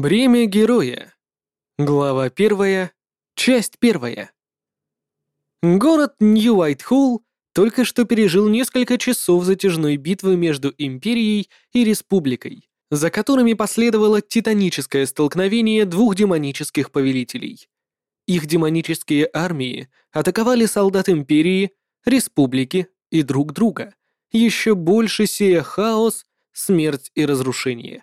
Бремя героя. Глава первая. Часть первая. Город Нью-Уайтхолл только что пережил несколько часов затяжной битвы между Империей и Республикой, за которыми последовало титаническое столкновение двух демонических повелителей. Их демонические армии атаковали солдат Империи, Республики и друг друга, еще больше сея хаос, смерть и разрушение.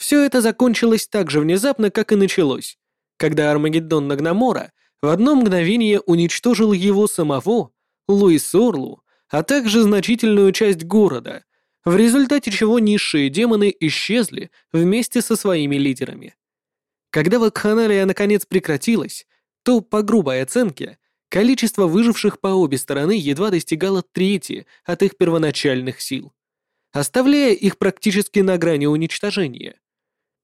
Все это закончилось так же внезапно, как и началось, когда Армагеддон Нагнамора в одно мгновение уничтожил его самого, Луис Орлу, а также значительную часть города, в результате чего низшие демоны исчезли вместе со своими лидерами. Когда вакханалия наконец прекратилась, то, по грубой оценке, количество выживших по обе стороны едва достигало трети от их первоначальных сил, оставляя их практически на грани уничтожения.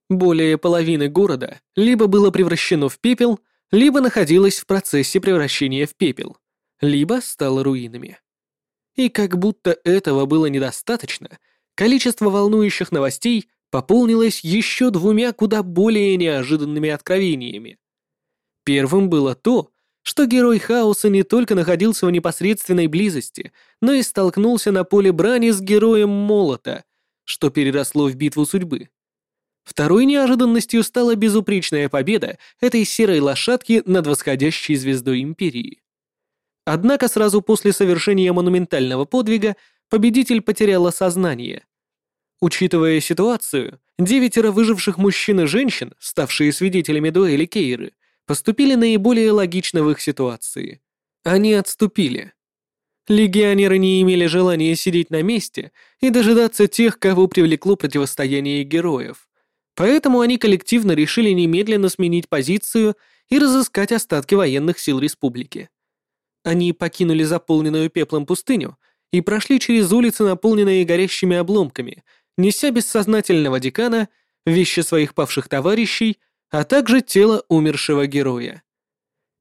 Более половины города либо было превращено в пепел, либо находилось в процессе превращения в пепел, либо стало руинами. И как будто этого было недостаточно, количество волнующих новостей пополнилось еще двумя куда более неожиданными откровениями. Первым было то, что герой хаоса не только находился в непосредственной близости, но и столкнулся на поле брани с героем молота, что переросло в битву судьбы. Второй неожиданностью стала безупречная победа этой серой лошадки над восходящей звездой Империи. Однако сразу после совершения монументального подвига победитель потерял сознание. Учитывая ситуацию, девятеро выживших мужчин и женщин, ставшие свидетелями дуэли Кейры, поступили наиболее логично в их ситуации. Они отступили. Легионеры не имели желания сидеть на месте и дожидаться тех, кого привлекло противостояние героев. Поэтому они коллективно решили немедленно сменить позицию и разыскать остатки военных сил республики. Они покинули заполненную пеплом пустыню и прошли через улицы, наполненные горящими обломками, неся бессознательного декана, вещи своих павших товарищей, а также тело умершего героя.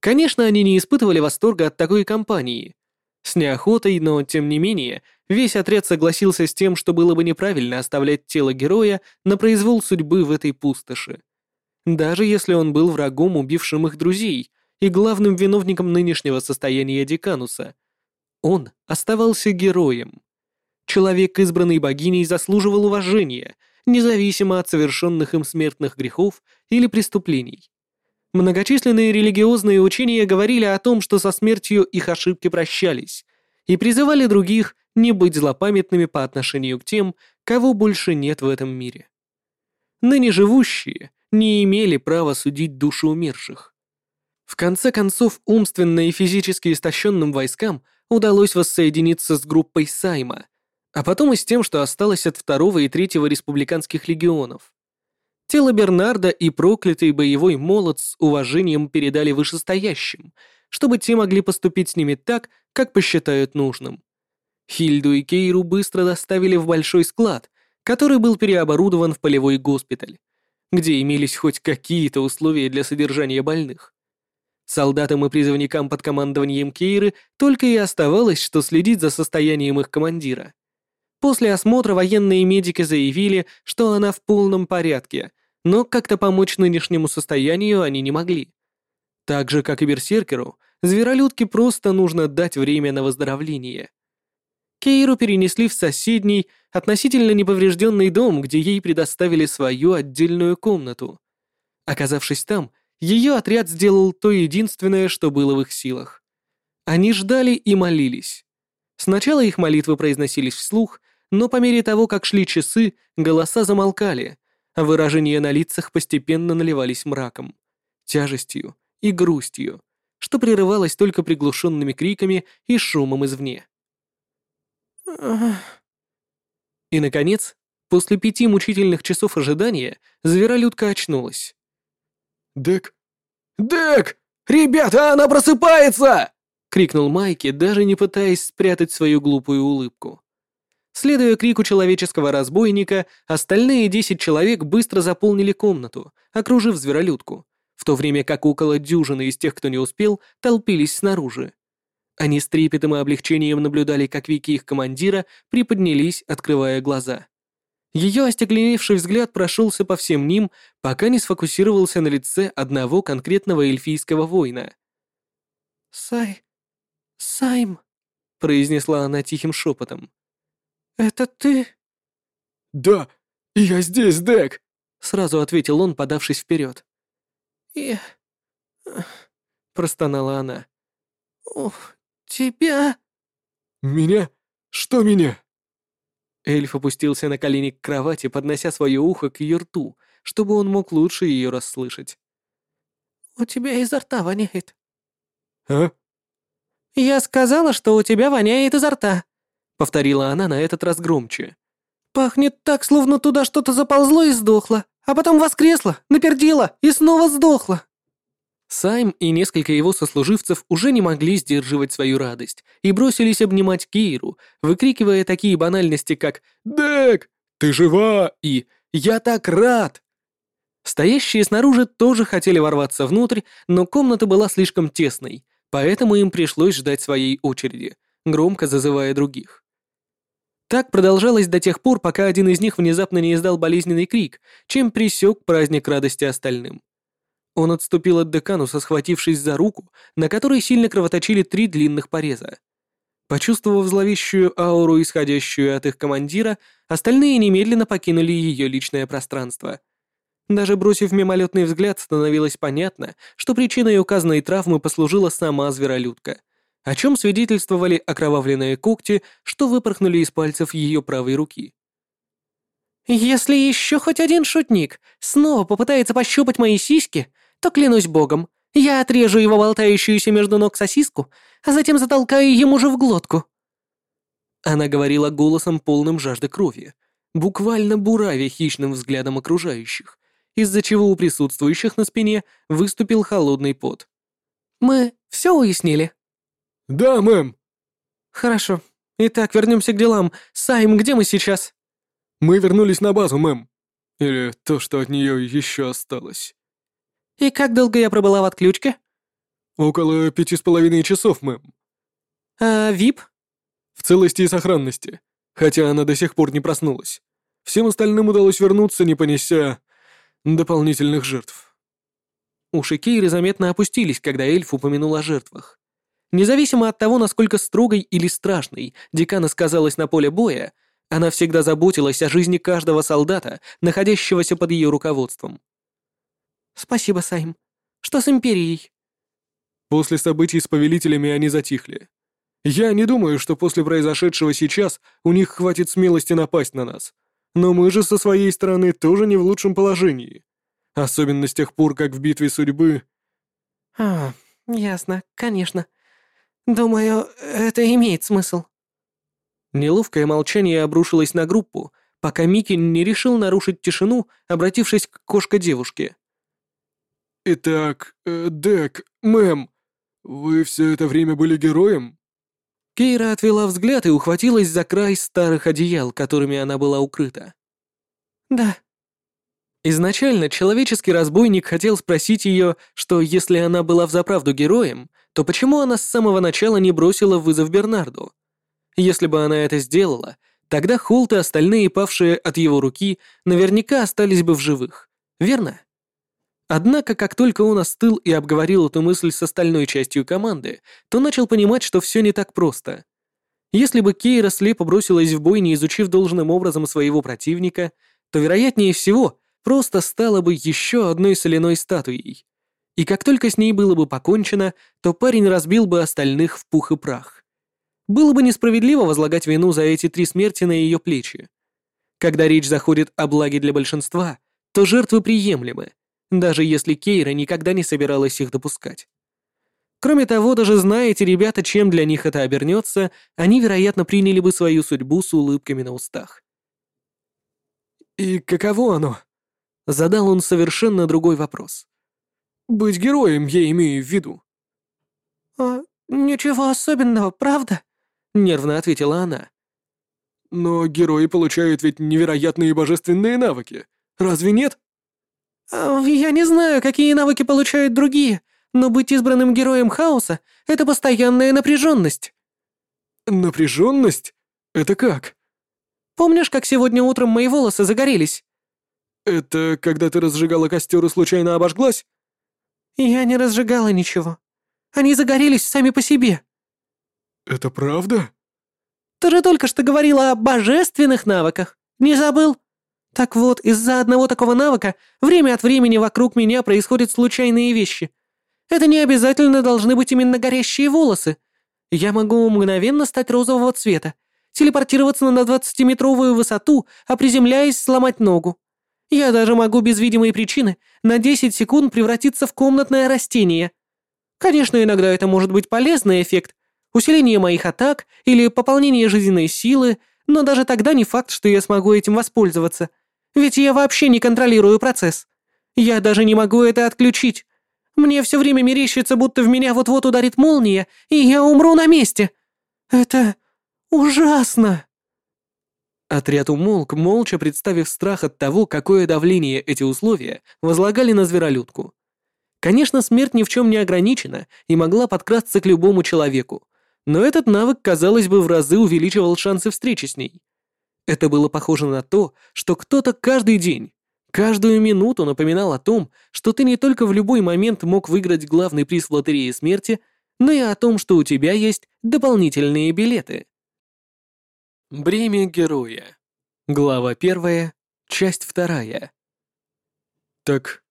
Конечно, они не испытывали восторга от такой компании. С неохотой, но тем не менее, Весь отряд согласился с тем, что было бы неправильно оставлять тело героя на произвол судьбы в этой пустоши. Даже если он был врагом, убившим их друзей, и главным виновником нынешнего состояния Декануса. Он оставался героем. Человек, избранный богиней, заслуживал уважения, независимо от совершенных им смертных грехов или преступлений. Многочисленные религиозные учения говорили о том, что со смертью их ошибки прощались, и призывали других не быть злопамятными по отношению к тем, кого больше нет в этом мире. Ныне живущие не имели права судить души умерших. В конце концов, умственно и физически истощенным войскам удалось воссоединиться с группой Сайма, а потом и с тем, что осталось от второго и третьего республиканских легионов. Тело Бернарда и проклятый боевой молот с уважением передали вышестоящим, чтобы те могли поступить с ними так, как посчитают нужным. Хильду и Кейру быстро доставили в большой склад, который был переоборудован в полевой госпиталь, где имелись хоть какие-то условия для содержания больных. Солдатам и призывникам под командованием Кейры только и оставалось, что следить за состоянием их командира. После осмотра военные медики заявили, что она в полном порядке, но как-то помочь нынешнему состоянию они не могли. Так же, как и берсеркеру, зверолюдке просто нужно дать время на выздоровление. Кейру перенесли в соседний, относительно неповрежденный дом, где ей предоставили свою отдельную комнату. Оказавшись там, ее отряд сделал то единственное, что было в их силах. Они ждали и молились. Сначала их молитвы произносились вслух, но по мере того, как шли часы, голоса замолкали, а выражения на лицах постепенно наливались мраком, тяжестью и грустью, что прерывалось только приглушенными криками и шумом извне. И, наконец, после пяти мучительных часов ожидания, зверолюдка очнулась. «Дек! Дек! Ребята, она просыпается!» — крикнул Майки, даже не пытаясь спрятать свою глупую улыбку. Следуя крику человеческого разбойника, остальные десять человек быстро заполнили комнату, окружив зверолюдку, в то время как около дюжины из тех, кто не успел, толпились снаружи. Они с трепетом и облегчением наблюдали, как веки их командира приподнялись, открывая глаза. Ее остекленевший взгляд прошелся по всем ним, пока не сфокусировался на лице одного конкретного эльфийского воина. «Сай... Сайм...» — произнесла она тихим шепотом. «Это ты?» «Да, я здесь, Дек!» — сразу ответил он, подавшись вперед. «И...» — простонала она. «У тебя...» «Меня? Что меня?» Эльф опустился на колени к кровати, поднося свое ухо к ее рту, чтобы он мог лучше ее расслышать. «У тебя изо рта воняет». «А?» «Я сказала, что у тебя воняет изо рта», — повторила она на этот раз громче. «Пахнет так, словно туда что-то заползло и сдохло, а потом воскресло, напердило и снова сдохло». Сайм и несколько его сослуживцев уже не могли сдерживать свою радость и бросились обнимать Кейру, выкрикивая такие банальности, как «Дек, ты жива!» и «Я так рад!». Стоящие снаружи тоже хотели ворваться внутрь, но комната была слишком тесной, поэтому им пришлось ждать своей очереди, громко зазывая других. Так продолжалось до тех пор, пока один из них внезапно не издал болезненный крик, чем присек праздник радости остальным. Он отступил от Декануса, схватившись за руку, на которой сильно кровоточили три длинных пореза. Почувствовав зловещую ауру, исходящую от их командира, остальные немедленно покинули ее личное пространство. Даже бросив мимолетный взгляд, становилось понятно, что причиной указанной травмы послужила сама зверолюдка — о чем свидетельствовали окровавленные когти, что выпорхнули из пальцев ее правой руки. «Если еще хоть один шутник снова попытается пощупать мои сиськи, то, клянусь богом, я отрежу его болтающуюся между ног сосиску, а затем затолкаю ему же в глотку». Она говорила голосом полным жажды крови, буквально буравя хищным взглядом окружающих, из-за чего у присутствующих на спине выступил холодный пот. «Мы все уяснили?» «Да, мэм». «Хорошо. Итак, вернемся к делам. Сайм, где мы сейчас?» «Мы вернулись на базу, мэм. Или то, что от нее еще осталось». «И как долго я пробыла в отключке?» «Около пяти с половиной часов, мэм». «А ВИП?» «В целости и сохранности, хотя она до сих пор не проснулась. Всем остальным удалось вернуться, не понеся дополнительных жертв». Уши Кейры заметно опустились, когда эльф упомянул о жертвах. Независимо от того, насколько строгой или страшной декана сказалась на поле боя, она всегда заботилась о жизни каждого солдата, находящегося под ее руководством. «Спасибо, Сайм. Что с Империей?» После событий с повелителями они затихли. Я не думаю, что после произошедшего сейчас у них хватит смелости напасть на нас. Но мы же со своей стороны тоже не в лучшем положении. Особенно с тех пор, как в битве судьбы... А, ясно, конечно. «Думаю, это имеет смысл». Неловкое молчание обрушилось на группу, пока Микки не решил нарушить тишину, обратившись к кошка-девушке. «Итак, э, Дек, мэм, вы все это время были героем?» Кейра отвела взгляд и ухватилась за край старых одеял, которыми она была укрыта. «Да». Изначально человеческий разбойник хотел спросить ее, что если она была взаправду героем, то почему она с самого начала не бросила вызов Бернарду? Если бы она это сделала, тогда Холт и остальные, павшие от его руки, наверняка остались бы в живых, верно? Однако, как только он остыл и обговорил эту мысль с остальной частью команды, то начал понимать, что все не так просто. Если бы Кейра слепо бросилась в бой, не изучив должным образом своего противника, то, вероятнее всего, просто стала бы еще одной соляной статуей. И как только с ней было бы покончено, то парень разбил бы остальных в пух и прах. Было бы несправедливо возлагать вину за эти три смерти на ее плечи. Когда речь заходит о благе для большинства, то жертвы приемлемы, даже если Кейра никогда не собиралась их допускать. Кроме того, даже зная эти ребята, чем для них это обернется, они, вероятно, приняли бы свою судьбу с улыбками на устах. «И каково оно?» Задал он совершенно другой вопрос. Быть героем я имею в виду». «А, ничего особенного, правда?» — нервно ответила она. «Но герои получают ведь невероятные божественные навыки, разве нет?» а, «Я не знаю, какие навыки получают другие, но быть избранным героем хаоса — это постоянная напряженность». «Напряженность? Это как?» Помнишь, как сегодня утром мои волосы загорелись?» «Это когда ты разжигала костер и случайно обожглась?» «Я не разжигала ничего. Они загорелись сами по себе». «Это правда?» «Ты же только что говорила о божественных навыках. Не забыл?» Так вот, из-за одного такого навыка время от времени вокруг меня происходят случайные вещи. Это не обязательно должны быть именно горящие волосы. Я могу мгновенно стать розового цвета, телепортироваться на 20-метровую высоту, а приземляясь, сломать ногу. Я даже могу без видимой причины на 10 секунд превратиться в комнатное растение. Конечно, иногда это может быть полезный эффект, усиление моих атак или пополнение жизненной силы, но даже тогда не факт, что я смогу этим воспользоваться — ведь я вообще не контролирую процесс. Я даже не могу это отключить. Мне все время мерещится, будто в меня вот-вот ударит молния, и я умру на месте. Это ужасно!» Отряд умолк, молча представив страх от того, какое давление эти условия возлагали на зверолюдку. Конечно, смерть ни в чем не ограничена и могла подкрасться к любому человеку, но этот навык, казалось бы, в разы увеличивал шансы встречи с ней. Это было похоже на то, что кто-то каждый день, каждую минуту напоминал о том, что ты не только в любой момент мог выиграть главный приз в лотерее смерти, но и о том, что у тебя есть дополнительные билеты. Бремя героя. Глава первая, часть вторая. «Так,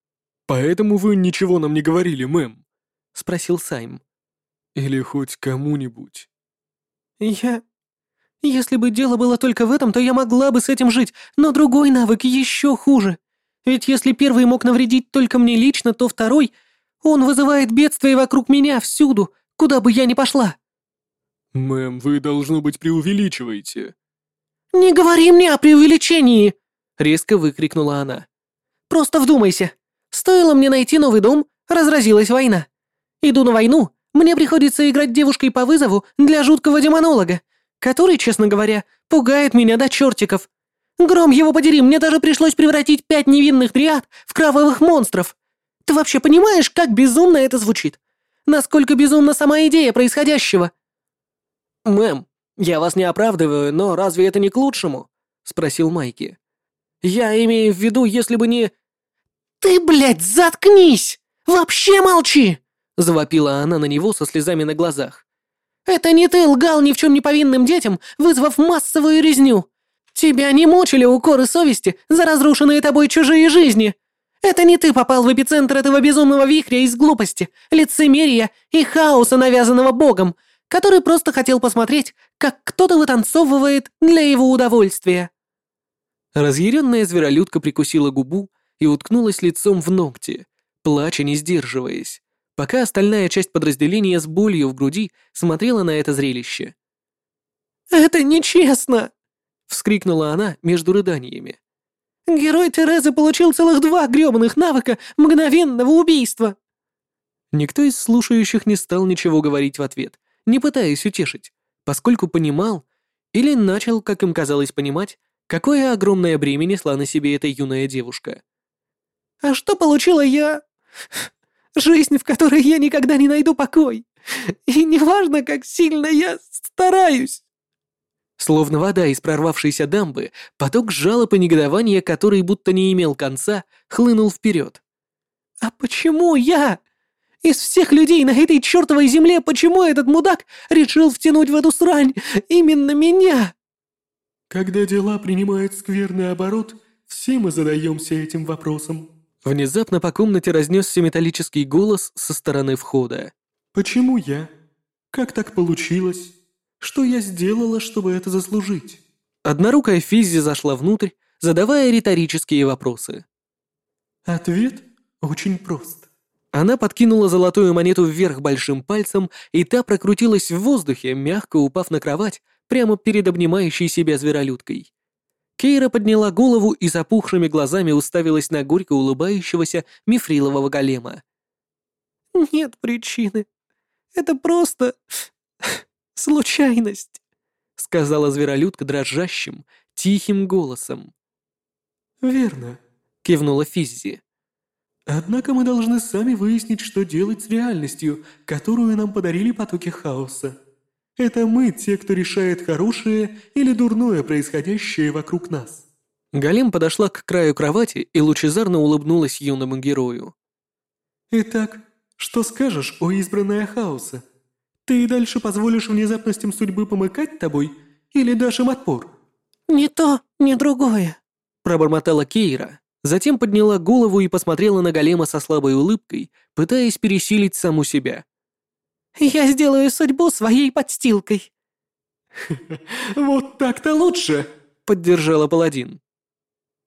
поэтому вы ничего нам не говорили, мэм?» — спросил Сайм. «Или хоть кому-нибудь?» «Я если бы дело было только в этом, то я могла бы с этим жить, но другой навык еще хуже. Ведь если первый мог навредить только мне лично, то второй, он вызывает бедствие вокруг меня всюду, куда бы я ни пошла. Мэм, вы, должно быть, преувеличиваете. Не говори мне о преувеличении, резко выкрикнула она. Просто вдумайся. Стоило мне найти новый дом, разразилась война. Иду на войну, мне приходится играть девушкой по вызову для жуткого демонолога, который, честно говоря, пугает меня до чертиков. Гром его подери, мне даже пришлось превратить пять невинных триад в кровавых монстров. Ты вообще понимаешь, как безумно это звучит? Насколько безумна сама идея происходящего? Мэм, я вас не оправдываю, но разве это не к лучшему? Спросил Майки. Я имею в виду, если бы не... Ты, блядь, заткнись! Вообще молчи! Завопила она на него со слезами на глазах. Это не ты лгал ни в чем не повинным детям, вызвав массовую резню. Тебя не мучили укоры совести за разрушенные тобой чужие жизни. Это не ты попал в эпицентр этого безумного вихря из глупости, лицемерия и хаоса, навязанного Богом, который просто хотел посмотреть, как кто-то вытанцовывает для его удовольствия. Разъяренная зверолюдка прикусила губу и уткнулась лицом в ногти, плача не сдерживаясь пока остальная часть подразделения с болью в груди смотрела на это зрелище. «Это нечестно!» — вскрикнула она между рыданиями. «Герой Терезы получил целых два грёбаных навыка мгновенного убийства!» Никто из слушающих не стал ничего говорить в ответ, не пытаясь утешить, поскольку понимал, или начал, как им казалось понимать, какое огромное бремя несла на себе эта юная девушка. «А что получила я? Жизнь, в которой я никогда не найду покой. И неважно, как сильно я стараюсь. Словно вода из прорвавшейся дамбы, поток жалоб и негодования, который будто не имел конца, хлынул вперед. «А почему я? Из всех людей на этой чертовой земле почему этот мудак решил втянуть в эту срань именно меня?» «Когда дела принимают скверный оборот, все мы задаемся этим вопросом», Внезапно по комнате разнесся металлический голос со стороны входа. «Почему я? Как так получилось? Что я сделала, чтобы это заслужить?» Однорукая Физзи зашла внутрь, задавая риторические вопросы. «Ответ очень прост». Она подкинула золотую монету вверх большим пальцем, и та прокрутилась в воздухе, мягко упав на кровать, прямо перед обнимающей себя зверолюдкой. Кейра подняла голову и с опухшими глазами уставилась на горько улыбающегося мифрилового голема. «Нет причины. Это просто... случайность», — сказала зверолюдка дрожащим, тихим голосом. «Верно», — кивнула Физзи. «Однако мы должны сами выяснить, что делать с реальностью, которую нам подарили потоки хаоса. Это мы те, кто решает хорошее или дурное происходящее вокруг нас». Галим подошла к краю кровати и лучезарно улыбнулась юному герою. «Итак, что скажешь, о избранная хаоса? Ты и дальше позволишь внезапностям судьбы помыкать тобой или дашь им отпор?» «Ни то, ни другое», — пробормотала Кейра, затем подняла голову и посмотрела на Голема со слабой улыбкой, пытаясь пересилить саму себя. «Я сделаю судьбу своей подстилкой». «Вот так-то лучше», — поддержала паладин.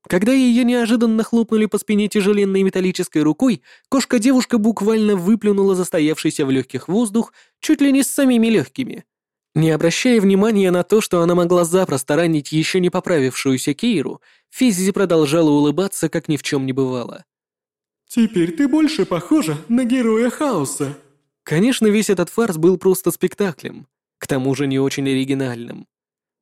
Когда ее неожиданно хлопнули по спине тяжеленной металлической рукой, кошка-девушка буквально выплюнула застоявшийся в легких воздух чуть ли не с самими легкими. Не обращая внимания на то, что она могла запросто ранить еще не поправившуюся Кейру, Физзи продолжала улыбаться, как ни в чем не бывало. «Теперь ты больше похожа на героя хаоса». Конечно, весь этот фарс был просто спектаклем, к тому же не очень оригинальным.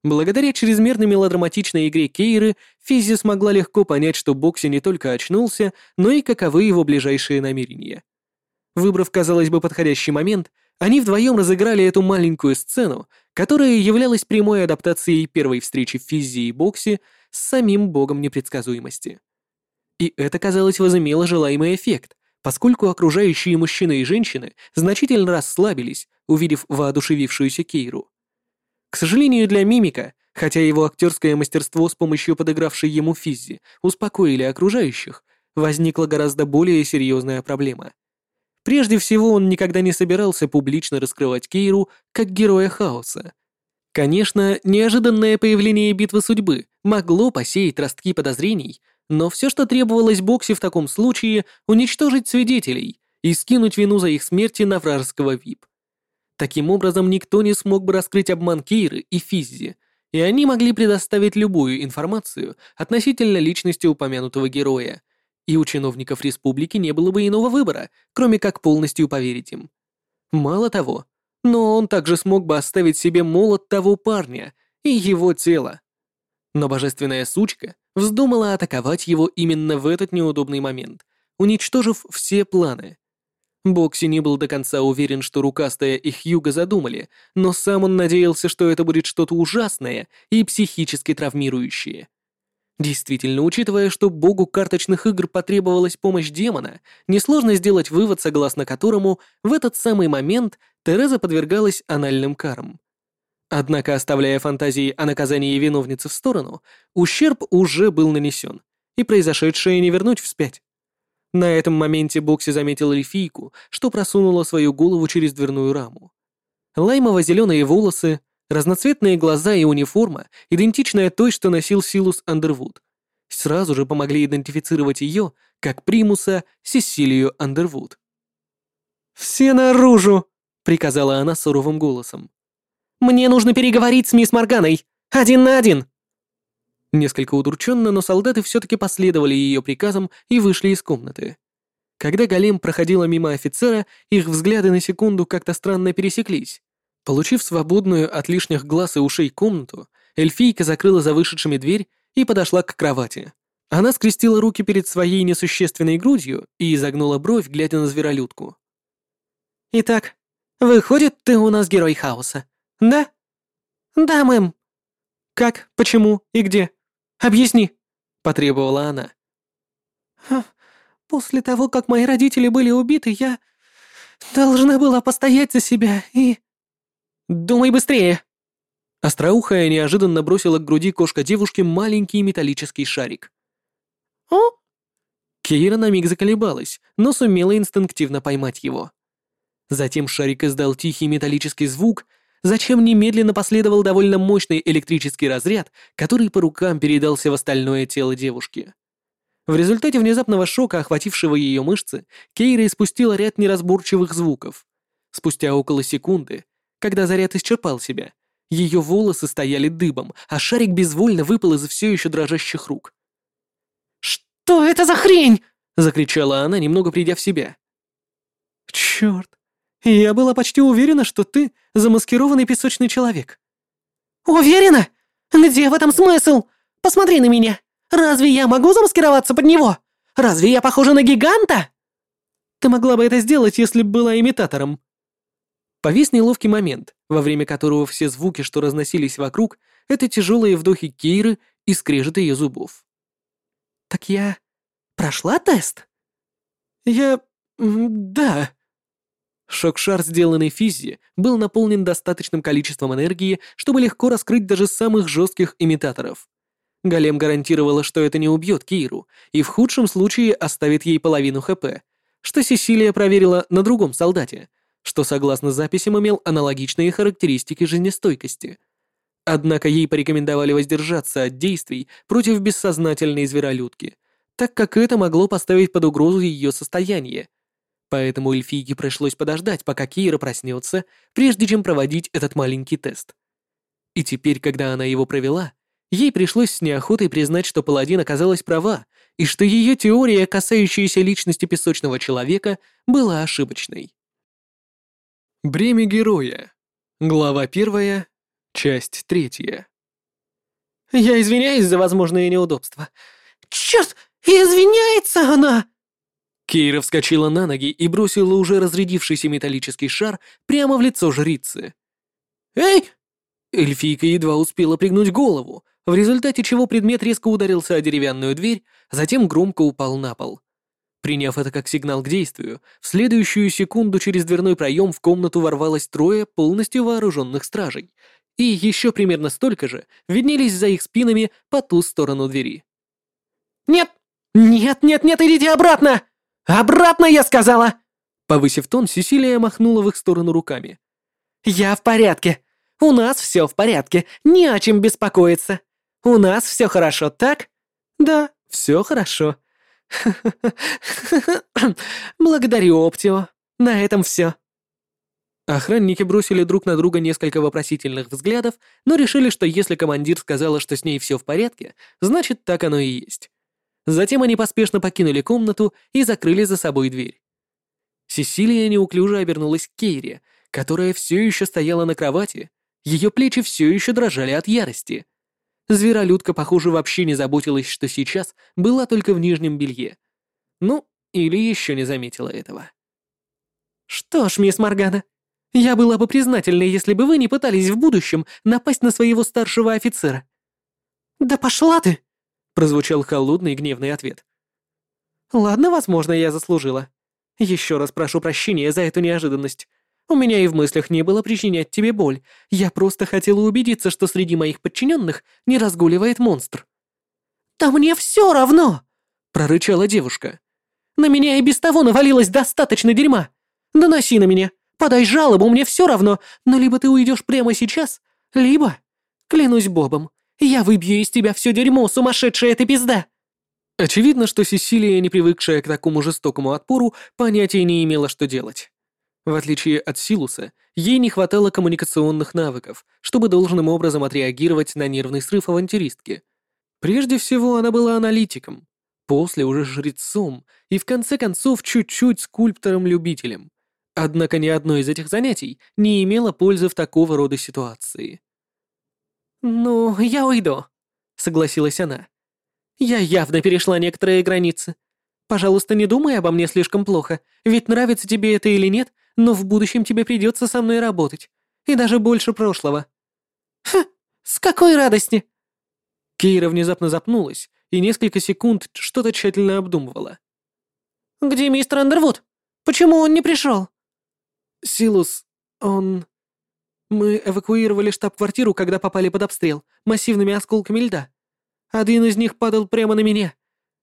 Благодаря чрезмерно мелодраматичной игре Кейры, Физзи смогла легко понять, что Бокси не только очнулся, но и каковы его ближайшие намерения. Выбрав, казалось бы, подходящий момент, они вдвоем разыграли эту маленькую сцену, которая являлась прямой адаптацией первой встречи Физзи и Бокси с самим богом непредсказуемости. И это, казалось, возымело желаемый эффект, поскольку окружающие мужчины и женщины значительно расслабились, увидев воодушевившуюся Кейру. К сожалению для мимика, хотя его актерское мастерство с помощью подыгравшей ему Физзи успокоили окружающих, возникла гораздо более серьезная проблема. Прежде всего, он никогда не собирался публично раскрывать Кейру как героя хаоса. Конечно, неожиданное появление битвы судьбы могло посеять ростки подозрений, но все, что требовалось Бокси в таком случае, уничтожить свидетелей и скинуть вину за их смерти на вражеского ВИП. Таким образом, никто не смог бы раскрыть обман Кейры и Физзи, и они могли предоставить любую информацию относительно личности упомянутого героя, и у чиновников республики не было бы иного выбора, кроме как полностью поверить им. Мало того, но он также смог бы оставить себе молот того парня и его тело. Но божественная сучка вздумала атаковать его именно в этот неудобный момент, уничтожив все планы. Бокси не был до конца уверен, что Рукастая и Хьюга задумали, но сам он надеялся, что это будет что-то ужасное и психически травмирующее. Действительно, учитывая, что богу карточных игр потребовалась помощь демона, несложно сделать вывод, согласно которому в этот самый момент Тереза подвергалась анальным карам. Однако, оставляя фантазии о наказании виновницы в сторону, ущерб уже был нанесен, и произошедшее не вернуть вспять. На этом моменте Бокси заметил эльфийку, что просунула свою голову через дверную раму. Лаймово-зеленые волосы, разноцветные глаза и униформа, идентичная той, что носил Силус Андервуд, сразу же помогли идентифицировать ее как примуса Сесилию Андервуд. «Все наружу!» — приказала она суровым голосом. «Мне нужно переговорить с мисс Морганой! Один на один!» Несколько удрученно, но солдаты все-таки последовали ее приказам и вышли из комнаты. Когда Галим проходила мимо офицера, их взгляды на секунду как-то странно пересеклись. Получив свободную от лишних глаз и ушей комнату, эльфийка закрыла за вышедшими дверь и подошла к кровати. Она скрестила руки перед своей несущественной грудью и изогнула бровь, глядя на зверолюдку. «Итак, выходит, ты у нас герой хаоса, да?» «Да, мэм». «Как, почему и где?» Объясни!» — потребовала она. «После того, как мои родители были убиты, я должна была постоять за себя и...» «Думай быстрее!» Остроухая неожиданно бросила к груди кошка девушки маленький металлический шарик. «О?» Кейра на миг заколебалась, но сумела инстинктивно поймать его. Затем шарик издал тихий металлический звук, зачем немедленно последовал довольно мощный электрический разряд, который по рукам передался в остальное тело девушки. В результате внезапного шока, охватившего ее мышцы, Кейра испустила ряд неразборчивых звуков. Спустя около секунды, когда заряд исчерпал себя, ее волосы стояли дыбом, а шарик безвольно выпал из все еще дрожащих рук. «Что это за хрень?» — закричала она, немного придя в себя. «Черт! Я была почти уверена, что ты замаскированный песочный человек». «Уверена? Где в этом смысл? Посмотри на меня. Разве я могу замаскироваться под него? Разве я похожа на гиганта?» «Ты могла бы это сделать, если бы была имитатором». Повис неловкий момент, во время которого все звуки, что разносились вокруг, это тяжелые вдохи Кейры и скрежет ее зубов. «Так я прошла тест?» «Я... да». Шок-шар, сделанный Физзи, был наполнен достаточным количеством энергии, чтобы легко раскрыть даже самых жестких имитаторов. Голем гарантировала, что это не убьет Кейру, и в худшем случае оставит ей половину ХП, что Сесилия проверила на другом солдате, что, согласно записям, имел аналогичные характеристики жизнестойкости. Однако ей порекомендовали воздержаться от действий против бессознательной зверолюдки, так как это могло поставить под угрозу ее состояние. Поэтому эльфийке пришлось подождать, пока Кейра проснется, прежде чем проводить этот маленький тест. И теперь, когда она его провела, ей пришлось с неохотой признать, что паладин оказалась права, и что ее теория, касающаяся личности песочного человека, была ошибочной. Бремя героя. Глава первая, часть третья. «Я извиняюсь за возможные неудобства. Черт, извиняется она!» Кейра вскочила на ноги и бросила уже разрядившийся металлический шар прямо в лицо жрицы. «Эй!» Эльфийка едва успела пригнуть голову, в результате чего предмет резко ударился о деревянную дверь, затем громко упал на пол. Приняв это как сигнал к действию, в следующую секунду через дверной проем в комнату ворвалось трое полностью вооруженных стражей, и еще примерно столько же виднелись за их спинами по ту сторону двери. «Нет! Нет, нет, нет, идите обратно! Обратно, я сказала!» Повысив тон, Сесилия махнула в их сторону руками. «Я в порядке. У нас все в порядке, не о чем беспокоиться. У нас все хорошо, так? Да, все хорошо. Благодарю, Оптио. На этом все. Охранники бросили друг на друга несколько вопросительных взглядов, но решили, что если командир сказала, что с ней все в порядке, значит, так оно и есть. Затем они поспешно покинули комнату и закрыли за собой дверь. Сесилия неуклюже обернулась к Кейре, которая все еще стояла на кровати, ее плечи все еще дрожали от ярости. Зверолюдка, похоже, вообще не заботилась, что сейчас была только в нижнем белье. Ну, или еще не заметила этого. «Что ж, мисс Моргана, я была бы признательна, если бы вы не пытались в будущем напасть на своего старшего офицера». «Да пошла ты!» — прозвучал холодный гневный ответ. «Ладно, возможно, я заслужила. Еще раз прошу прощения за эту неожиданность. У меня и в мыслях не было причинять тебе боль. Я просто хотела убедиться, что среди моих подчиненных не разгуливает монстр». «Да мне все равно!» — прорычала девушка. «На меня и без того навалилось достаточно дерьма. Доноси на меня, подай жалобу, мне все равно, но либо ты уйдешь прямо сейчас, либо, клянусь Бобом, я выбью из тебя все дерьмо, сумасшедшая ты пизда!» Очевидно, что Сесилия, не привыкшая к такому жестокому отпору, понятия не имела, что делать. В отличие от Силуса, ей не хватало коммуникационных навыков, чтобы должным образом отреагировать на нервный срыв авантюристки. Прежде всего, она была аналитиком, после уже жрецом и в конце концов чуть-чуть скульптором-любителем. Однако ни одно из этих занятий не имело пользы в такого рода ситуации. «Ну, я уйду», — согласилась она. «Я явно перешла некоторые границы. Пожалуйста, не думай обо мне слишком плохо, ведь нравится тебе это или нет, но в будущем тебе придется со мной работать. И даже больше прошлого». «Ха, с какой радости!» Кейра внезапно запнулась и несколько секунд что-то тщательно обдумывала. «Где мистер Андервуд? Почему он не пришел?» «Силус, он...» «Мы эвакуировали штаб-квартиру, когда попали под обстрел, массивными осколками льда. Один из них падал прямо на меня.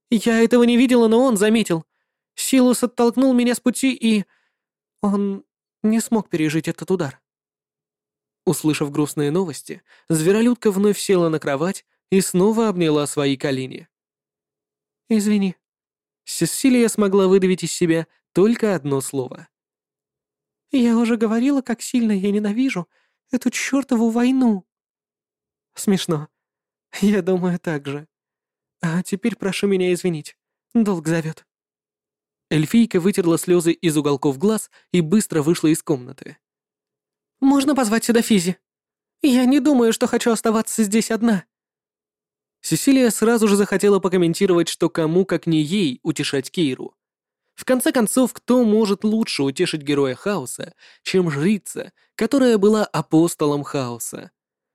Я этого не видела, но он заметил. Силус оттолкнул меня с пути и... Он не смог пережить этот удар. Услышав грустные новости, зверолюдка вновь села на кровать и снова обняла свои колени. «Извини». Сесилия смогла выдавить из себя только одно слово. «Я уже говорила, как сильно я ненавижу эту чертову войну». «Смешно. Я думаю так же. А теперь прошу меня извинить. Долг зовет». Эльфийка вытерла слезы из уголков глаз и быстро вышла из комнаты. «Можно позвать сюда Физи? Я не думаю, что хочу оставаться здесь одна». Сесилия сразу же захотела покомментировать, что кому, как не ей, утешать Кейру. В конце концов, кто может лучше утешить героя хаоса, чем жрица, которая была апостолом хаоса?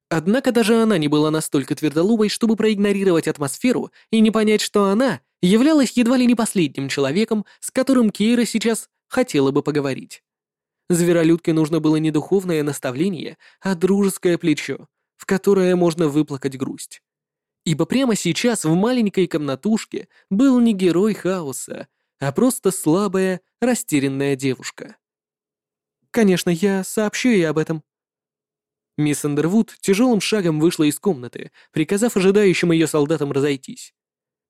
Однако даже она не была настолько твердолубой, чтобы проигнорировать атмосферу и не понять, что она являлась едва ли не последним человеком, с которым Кейра сейчас хотела бы поговорить. Зверолюдке нужно было не духовное наставление, а дружеское плечо, в которое можно выплакать грусть. Ибо прямо сейчас в маленькой комнатушке был не герой хаоса, а просто слабая, растерянная девушка. «Конечно, я сообщу ей об этом», Мисс Андервуд тяжелым шагом вышла из комнаты, приказав ожидающим ее солдатам разойтись.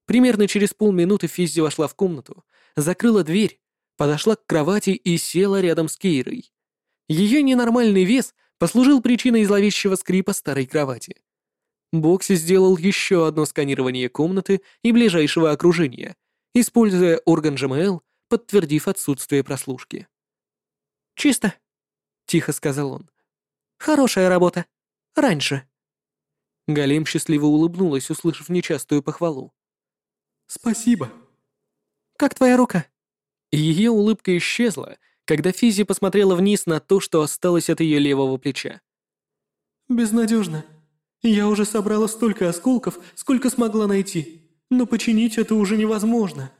Примерно через полминуты Физзи вошла в комнату, закрыла дверь, подошла к кровати и села рядом с Кейрой. Ее ненормальный вес послужил причиной зловещего скрипа старой кровати. Бокси сделал еще одно сканирование комнаты и ближайшего окружения, используя орган ЖМЛ, подтвердив отсутствие прослушки. «Чисто», — тихо сказал он. Хорошая работа. Раньше». Галем счастливо улыбнулась, услышав нечастую похвалу. «Спасибо». «Как твоя рука?» Ее улыбка исчезла, когда Физи посмотрела вниз на то, что осталось от ее левого плеча. «Безнадежно. Я уже собрала столько осколков, сколько смогла найти, но починить это уже невозможно».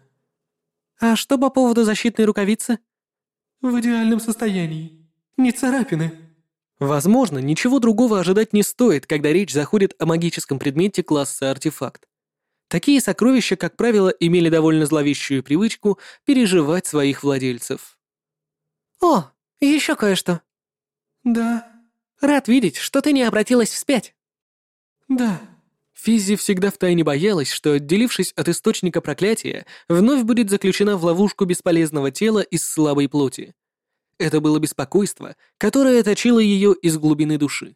«А что по поводу защитной рукавицы?» «В идеальном состоянии. Не царапины». Возможно, ничего другого ожидать не стоит, когда речь заходит о магическом предмете класса артефакт. Такие сокровища, как правило, имели довольно зловещую привычку переживать своих владельцев. «О, еще кое-что». «Да». «Рад видеть, что ты не обратилась вспять». «Да». Физзи всегда втайне боялась, что, отделившись от источника проклятия, вновь будет заключена в ловушку бесполезного тела из слабой плоти. Это было беспокойство, которое точило ее из глубины души.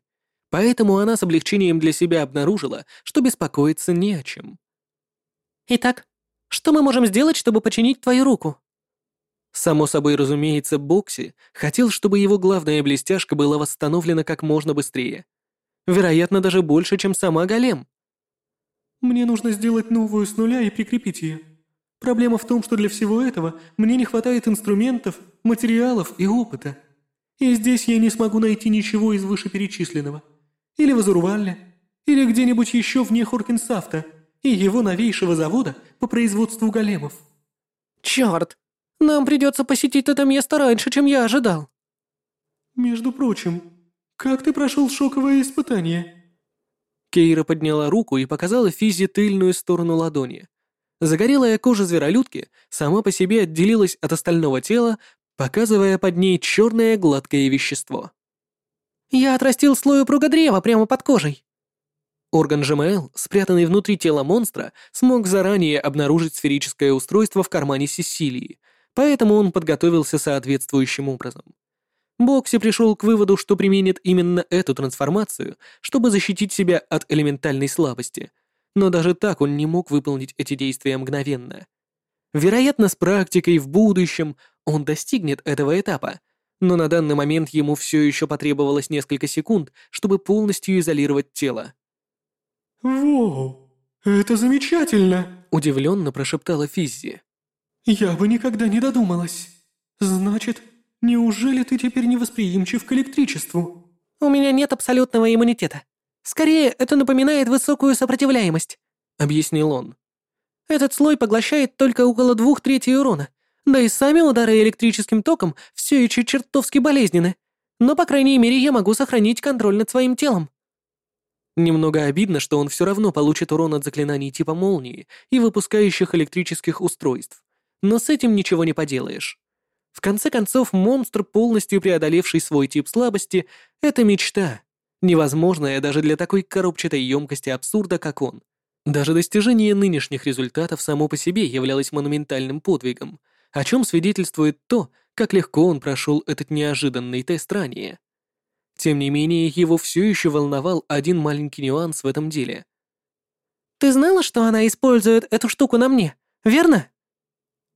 Поэтому она с облегчением для себя обнаружила, что беспокоиться не о чем. «Итак, что мы можем сделать, чтобы починить твою руку?» Само собой разумеется, Бокси хотел, чтобы его главная блестяшка была восстановлена как можно быстрее. Вероятно, даже больше, чем сама Голем. «Мне нужно сделать новую с нуля и прикрепить ее», Проблема в том, что для всего этого мне не хватает инструментов, материалов и опыта. И здесь я не смогу найти ничего из вышеперечисленного. Или в Азурвалле, или где-нибудь еще вне Хоркинсафта и его новейшего завода по производству големов. Черт! Нам придется посетить это место раньше, чем я ожидал. Между прочим, как ты прошел шоковое испытание? Кейра подняла руку и показала Физи тыльную сторону ладони. Загорелая кожа зверолюдки сама по себе отделилась от остального тела, показывая под ней черное гладкое вещество. «Я отрастил слой упруга древа прямо под кожей». Орган ЖМЛ, спрятанный внутри тела монстра, смог заранее обнаружить сферическое устройство в кармане Сесилии, поэтому он подготовился соответствующим образом. Бокси пришел к выводу, что применит именно эту трансформацию, чтобы защитить себя от элементальной слабости, но даже так он не мог выполнить эти действия мгновенно. Вероятно, с практикой в будущем он достигнет этого этапа, но на данный момент ему все еще потребовалось несколько секунд, чтобы полностью изолировать тело. «Воу, это замечательно!» — удивленно прошептала Физзи. «Я бы никогда не додумалась. Значит, неужели ты теперь не восприимчив к электричеству?» «У меня нет абсолютного иммунитета. Скорее, это напоминает высокую сопротивляемость», — объяснил он. «Этот слой поглощает только около двух третей урона, да и сами удары электрическим током все еще чертовски болезненны, но, по крайней мере, я могу сохранить контроль над своим телом». Немного обидно, что он все равно получит урон от заклинаний типа молнии и выпускающих электрических устройств, но с этим ничего не поделаешь. В конце концов, монстр, полностью преодолевший свой тип слабости, — это мечта, невозможное даже для такой коробчатой емкости абсурда, как он. Даже достижение нынешних результатов само по себе являлось монументальным подвигом, о чем свидетельствует то, как легко он прошел этот неожиданный тест ранее. Тем не менее, его все еще волновал один маленький нюанс в этом деле. «Ты знала, что она использует эту штуку на мне, верно?»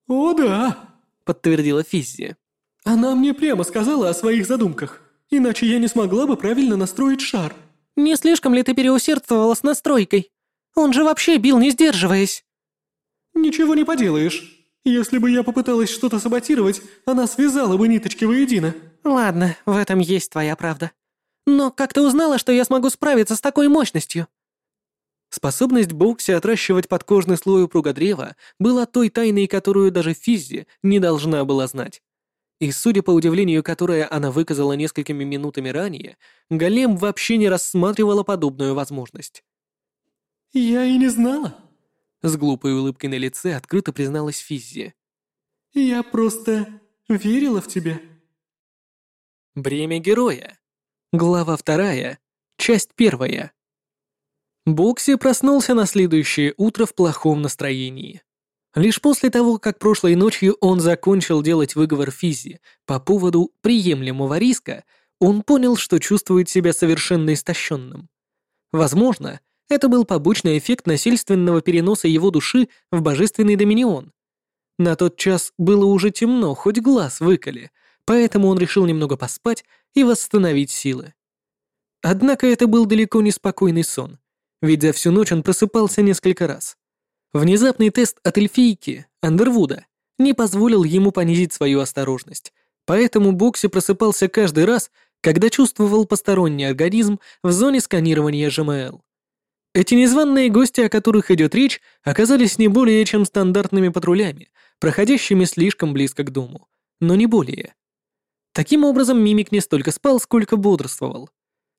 «О, да», — подтвердила Физзи. «Она мне прямо сказала о своих задумках. Иначе я не смогла бы правильно настроить шар». «Не слишком ли ты переусердствовала с настройкой? Он же вообще бил, не сдерживаясь». «Ничего не поделаешь. Если бы я попыталась что-то саботировать, она связала бы ниточки воедино. Ладно, в этом есть твоя правда. Но как ты узнала, что я смогу справиться с такой мощностью? Способность Бокси отращивать подкожный слой упруга древа была той тайной, которую даже Физзи не должна была знать. И судя по удивлению, которое она выказала несколькими минутами ранее, Голем вообще не рассматривала подобную возможность. «Я и не знала», — с глупой улыбкой на лице открыто призналась Физзи. «Я просто верила в тебя». Бремя героя. Глава вторая. Часть первая. Бокси проснулся на следующее утро в плохом настроении. Лишь после того, как прошлой ночью он закончил делать выговор Физи по поводу приемлемого риска, он понял, что чувствует себя совершенно истощенным. Возможно, это был побочный эффект насильственного переноса его души в божественный доминион. На тот час было уже темно, хоть глаз выколи, поэтому он решил немного поспать и восстановить силы. Однако это был далеко не спокойный сон, ведь за всю ночь он просыпался несколько раз. Внезапный тест от эльфийки, Андервуда, не позволил ему понизить свою осторожность, поэтому Бокси просыпался каждый раз, когда чувствовал посторонний организм в зоне сканирования ЖМЛ. Эти незваные гости, о которых идет речь, оказались не более чем стандартными патрулями, проходящими слишком близко к дому, но не более. Таким образом, Мимик не столько спал, сколько бодрствовал.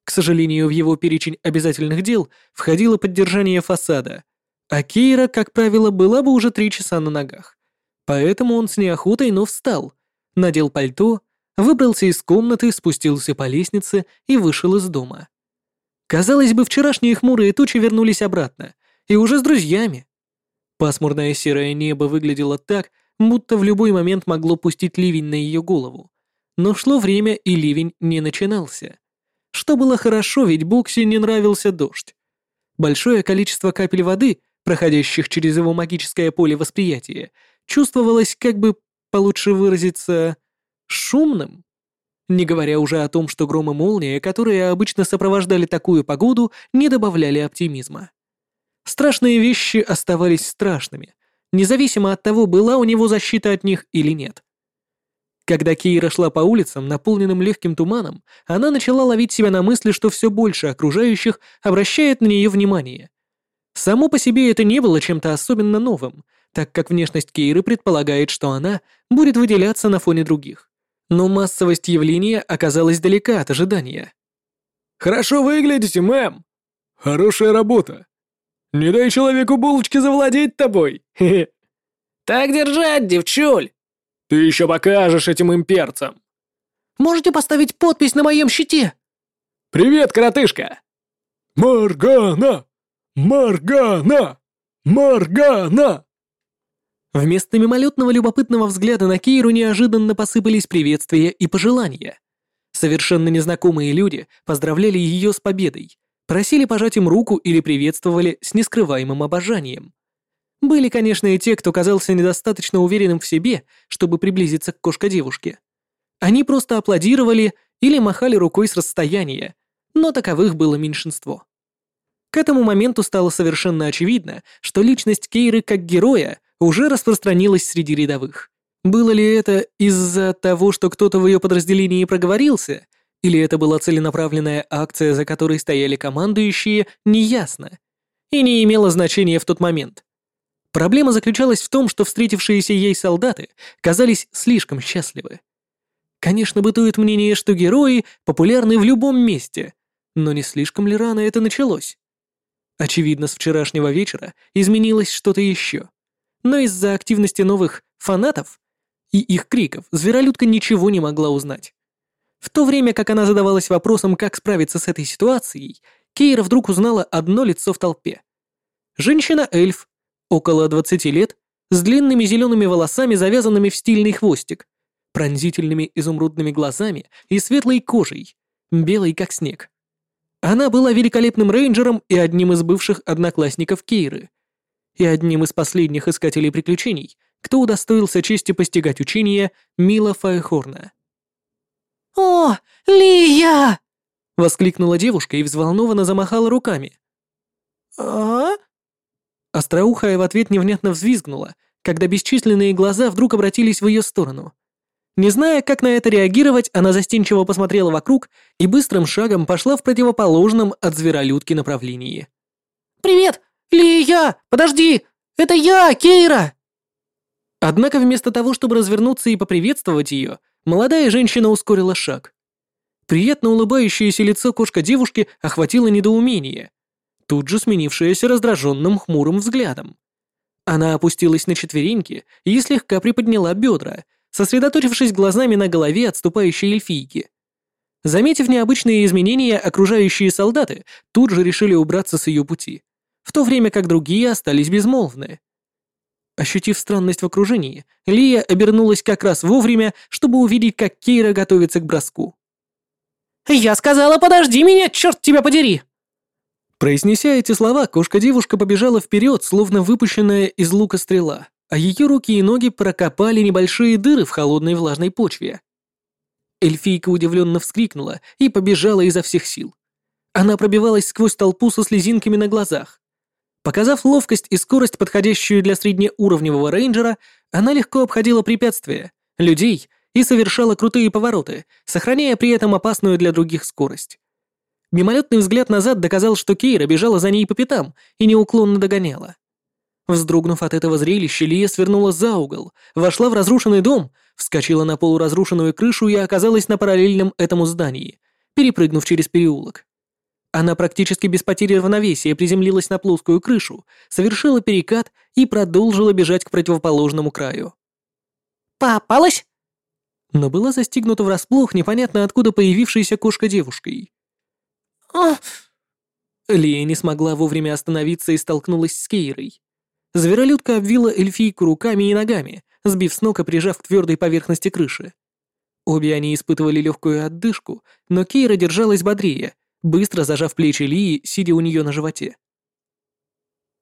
К сожалению, в его перечень обязательных дел входило поддержание фасада — а Кейра, как правило, была бы уже три часа на ногах. Поэтому он с неохотой, но встал, надел пальто, выбрался из комнаты, спустился по лестнице и вышел из дома. Казалось бы, вчерашние хмурые тучи вернулись обратно, и уже с друзьями. Пасмурное серое небо выглядело так, будто в любой момент могло пустить ливень на ее голову. Но шло время, и ливень не начинался. Что было хорошо, ведь Бокси не нравился дождь. Большое количество капель воды проходящих через его магическое поле восприятия, чувствовалось, как бы получше выразиться, шумным. Не говоря уже о том, что гром и молния, которые обычно сопровождали такую погоду, не добавляли оптимизма. Страшные вещи оставались страшными, независимо от того, была у него защита от них или нет. Когда Кейра шла по улицам, наполненным легким туманом, она начала ловить себя на мысли, что все больше окружающих обращает на нее внимание, Само по себе это не было чем-то особенно новым, так как внешность Кейры предполагает, что она будет выделяться на фоне других. Но массовость явления оказалась далека от ожидания. «Хорошо выглядите, мэм!» «Хорошая работа!» «Не дай человеку булочки завладеть тобой!» «Так держать, девчуль!» «Ты еще покажешь этим имперцам!» «Можете поставить подпись на моем щите?» «Привет, коротышка!» «Маргана! «Маргана! Маргана!» Вместо мимолетного любопытного взгляда на Кейру неожиданно посыпались приветствия и пожелания. Совершенно незнакомые люди поздравляли ее с победой, просили пожать им руку или приветствовали с нескрываемым обожанием. Были, конечно, и те, кто казался недостаточно уверенным в себе, чтобы приблизиться к кошка-девушке. Они просто аплодировали или махали рукой с расстояния, но таковых было меньшинство. К этому моменту стало совершенно очевидно, что личность Кейры как героя уже распространилась среди рядовых. Было ли это из-за того, что кто-то в ее подразделении проговорился, или это была целенаправленная акция, за которой стояли командующие, неясно. И не имело значения в тот момент. Проблема заключалась в том, что встретившиеся ей солдаты казались слишком счастливы. Конечно, бытует мнение, что герои популярны в любом месте, но не слишком ли рано это началось? Очевидно, с вчерашнего вечера изменилось что-то еще. Но из-за активности новых фанатов и их криков зверолюдка ничего не могла узнать. В то время как она задавалась вопросом, как справиться с этой ситуацией, Кейра вдруг узнала одно лицо в толпе. Женщина-эльф, около 20 лет, с длинными зелеными волосами, завязанными в стильный хвостик, пронзительными изумрудными глазами и светлой кожей, белой как снег. Она была великолепным рейнджером и одним из бывших одноклассников Кейры. И одним из последних искателей приключений, кто удостоился чести постигать учения Мила Файхорна. «О, Лия!» — воскликнула девушка и взволнованно замахала руками. «А?» Остроухая в ответ невнятно взвизгнула, когда бесчисленные глаза вдруг обратились в ее сторону. Не зная, как на это реагировать, она застенчиво посмотрела вокруг и быстрым шагом пошла в противоположном от зверолюдки направлении. «Привет! Лия! Подожди! Это я, Кейра!» Однако вместо того, чтобы развернуться и поприветствовать ее, молодая женщина ускорила шаг. Приятно улыбающееся лицо кошка-девушки охватило недоумение, тут же сменившееся раздраженным хмурым взглядом. Она опустилась на четвереньки и слегка приподняла бедра, сосредоточившись глазами на голове отступающей эльфийки. Заметив необычные изменения, окружающие солдаты тут же решили убраться с ее пути, в то время как другие остались безмолвны. Ощутив странность в окружении, Лия обернулась как раз вовремя, чтобы увидеть, как Кейра готовится к броску. «Я сказала, подожди меня, черт тебя подери!» Произнеся эти слова, кошка-девушка побежала вперед, словно выпущенная из лука стрела, а ее руки и ноги прокопали небольшие дыры в холодной влажной почве. Эльфийка удивленно вскрикнула и побежала изо всех сил. Она пробивалась сквозь толпу со слезинками на глазах. Показав ловкость и скорость, подходящую для среднеуровневого рейнджера, она легко обходила препятствия, людей и совершала крутые повороты, сохраняя при этом опасную для других скорость. Мимолетный взгляд назад доказал, что Кейра бежала за ней по пятам и неуклонно догоняла. Вздрогнув от этого зрелища, Лия свернула за угол, вошла в разрушенный дом, вскочила на полуразрушенную крышу и оказалась на параллельном этому здании, перепрыгнув через переулок. Она практически без потери равновесия приземлилась на плоскую крышу, совершила перекат и продолжила бежать к противоположному краю. «Попалась?» Но была застигнута врасплох непонятно откуда появившейся кошка-девушкой. «А...» Лия не смогла вовремя остановиться и столкнулась с Кейрой. Зверолюдка обвила эльфийку руками и ногами, сбив с ног и прижав к твердой поверхности крыши. Обе они испытывали легкую отдышку, но Кейра держалась бодрее, быстро зажав плечи Лии, сидя у нее на животе.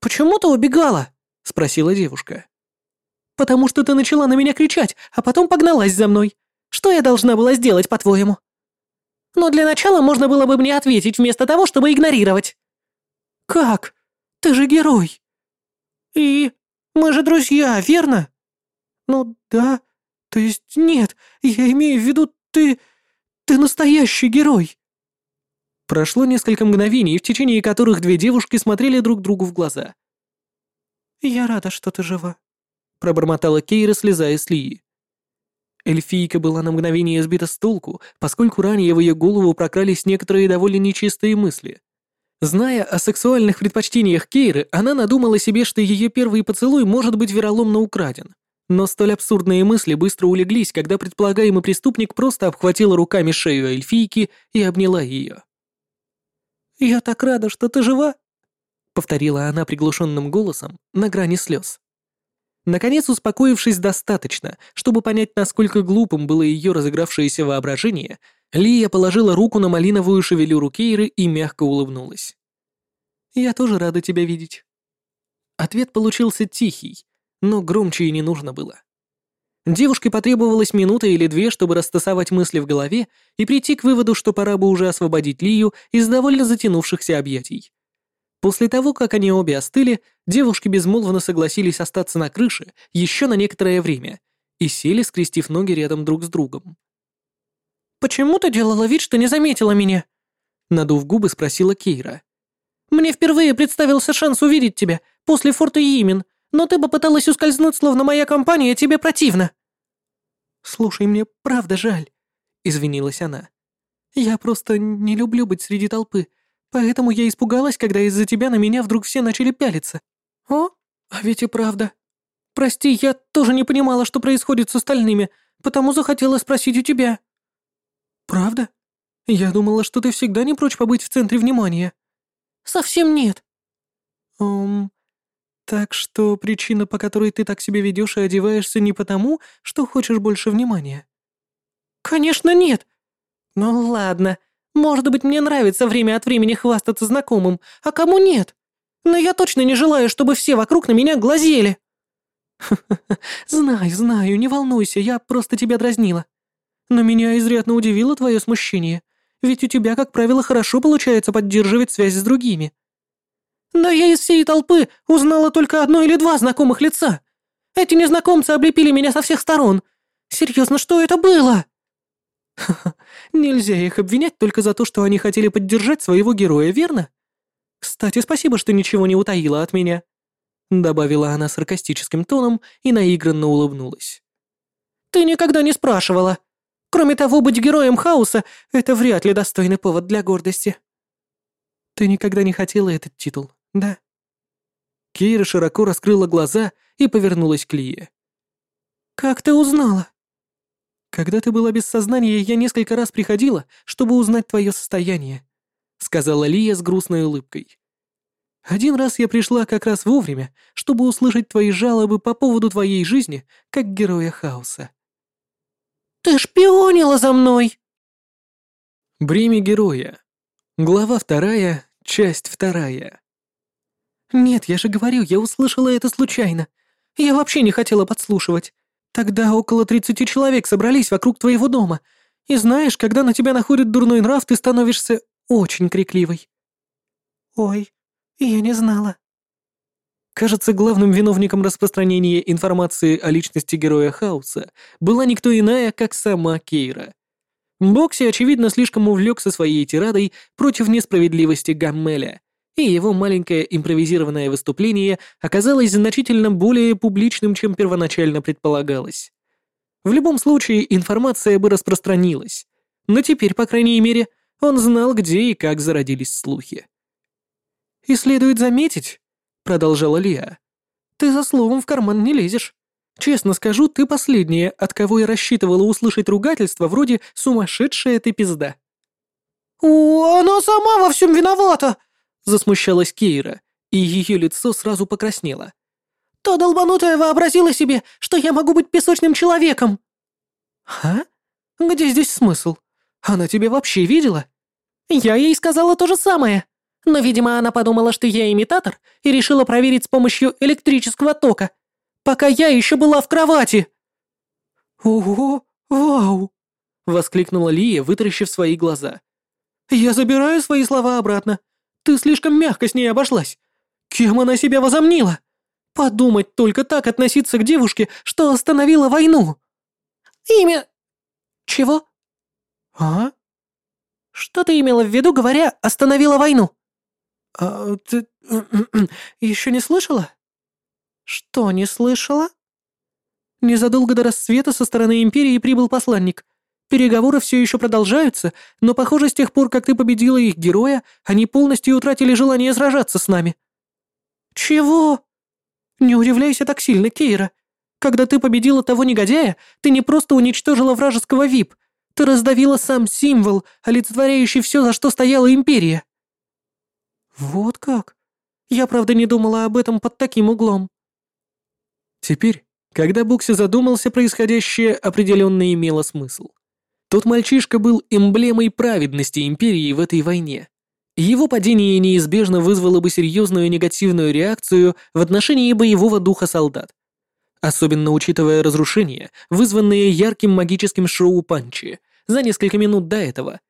«Почему ты убегала?» — спросила девушка. «Потому что ты начала на меня кричать, а потом погналась за мной. Что я должна была сделать, по-твоему?» «Но для начала можно было бы мне ответить вместо того, чтобы игнорировать». «Как? Ты же герой!» «И? Мы же друзья, верно?» «Ну да, то есть нет, я имею в виду, ты... ты настоящий герой!» Прошло несколько мгновений, в течение которых две девушки смотрели друг другу в глаза. «Я рада, что ты жива», — пробормотала Кейра, слезая с Лии. Эльфийка была на мгновение сбита с толку, поскольку ранее в ее голову прокрались некоторые довольно нечистые мысли. Зная о сексуальных предпочтениях Кейры, она надумала себе, что ее первый поцелуй может быть вероломно украден. Но столь абсурдные мысли быстро улеглись, когда предполагаемый преступник просто обхватил руками шею эльфийки и обняла ее. «Я так рада, что ты жива!» — повторила она приглушенным голосом на грани слез. Наконец, успокоившись достаточно, чтобы понять, насколько глупым было ее разыгравшееся воображение, Лия положила руку на малиновую шевелюру Кейры и мягко улыбнулась. «Я тоже рада тебя видеть». Ответ получился тихий, но громче и не нужно было. Девушке потребовалось минута или две, чтобы растасовать мысли в голове и прийти к выводу, что пора бы уже освободить Лию из довольно затянувшихся объятий. После того, как они обе остыли, девушки безмолвно согласились остаться на крыше еще на некоторое время и сели, скрестив ноги рядом друг с другом. «Почему ты делала вид, что не заметила меня?» Надув губы, спросила Кейра. «Мне впервые представился шанс увидеть тебя после форта Йимин, но ты попыталась ускользнуть, словно моя компания тебе противна». «Слушай, мне правда жаль», — извинилась она. «Я просто не люблю быть среди толпы, поэтому я испугалась, когда из-за тебя на меня вдруг все начали пялиться». «О, а ведь и правда. Прости, я тоже не понимала, что происходит с остальными, потому захотела спросить у тебя». «Правда? Я думала, что ты всегда не прочь побыть в центре внимания». «Совсем нет». «Эм, так что причина, по которой ты так себя ведешь и одеваешься, не потому, что хочешь больше внимания? Конечно, нет. Ну ладно, может быть, мне нравится время от времени хвастаться знакомым, а кому нет? Но я точно не желаю, чтобы все вокруг на меня глазели. Знаю, знаю, не волнуйся, я просто тебя дразнила. Но меня изрядно удивило твое смущение, ведь у тебя, как правило, хорошо получается поддерживать связь с другими. Но я из всей толпы узнала только одно или два знакомых лица. Эти незнакомцы облепили меня со всех сторон. Серьезно, что это было?» нельзя их обвинять только за то, что они хотели поддержать своего героя, верно? Кстати, спасибо, что ничего не утаила от меня», — добавила она саркастическим тоном и наигранно улыбнулась. «Ты никогда не спрашивала. Кроме того, быть героем хаоса — это вряд ли достойный повод для гордости». «Ты никогда не хотела этот титул, да?» Кейра широко раскрыла глаза и повернулась к Лие. «Как ты узнала?» «Когда ты была без сознания, я несколько раз приходила, чтобы узнать твое состояние», — сказала Лия с грустной улыбкой. «Один раз я пришла как раз вовремя, чтобы услышать твои жалобы по поводу твоей жизни как героя хаоса». «Ты шпионила за мной!» Бремя героя. Глава вторая, часть вторая. «Нет, я же говорю, я услышала это случайно. Я вообще не хотела подслушивать. Тогда около тридцати человек собрались вокруг твоего дома. И знаешь, когда на тебя находит дурной нрав, ты становишься очень крикливой». «Ой, я не знала». Кажется, главным виновником распространения информации о личности героя Хауса была никто иная, как сама Кейра. Бокси, очевидно, слишком увлекся своей тирадой против несправедливости Гаммеля, и его маленькое импровизированное выступление оказалось значительно более публичным, чем первоначально предполагалось. В любом случае, информация бы распространилась, но теперь, по крайней мере, он знал, где и как зародились слухи. «И следует заметить», — продолжала Лиа, — «ты за словом в карман не лезешь. Честно скажу, ты последняя, от кого я рассчитывала услышать ругательство вроде «сумасшедшая ты пизда». «О, она сама во всем виновата!» Засмущалась Кейра, и ее лицо сразу покраснело. «Та долбанутая вообразила себе, что я могу быть песочным человеком!» «Ха? Где здесь смысл? Она тебя вообще видела?» «Я ей сказала то же самое, но, видимо, она подумала, что я имитатор и решила проверить с помощью электрического тока, пока я еще была в кровати!» «Ого, вау!» — воскликнула Лия, вытаращив свои глаза. «Я забираю свои слова обратно. Ты слишком мягко с ней обошлась. Кем она себя возомнила? Подумать только так относиться к девушке, что остановила войну. Имя... Чего? А? Что ты имела в виду, говоря «остановила войну»? А, ты еще не слышала? Что не слышала? Незадолго до рассвета со стороны Империи прибыл посланник. Переговоры все еще продолжаются, но, похоже, с тех пор, как ты победила их героя, они полностью утратили желание сражаться с нами». «Чего?» «Не удивляйся так сильно, Кейра. Когда ты победила того негодяя, ты не просто уничтожила вражеского ВИП, ты раздавила сам символ, олицетворяющий все, за что стояла Империя». «Вот как? Я, правда, не думала об этом под таким углом». Теперь, когда Букси задумался, происходящее определенно имело смысл. Тот мальчишка был эмблемой праведности Империи в этой войне. Его падение неизбежно вызвало бы серьезную негативную реакцию в отношении боевого духа солдат. Особенно учитывая разрушения, вызванные ярким магическим шоу Панчи за несколько минут до этого.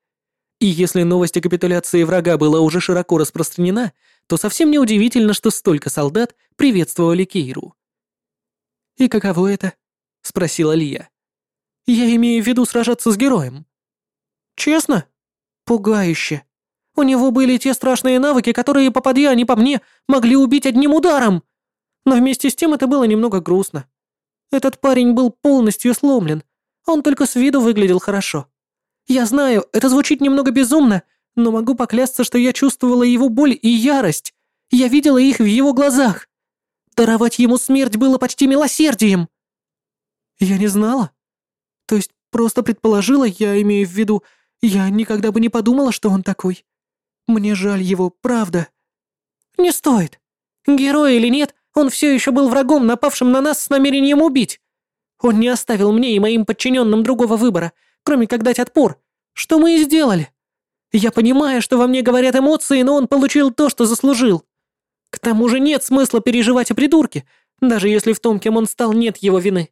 И если новость о капитуляции врага была уже широко распространена, то совсем не удивительно, что столько солдат приветствовали Кейру. «И каково это?» — спросила Лия. Я имею в виду сражаться с героем. Честно? Пугающе. У него были те страшные навыки, которые, попадя они по мне, могли убить одним ударом. Но вместе с тем это было немного грустно. Этот парень был полностью сломлен. Он только с виду выглядел хорошо. Я знаю, это звучит немного безумно, но могу поклясться, что я чувствовала его боль и ярость. Я видела их в его глазах. Даровать ему смерть было почти милосердием. Я не знала. То есть просто предположила, я имею в виду, я никогда бы не подумала, что он такой. Мне жаль его, правда. Не стоит. Герой или нет, он все еще был врагом, напавшим на нас с намерением убить. Он не оставил мне и моим подчиненным другого выбора, кроме как дать отпор. Что мы и сделали. Я понимаю, что во мне говорят эмоции, но он получил то, что заслужил. К тому же нет смысла переживать о придурке, даже если в том, кем он стал, нет его вины.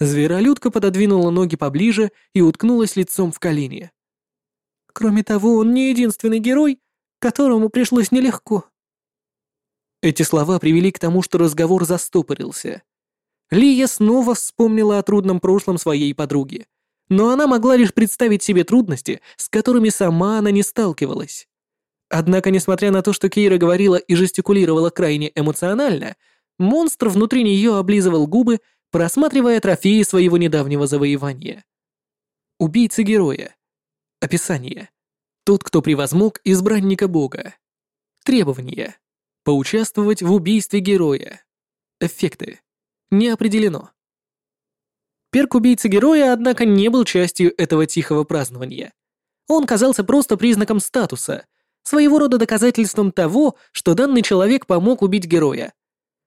Зверолюдка пододвинула ноги поближе и уткнулась лицом в колени. Кроме того, он не единственный герой, которому пришлось нелегко. Эти слова привели к тому, что разговор застопорился. Лия снова вспомнила о трудном прошлом своей подруги, но она могла лишь представить себе трудности, с которыми сама она не сталкивалась. Однако, несмотря на то, что Кейра говорила и жестикулировала крайне эмоционально, монстр внутри нее облизывал губы, просматривая трофеи своего недавнего завоевания. Убийцы героя. Описание. Тот, кто превозмог избранника бога. Требования. Поучаствовать в убийстве героя. Эффекты. Не определено. Перк убийцы героя, однако, не был частью этого тихого празднования. Он казался просто признаком статуса, своего рода доказательством того, что данный человек помог убить героя.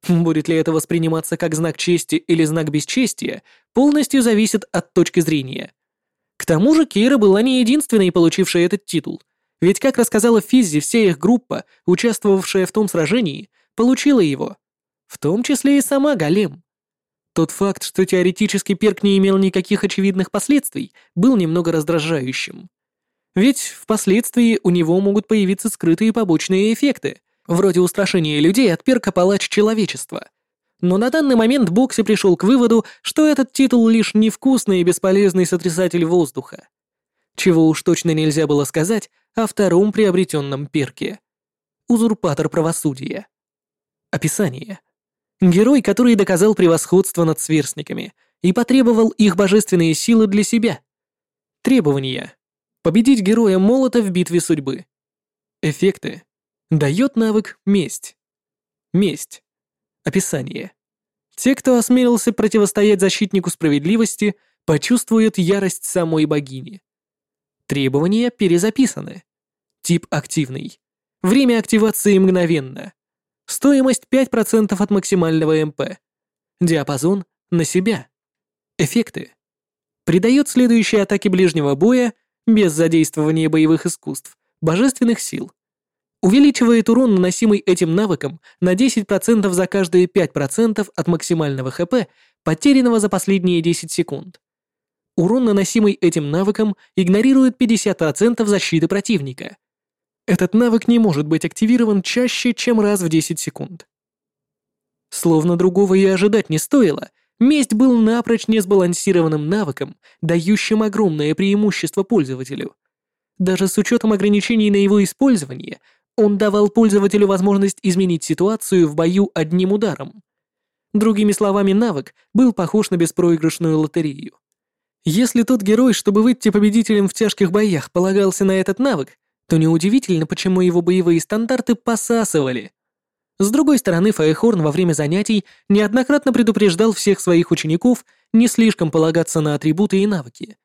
Будет ли это восприниматься как знак чести или знак бесчестия, полностью зависит от точки зрения. К тому же Кейра была не единственной, получившей этот титул, ведь, как рассказала Физзи, вся их группа, участвовавшая в том сражении, получила его. В том числе и сама Голем. Тот факт, что теоретически перк не имел никаких очевидных последствий, был немного раздражающим. Ведь впоследствии у него могут появиться скрытые побочные эффекты, вроде устрашения людей от перка палач человечества. Но на данный момент Бокси пришел к выводу, что этот титул лишь невкусный и бесполезный сотрясатель воздуха. Чего уж точно нельзя было сказать о втором приобретенном перке. Узурпатор правосудия. Описание. Герой, который доказал превосходство над сверстниками и потребовал их божественные силы для себя. Требования. Победить героя молота в битве судьбы. Эффекты. Дает навык «Месть». Месть. Описание. Те, кто осмелился противостоять защитнику справедливости, почувствуют ярость самой богини. Требования перезаписаны. Тип активный. Время активации мгновенно. Стоимость 5% от максимального МП. Диапазон на себя. Эффекты. Придает следующей атаке ближнего боя, без задействования боевых искусств, божественных сил. Увеличивает урон, наносимый этим навыком, на 10% за каждые 5% от максимального ХП, потерянного за последние 10 секунд. Урон, наносимый этим навыком, игнорирует 50% защиты противника. Этот навык не может быть активирован чаще, чем раз в 10 секунд. Словно другого и ожидать не стоило, месть был напрочь несбалансированным навыком, дающим огромное преимущество пользователю. Даже с учетом ограничений на его использование, он давал пользователю возможность изменить ситуацию в бою одним ударом. Другими словами, навык был похож на беспроигрышную лотерею. Если тот герой, чтобы выйти победителем в тяжких боях, полагался на этот навык, то неудивительно, почему его боевые стандарты посасывали. С другой стороны, Фаехорн во время занятий неоднократно предупреждал всех своих учеников не слишком полагаться на атрибуты и навыки.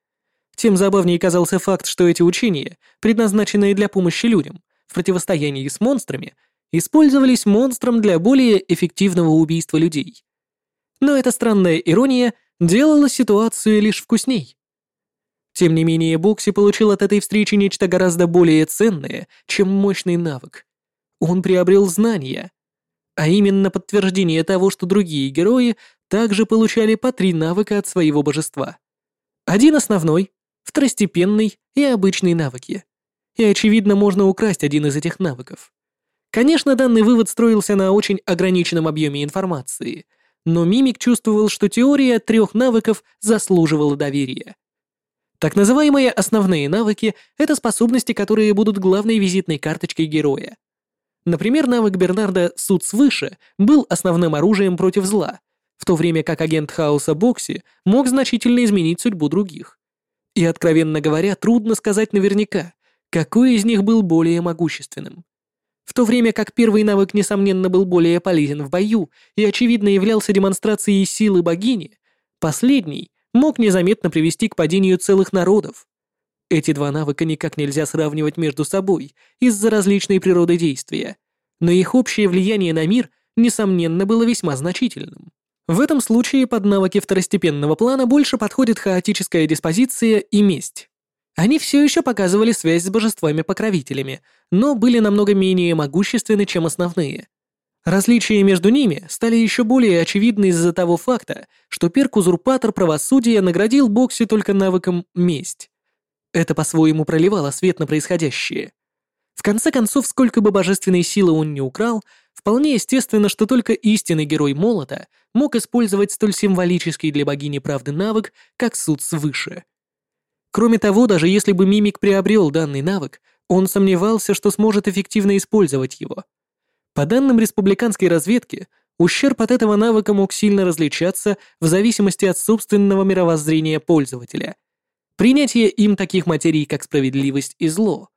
Тем забавнее казался факт, что эти учения, предназначенные для помощи людям в противостоянии с монстрами, использовались монстром для более эффективного убийства людей. Но эта странная ирония делала ситуацию лишь вкусней. Тем не менее, Бокси получил от этой встречи нечто гораздо более ценное, чем мощный навык. Он приобрел знания, а именно подтверждение того, что другие герои также получали по три навыка от своего божества. Один основной, второстепенный и обычный навыки. И, очевидно, можно украсть один из этих навыков. Конечно, данный вывод строился на очень ограниченном объеме информации, но Мимик чувствовал, что теория трех навыков заслуживала доверия. Так называемые основные навыки — это способности, которые будут главной визитной карточкой героя. Например, навык Бернарда «Суд свыше» был основным оружием против зла, в то время как агент хаоса Бокси мог значительно изменить судьбу других. И, откровенно говоря, трудно сказать наверняка, какой из них был более могущественным. В то время как первый навык, несомненно, был более полезен в бою и, очевидно, являлся демонстрацией силы богини, последний мог незаметно привести к падению целых народов. Эти два навыка никак нельзя сравнивать между собой из-за различной природы действия, но их общее влияние на мир, несомненно, было весьма значительным. В этом случае под навыки второстепенного плана больше подходит хаотическая диспозиция и месть. Они все еще показывали связь с божествами-покровителями, но были намного менее могущественны, чем основные. Различия между ними стали еще более очевидны из-за того факта, что перк-узурпатор правосудия наградил Бокси только навыком «месть». Это по-своему проливало свет на происходящее. В конце концов, сколько бы божественной силы он ни украл, Вполне естественно, что только истинный герой молота мог использовать столь символический для богини правды навык, как суд свыше. Кроме того, даже если бы мимик приобрел данный навык, он сомневался, что сможет эффективно использовать его. По данным республиканской разведки, ущерб от этого навыка мог сильно различаться в зависимости от собственного мировоззрения пользователя. Принятие им таких материй, как справедливость и зло.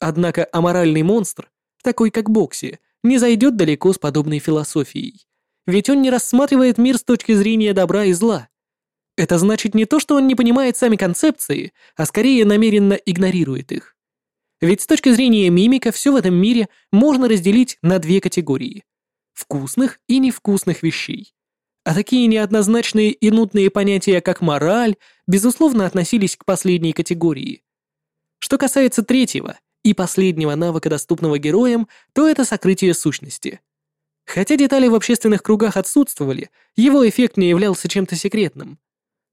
Однако аморальный монстр, такой как Бокси, не зайдет далеко с подобной философией. Ведь он не рассматривает мир с точки зрения добра и зла. Это значит не то, что он не понимает сами концепции, а скорее намеренно игнорирует их. Ведь с точки зрения мимика все в этом мире можно разделить на две категории – вкусных и невкусных вещей. А такие неоднозначные и нудные понятия, как мораль, безусловно относились к последней категории. Что касается третьего и последнего навыка, доступного героям, то это сокрытие сущности. Хотя детали в общественных кругах отсутствовали, его эффект не являлся чем-то секретным.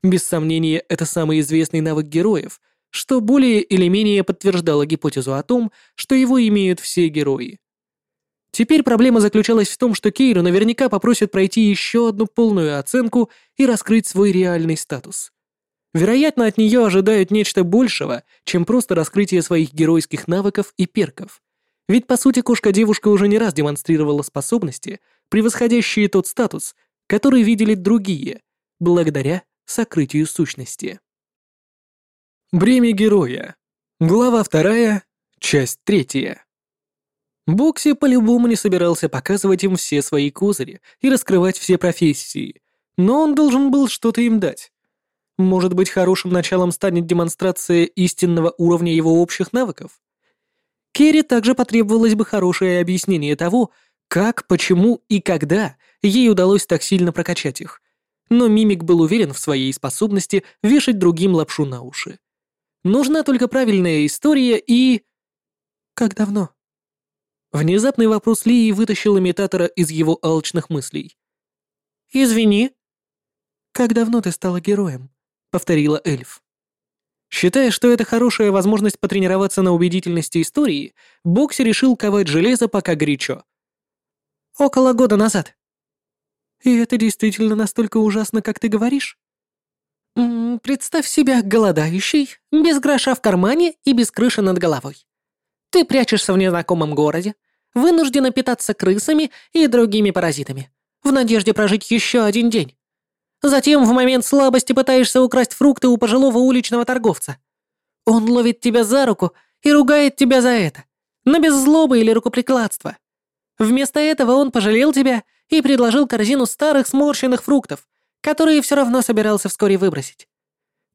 Без сомнения, это самый известный навык героев, что более или менее подтверждало гипотезу о том, что его имеют все герои. Теперь проблема заключалась в том, что Кейру наверняка попросят пройти еще одну полную оценку и раскрыть свой реальный статус. Вероятно, от нее ожидают нечто большего, чем просто раскрытие своих геройских навыков и перков. Ведь, по сути, кошка-девушка уже не раз демонстрировала способности, превосходящие тот статус, который видели другие, благодаря сокрытию сущности. Бремя героя. Глава вторая, часть третья. Бокси по-любому не собирался показывать им все свои козыри и раскрывать все профессии, но он должен был что-то им дать. Может быть, хорошим началом станет демонстрация истинного уровня его общих навыков? Керри также потребовалось бы хорошее объяснение того, как, почему и когда ей удалось так сильно прокачать их. Но Мимик был уверен в своей способности вешать другим лапшу на уши. Нужна только правильная история и... Как давно? Внезапный вопрос Лии вытащил имитатора из его алчных мыслей. «Извини». «Как давно ты стала героем?» — повторила эльф. Считая, что это хорошая возможность потренироваться на убедительности истории, Бокси решил ковать железо пока горячо. «Около года назад». «И это действительно настолько ужасно, как ты говоришь?» «Представь себя голодающей, без гроша в кармане и без крыши над головой. Ты прячешься в незнакомом городе, вынуждена питаться крысами и другими паразитами, в надежде прожить еще один день. Затем в момент слабости пытаешься украсть фрукты у пожилого уличного торговца. Он ловит тебя за руку и ругает тебя за это, но без злобы или рукоприкладства. Вместо этого он пожалел тебя и предложил корзину старых сморщенных фруктов, которые все равно собирался вскоре выбросить.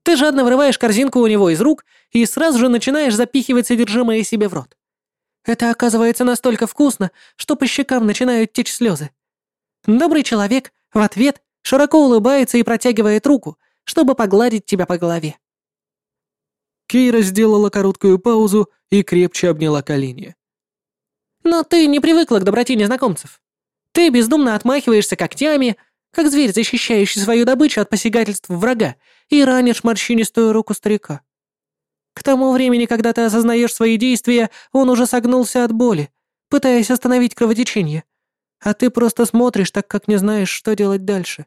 Ты жадно вырываешь корзинку у него из рук и сразу же начинаешь запихивать содержимое себе в рот. Это оказывается настолько вкусно, что по щекам начинают течь слезы. Добрый человек в ответ широко улыбается и протягивает руку, чтобы погладить тебя по голове. Кейра сделала короткую паузу и крепче обняла колени. «Но ты не привыкла к доброте незнакомцев. Ты бездумно отмахиваешься когтями, как зверь, защищающий свою добычу от посягательств врага, и ранишь морщинистую руку старика. К тому времени, когда ты осознаешь свои действия, он уже согнулся от боли, пытаясь остановить кровотечение. А ты просто смотришь, так как не знаешь, что делать дальше.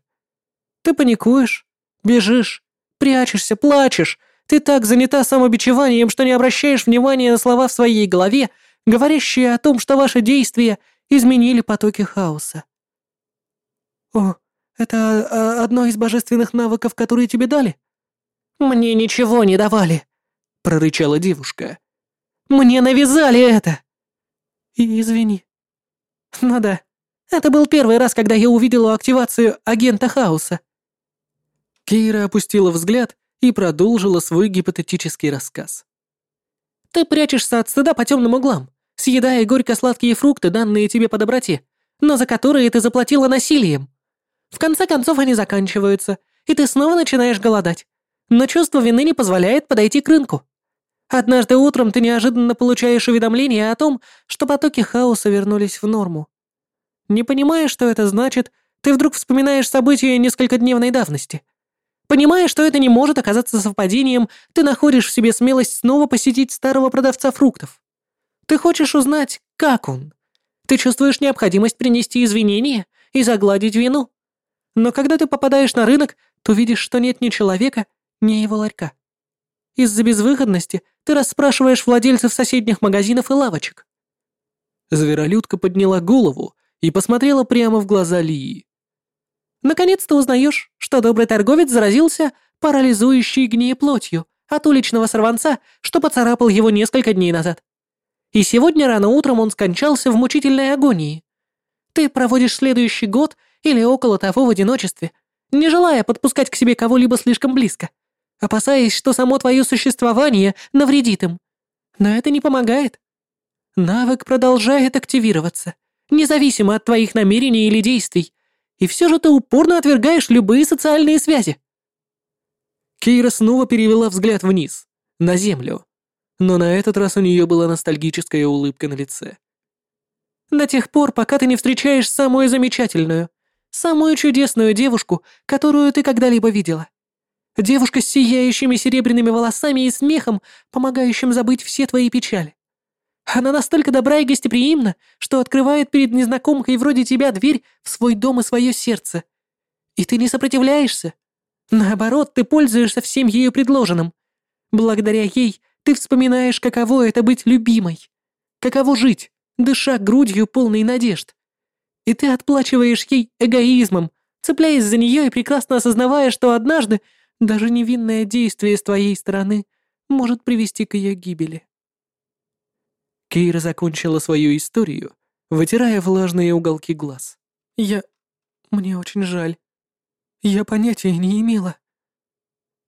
Ты паникуешь, бежишь, прячешься, плачешь. Ты так занята самобичеванием, что не обращаешь внимания на слова в своей голове, говорящие о том, что ваши действия изменили потоки хаоса. О, это а, одно из божественных навыков, которые тебе дали? Мне ничего не давали, прорычала девушка. Мне навязали это. И извини. Ну да, это был первый раз, когда я увидела активацию агента хаоса. Кейра опустила взгляд и продолжила свой гипотетический рассказ. Ты прячешься от стыда по темным углам, съедая горько-сладкие фрукты, данные тебе по доброте, но за которые ты заплатила насилием. В конце концов они заканчиваются, и ты снова начинаешь голодать. Но чувство вины не позволяет подойти к рынку. Однажды утром ты неожиданно получаешь уведомление о том, что потоки хаоса вернулись в норму. Не понимая, что это значит, ты вдруг вспоминаешь события несколько дневной давности. Понимая, что это не может оказаться совпадением, ты находишь в себе смелость снова посетить старого продавца фруктов. Ты хочешь узнать, как он. Ты чувствуешь необходимость принести извинения и загладить вину. Но когда ты попадаешь на рынок, то видишь, что нет ни человека, ни его ларька. Из-за безвыходности ты расспрашиваешь владельцев соседних магазинов и лавочек. Зверолюдка подняла голову и посмотрела прямо в глаза Лии. Наконец-то узнаешь, что добрый торговец заразился парализующей гниеплотью от уличного сорванца, что поцарапал его несколько дней назад. И сегодня рано утром он скончался в мучительной агонии. Ты проводишь следующий год или около того в одиночестве, не желая подпускать к себе кого-либо слишком близко, опасаясь, что само твое существование навредит им. Но это не помогает. Навык продолжает активироваться, независимо от твоих намерений или действий, и все же ты упорно отвергаешь любые социальные связи. Кейра снова перевела взгляд вниз, на землю. Но на этот раз у нее была ностальгическая улыбка на лице. До тех пор, пока ты не встречаешь самую замечательную, самую чудесную девушку, которую ты когда-либо видела. Девушка с сияющими серебряными волосами и смехом, помогающим забыть все твои печали. Она настолько добра и гостеприимна, что открывает перед незнакомкой вроде тебя дверь в свой дом и свое сердце. И ты не сопротивляешься. Наоборот, ты пользуешься всем ею предложенным. Благодаря ей ты вспоминаешь, каково это быть любимой. Каково жить, дыша грудью полной надежд. И ты отплачиваешь ей эгоизмом, цепляясь за нее и прекрасно осознавая, что однажды даже невинное действие с твоей стороны может привести к ее гибели. Кейра закончила свою историю, вытирая влажные уголки глаз. «Я... мне очень жаль. Я понятия не имела».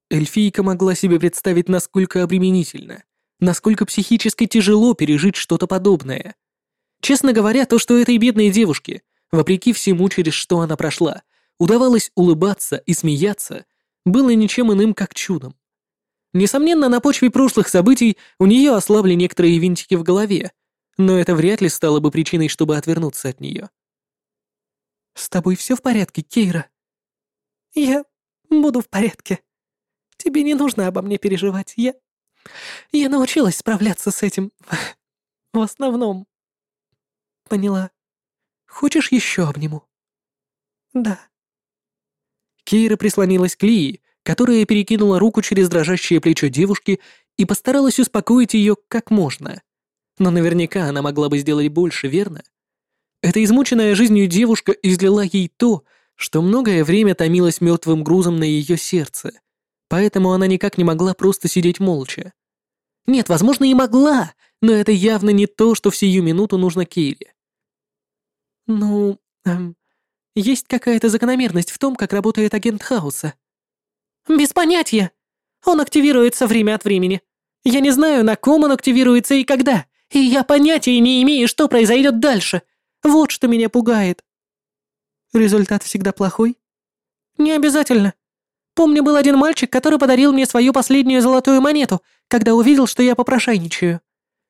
Эльфийка могла себе представить, насколько обременительно, насколько психически тяжело пережить что-то подобное. Честно говоря, то, что этой бедной девушке, вопреки всему, через что она прошла, удавалось улыбаться и смеяться, было ничем иным, как чудом. Несомненно, на почве прошлых событий у нее ослабли некоторые винтики в голове, но это вряд ли стало бы причиной, чтобы отвернуться от нее. «С тобой все в порядке, Кейра?» «Я буду в порядке. Тебе не нужно обо мне переживать. Я... Я научилась справляться с этим. В основном. Поняла. Хочешь еще обниму?» «Да». Кейра прислонилась к Лии, которая перекинула руку через дрожащее плечо девушки и постаралась успокоить ее как можно. Но наверняка она могла бы сделать больше, верно? Эта измученная жизнью девушка излила ей то, что многое время томилось мертвым грузом на ее сердце, поэтому она никак не могла просто сидеть молча. Нет, возможно, и могла, но это явно не то, что в сию минуту нужно Кейре. «Ну, эм, есть какая-то закономерность в том, как работает агент Хауса», «Без понятия. Он активируется время от времени. Я не знаю, на ком он активируется и когда, и я понятия не имею, что произойдет дальше. Вот что меня пугает». «Результат всегда плохой?» «Не обязательно. Помню, был один мальчик, который подарил мне свою последнюю золотую монету, когда увидел, что я попрошайничаю.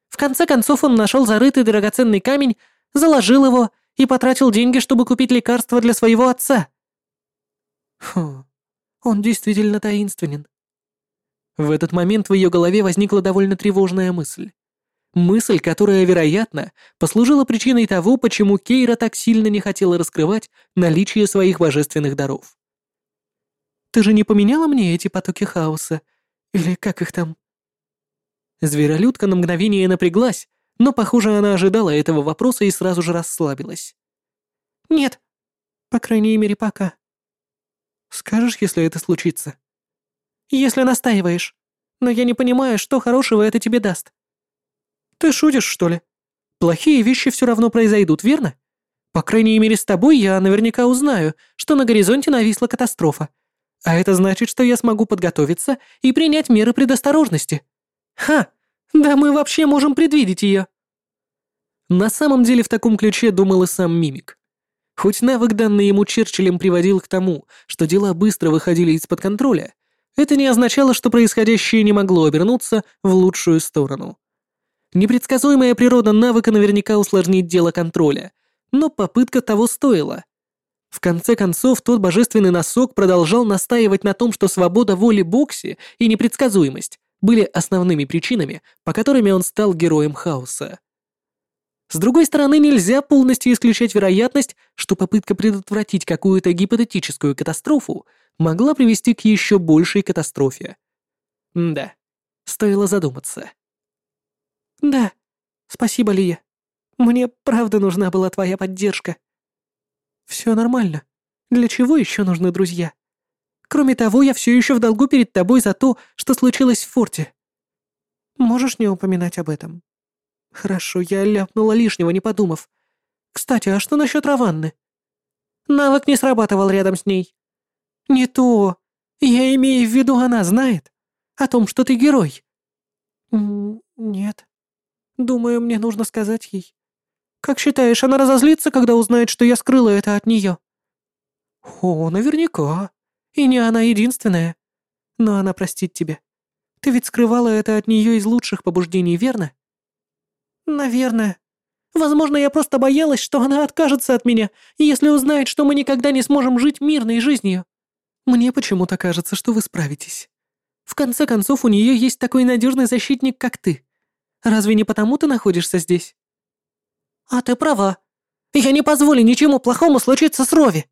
В конце концов он нашел зарытый драгоценный камень, заложил его и потратил деньги, чтобы купить лекарство для своего отца». «Фу, он действительно таинственен. В этот момент в ее голове возникла довольно тревожная мысль. Мысль, которая, вероятно, послужила причиной того, почему Кейра так сильно не хотела раскрывать наличие своих божественных даров. «Ты же не поменяла мне эти потоки хаоса? Или как их там?» Зверолюдка на мгновение напряглась, но, похоже, она ожидала этого вопроса и сразу же расслабилась. «Нет. По крайней мере, пока». Скажешь, если это случится?» «Если настаиваешь. Но я не понимаю, что хорошего это тебе даст». «Ты шутишь, что ли? Плохие вещи все равно произойдут, верно? По крайней мере, с тобой я наверняка узнаю, что на горизонте нависла катастрофа. А это значит, что я смогу подготовиться и принять меры предосторожности. Ха! Да мы вообще можем предвидеть ее. На самом деле в таком ключе думал и сам Мимик. Хоть навык, данный ему Черчиллем, приводил к тому, что дела быстро выходили из-под контроля, это не означало, что происходящее не могло обернуться в лучшую сторону. Непредсказуемая природа навыка наверняка усложнит дело контроля, но попытка того стоила. В конце концов, тот божественный носок продолжал настаивать на том, что свобода воли Бокси и непредсказуемость были основными причинами, по которым он стал героем хаоса. С другой стороны, нельзя полностью исключать вероятность, что попытка предотвратить какую-то гипотетическую катастрофу могла привести к еще большей катастрофе. Да, стоило задуматься. Да, спасибо, Лия. Мне правда нужна была твоя поддержка. Все нормально. Для чего еще нужны друзья? Кроме того, я все еще в долгу перед тобой за то, что случилось в форте. Можешь не упоминать об этом? Хорошо, я ляпнула лишнего, не подумав. Кстати, а что насчет Раванны? Навык не срабатывал рядом с ней. Не то. Я имею в виду, она знает о том, что ты герой. Нет. Думаю, мне нужно сказать ей. Как считаешь, она разозлится, когда узнает, что я скрыла это от нее? О, наверняка. И не она единственная. Но она простит тебя. Ты ведь скрывала это от нее из лучших побуждений, верно? Наверное. Возможно, я просто боялась, что она откажется от меня, если узнает, что мы никогда не сможем жить мирной жизнью. Мне почему-то кажется, что вы справитесь. В конце концов, у нее есть такой надежный защитник, как ты. Разве не потому ты находишься здесь? А ты права. Я не позволю ничему плохому случиться с Рови.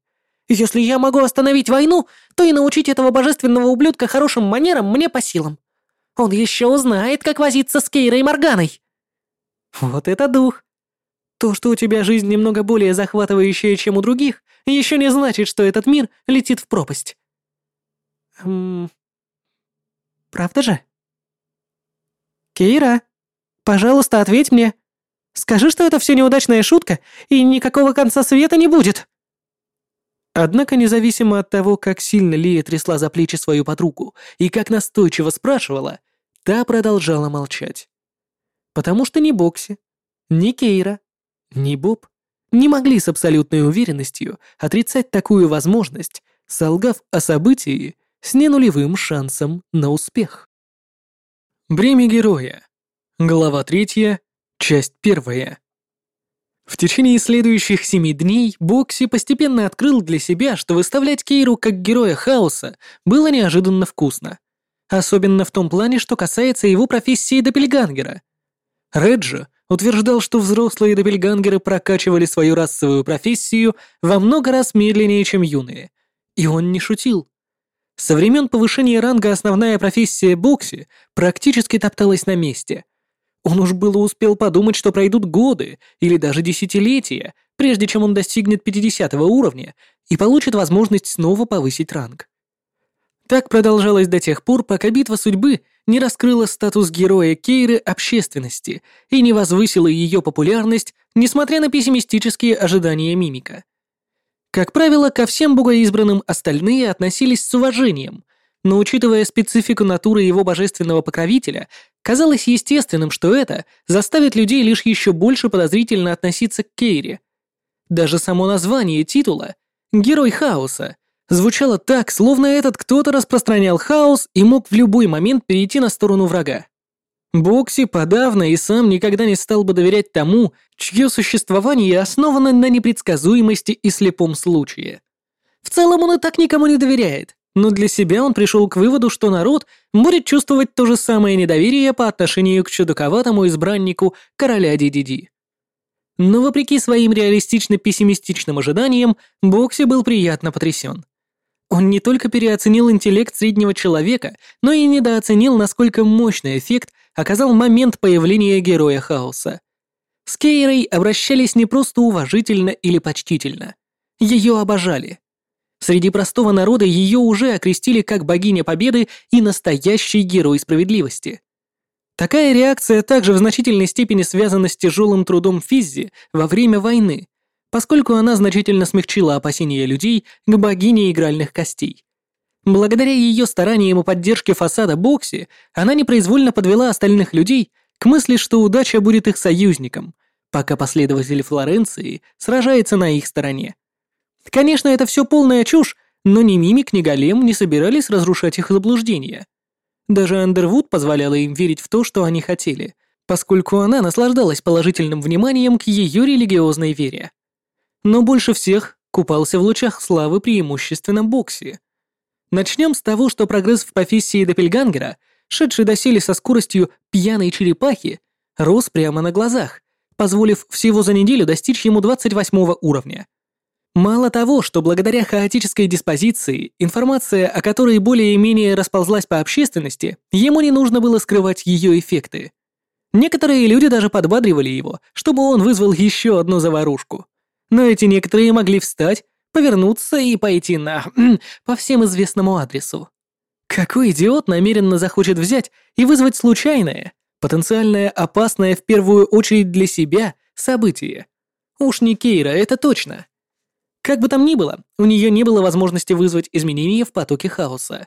Если я могу остановить войну, то и научить этого божественного ублюдка хорошим манерам мне по силам. Он еще узнает, как возиться с Кейрой и Морганой. Вот это дух. То, что у тебя жизнь немного более захватывающая, чем у других, еще не значит, что этот мир летит в пропасть. Хм... Правда же? Кейра, пожалуйста, ответь мне. Скажи, что это все неудачная шутка, и никакого конца света не будет. Однако, независимо от того, как сильно Лия трясла за плечи свою подругу и как настойчиво спрашивала, та продолжала молчать. Потому что ни Бокси, ни Кейра, ни Боб не могли с абсолютной уверенностью отрицать такую возможность, солгав о событии с ненулевым шансом на успех. Бремя героя. Глава третья, часть первая. В течение следующих семи дней Бокси постепенно открыл для себя, что выставлять Кейру как героя хаоса было неожиданно вкусно. Особенно в том плане, что касается его профессии Доппельгангера. Реджи утверждал, что взрослые Доппельгангеры прокачивали свою расовую профессию во много раз медленнее, чем юные. И он не шутил. Со времен повышения ранга основная профессия Бокси практически топталась на месте – он уж было успел подумать, что пройдут годы или даже десятилетия, прежде чем он достигнет 50 уровня и получит возможность снова повысить ранг. Так продолжалось до тех пор, пока битва судьбы не раскрыла статус героя Кейры общественности и не возвысила ее популярность, несмотря на пессимистические ожидания мимика. Как правило, ко всем богоизбранным остальные относились с уважением, но учитывая специфику натуры его божественного покровителя, казалось естественным, что это заставит людей лишь еще больше подозрительно относиться к Кейре. Даже само название титула «Герой хаоса» звучало так, словно этот кто-то распространял хаос и мог в любой момент перейти на сторону врага. Бокси подавно и сам никогда не стал бы доверять тому, чье существование основано на непредсказуемости и слепом случае. В целом он и так никому не доверяет, но для себя он пришел к выводу, что народ будет чувствовать то же самое недоверие по отношению к чудаковатому избраннику короля Дидиди. Но вопреки своим реалистично-пессимистичным ожиданиям, Бокси был приятно потрясен. Он не только переоценил интеллект среднего человека, но и недооценил, насколько мощный эффект оказал момент появления героя хаоса. С Кейрой обращались не просто уважительно или почтительно. Ее обожали. Среди простого народа ее уже окрестили как богиня победы и настоящий герой справедливости. Такая реакция также в значительной степени связана с тяжелым трудом Физзи во время войны, поскольку она значительно смягчила опасения людей к богине игральных костей. Благодаря ее стараниям и поддержке фасада Бокси, она непроизвольно подвела остальных людей к мысли, что удача будет их союзником, пока последователь Флоренции сражается на их стороне. Конечно, это все полная чушь, но ни Мимик, ни Голем не собирались разрушать их заблуждения. Даже Андервуд позволяла им верить в то, что они хотели, поскольку она наслаждалась положительным вниманием к ее религиозной вере. Но больше всех купался в лучах славы преимущественно Бокси. Начнем с того, что прогресс в профессии Доппельгангера, шедший доселе со скоростью пьяной черепахи, рос прямо на глазах, позволив всего за неделю достичь ему 28 уровня. Мало того, что благодаря хаотической диспозиции, информация о которой более-менее расползлась по общественности, ему не нужно было скрывать ее эффекты. Некоторые люди даже подбадривали его, чтобы он вызвал еще одну заварушку. Но эти некоторые могли встать, повернуться и пойти на... по всем известному адресу. Какой идиот намеренно захочет взять и вызвать случайное, потенциальное опасное в первую очередь для себя событие? Уж не Кейра, это точно. Как бы там ни было, у нее не было возможности вызвать изменения в потоке хаоса.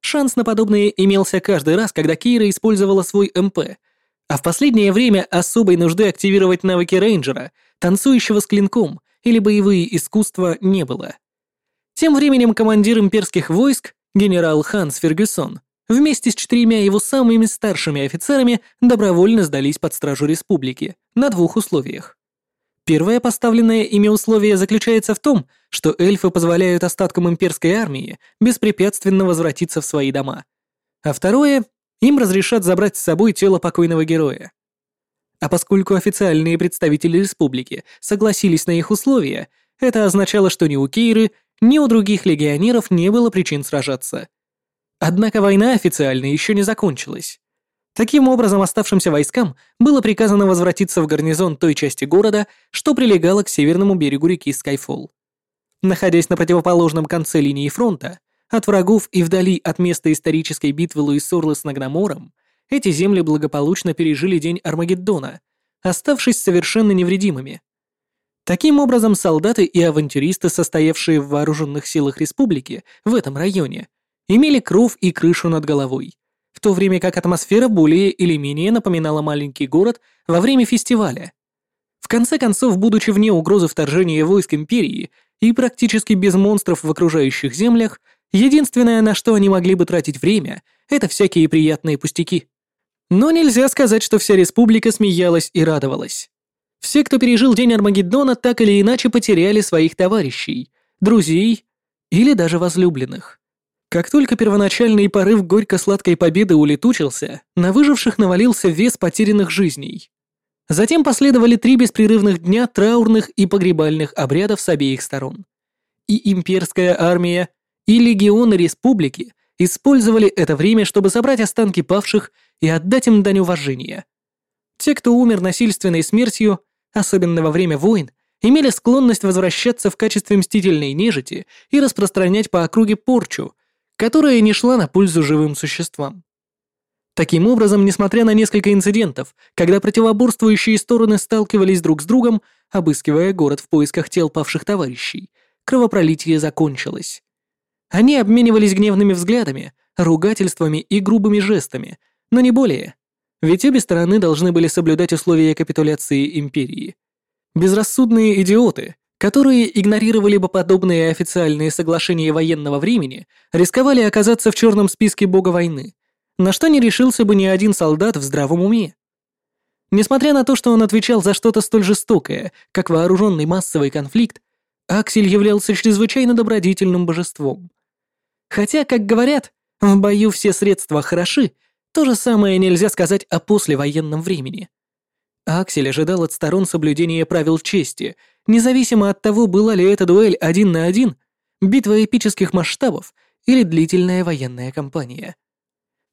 Шанс на подобное имелся каждый раз, когда Кейра использовала свой МП, а в последнее время особой нужды активировать навыки рейнджера, танцующего с клинком или боевые искусства не было. Тем временем командир имперских войск, генерал Ханс Фергюсон, вместе с четырьмя его самыми старшими офицерами добровольно сдались под стражу республики на двух условиях. Первое поставленное ими условие заключается в том, что эльфы позволяют остаткам имперской армии беспрепятственно возвратиться в свои дома. А второе — им разрешат забрать с собой тело покойного героя. А поскольку официальные представители республики согласились на их условия, это означало, что ни у Кейры, ни у других легионеров не было причин сражаться. Однако война официально еще не закончилась. Таким образом, оставшимся войскам было приказано возвратиться в гарнизон той части города, что прилегала к северному берегу реки Скайфолл. Находясь на противоположном конце линии фронта, от врагов и вдали от места исторической битвы Луисорлы с Нагномором, эти земли благополучно пережили день Армагеддона, оставшись совершенно невредимыми. Таким образом, солдаты и авантюристы, состоявшие в вооруженных силах республики в этом районе, имели кров и крышу над головой, то время как атмосфера более или менее напоминала маленький город во время фестиваля. В конце концов, будучи вне угрозы вторжения войск Империи и практически без монстров в окружающих землях, единственное, на что они могли бы тратить время, это всякие приятные пустяки. Но нельзя сказать, что вся республика смеялась и радовалась. Все, кто пережил день Армагеддона, так или иначе потеряли своих товарищей, друзей или даже возлюбленных. Как только первоначальный порыв горько-сладкой победы улетучился, на выживших навалился вес потерянных жизней. Затем последовали три беспрерывных дня траурных и погребальных обрядов с обеих сторон. И имперская армия, и легионы республики использовали это время, чтобы собрать останки павших и отдать им дань уважения. Те, кто умер насильственной смертью, особенно во время войн, имели склонность возвращаться в качестве мстительной нежити и распространять по округе порчу, которая не шла на пользу живым существам. Таким образом, несмотря на несколько инцидентов, когда противоборствующие стороны сталкивались друг с другом, обыскивая город в поисках тел павших товарищей, кровопролитие закончилось. Они обменивались гневными взглядами, ругательствами и грубыми жестами, но не более. Ведь обе стороны должны были соблюдать условия капитуляции империи. Безрассудные идиоты, которые игнорировали бы подобные официальные соглашения военного времени, рисковали оказаться в черном списке бога войны, на что не решился бы ни один солдат в здравом уме. Несмотря на то, что он отвечал за что-то столь жестокое, как вооруженный массовый конфликт, Аксель являлся чрезвычайно добродетельным божеством. Хотя, как говорят, в бою все средства хороши, то же самое нельзя сказать о послевоенном времени. Аксель ожидал от сторон соблюдения правил чести, независимо от того, была ли это дуэль один на один, битва эпических масштабов или длительная военная кампания.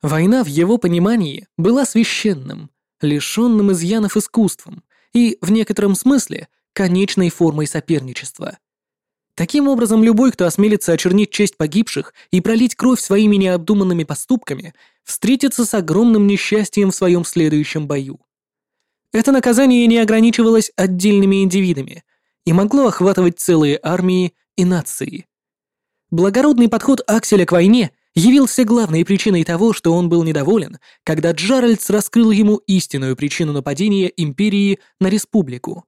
Война в его понимании была священным, лишенным изъянов искусством и, в некотором смысле, конечной формой соперничества. Таким образом, любой, кто осмелится очернить честь погибших и пролить кровь своими необдуманными поступками, встретится с огромным несчастьем в своем следующем бою. Это наказание не ограничивалось отдельными индивидами и могло охватывать целые армии и нации. Благородный подход Акселя к войне явился главной причиной того, что он был недоволен, когда Джаральдс раскрыл ему истинную причину нападения Империи на Республику.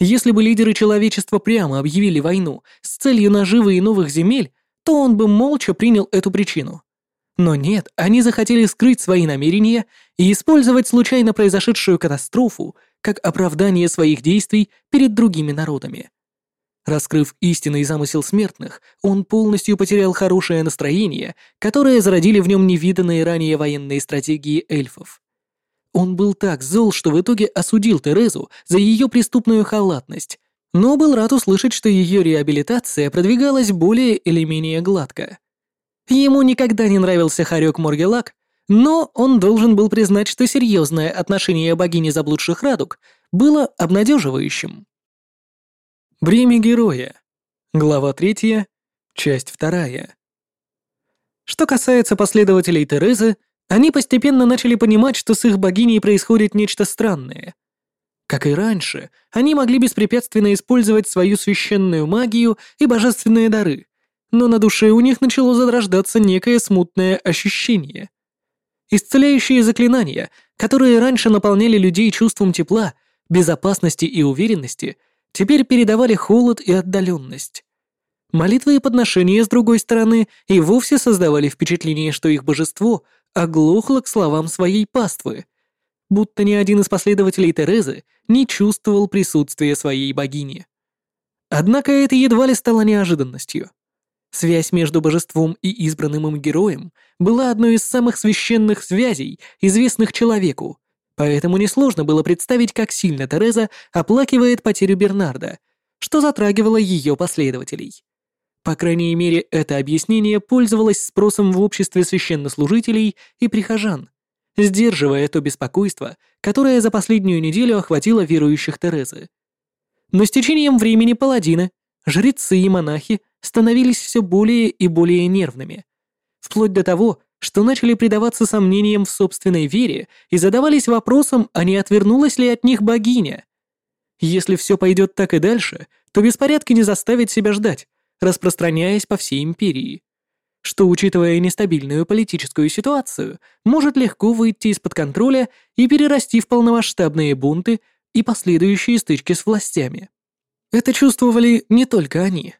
Если бы лидеры человечества прямо объявили войну с целью наживы и новых земель, то он бы молча принял эту причину. Но нет, они захотели скрыть свои намерения и использовать случайно произошедшую катастрофу как оправдание своих действий перед другими народами. Раскрыв истинный замысел смертных, он полностью потерял хорошее настроение, которое зародили в нем невиданные ранее военные стратегии эльфов. он был так зол, что в итоге осудил Терезу за ее преступную халатность, но был рад услышать, что ее реабилитация продвигалась более или менее гладко. Ему никогда не нравился Харек Моргелак, но он должен был признать, что серьезное отношение богини заблудших радуг было обнадеживающим. Бремя героя. Глава 3, часть 2. Что касается последователей Терезы, они постепенно начали понимать, что с их богиней происходит нечто странное. Как и раньше, они могли беспрепятственно использовать свою священную магию и божественные дары, но на душе у них начало зарождаться некое смутное ощущение. Исцеляющие заклинания, которые раньше наполняли людей чувством тепла, безопасности и уверенности, теперь передавали холод и отдаленность. Молитвы и подношения, с другой стороны, и вовсе создавали впечатление, что их божество оглохло к словам своей паствы, будто ни один из последователей Терезы не чувствовал присутствия своей богини. Однако это едва ли стало неожиданностью. Связь между божеством и избранным им героем была одной из самых священных связей, известных человеку, поэтому несложно было представить, как сильно Тереза оплакивает потерю Бернарда, что затрагивало ее последователей. По крайней мере, это объяснение пользовалось спросом в обществе священнослужителей и прихожан, сдерживая то беспокойство, которое за последнюю неделю охватило верующих Терезы. Но с течением времени паладины, жрецы и монахи становились все более и более нервными, вплоть до того, что начали предаваться сомнениям в собственной вере и задавались вопросом, а не отвернулась ли от них богиня. Если все пойдет так и дальше, то беспорядки не заставят себя ждать, распространяясь по всей империи. Что, учитывая нестабильную политическую ситуацию, может легко выйти из-под контроля и перерасти в полномасштабные бунты и последующие стычки с властями. Это чувствовали не только они.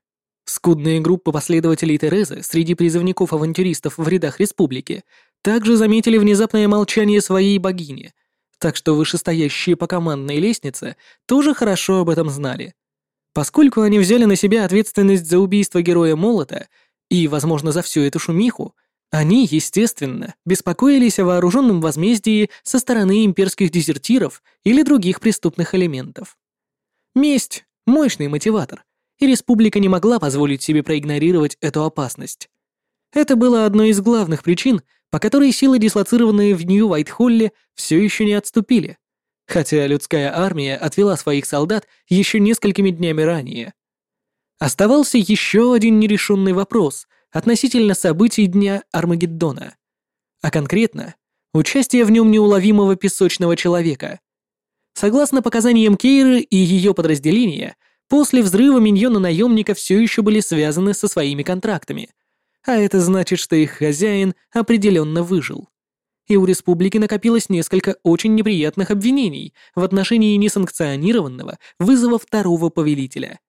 Скудные группы последователей Терезы среди призывников-авантюристов в рядах республики также заметили внезапное молчание своей богини, так что вышестоящие по командной лестнице тоже хорошо об этом знали. Поскольку они взяли на себя ответственность за убийство героя Молота и, возможно, за всю эту шумиху, они, естественно, беспокоились о вооруженном возмездии со стороны имперских дезертиров или других преступных элементов. Месть – мощный мотиватор, и республика не могла позволить себе проигнорировать эту опасность. Это было одной из главных причин, по которой силы, дислоцированные в Нью-Уайтхолле, все еще не отступили хотя людская армия отвела своих солдат еще несколькими днями ранее. Оставался еще один нерешенный вопрос относительно событий дня Армагеддона, а конкретно участие в нем неуловимого песочного человека. Согласно показаниям Кейры и ее подразделения, после взрыва миньоны наемника все еще были связаны со своими контрактами, а это значит, что их хозяин определенно выжил и у республики накопилось несколько очень неприятных обвинений в отношении несанкционированного вызова второго повелителя.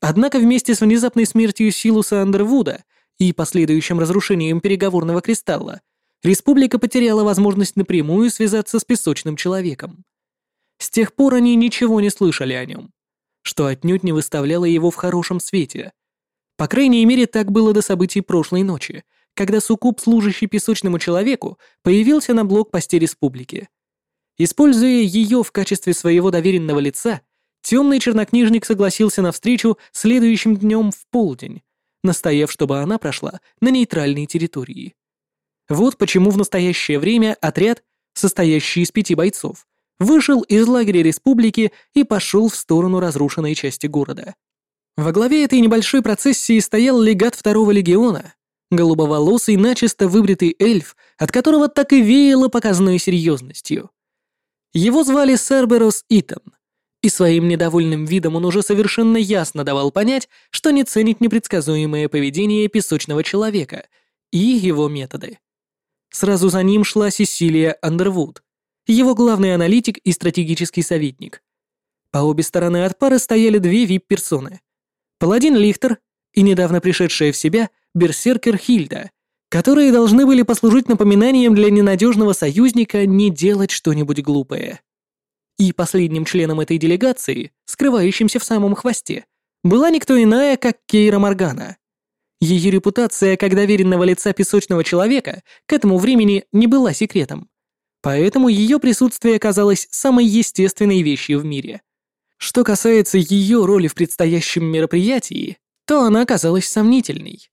Однако вместе с внезапной смертью Силуса Андервуда и последующим разрушением переговорного кристалла, республика потеряла возможность напрямую связаться с песочным человеком. С тех пор они ничего не слышали о нем, что отнюдь не выставляло его в хорошем свете. По крайней мере, так было до событий прошлой ночи, когда суккуб, служащий песочному человеку, появился на блокпосте республики. Используя ее в качестве своего доверенного лица, темный чернокнижник согласился на встречу следующим днем в полдень, настояв, чтобы она прошла на нейтральной территории. Вот почему в настоящее время отряд, состоящий из пяти бойцов, вышел из лагеря республики и пошел в сторону разрушенной части города. Во главе этой небольшой процессии стоял легат второго легиона, голубоволосый, начисто выбритый эльф, от которого так и веяло показной серьезностью. Его звали Серберос Итан, и своим недовольным видом он уже совершенно ясно давал понять, что не ценит непредсказуемое поведение песочного человека и его методы. Сразу за ним шла Сесилия Андервуд, его главный аналитик и стратегический советник. По обе стороны от пары стояли две вип-персоны. Паладин Лихтер и недавно пришедшая в себя – берсеркер Хильда, которые должны были послужить напоминанием для ненадежного союзника не делать что-нибудь глупое. И последним членом этой делегации, скрывающимся в самом хвосте, была никто иная, как Кейра Моргана. Ее репутация как доверенного лица песочного человека к этому времени не была секретом. Поэтому ее присутствие казалось самой естественной вещью в мире. Что касается ее роли в предстоящем мероприятии, то она казалась сомнительной.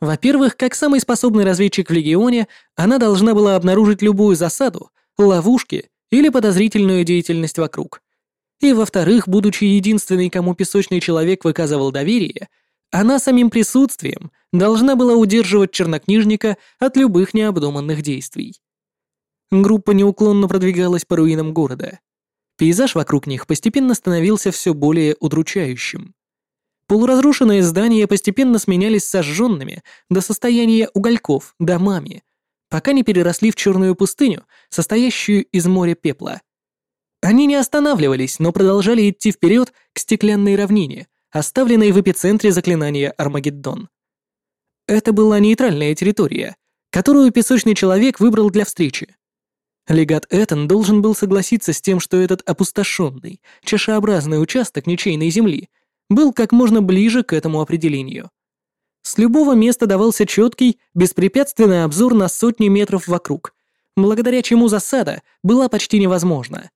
Во-первых, как самый способный разведчик в Легионе, она должна была обнаружить любую засаду, ловушки или подозрительную деятельность вокруг. И во-вторых, будучи единственной, кому песочный человек выказывал доверие, она самим присутствием должна была удерживать чернокнижника от любых необдуманных действий. Группа неуклонно продвигалась по руинам города. Пейзаж вокруг них постепенно становился все более удручающим. Полуразрушенные здания постепенно сменялись сожженными до состояния угольков домами, пока не переросли в черную пустыню, состоящую из моря пепла. Они не останавливались, но продолжали идти вперед к стеклянной равнине, оставленной в эпицентре заклинания Армагеддон. Это была нейтральная территория, которую песочный человек выбрал для встречи. Легат Этон должен был согласиться с тем, что этот опустошенный, чашеобразный участок ничейной земли был как можно ближе к этому определению. С любого места давался четкий, беспрепятственный обзор на сотни метров вокруг, благодаря чему засада была почти невозможна.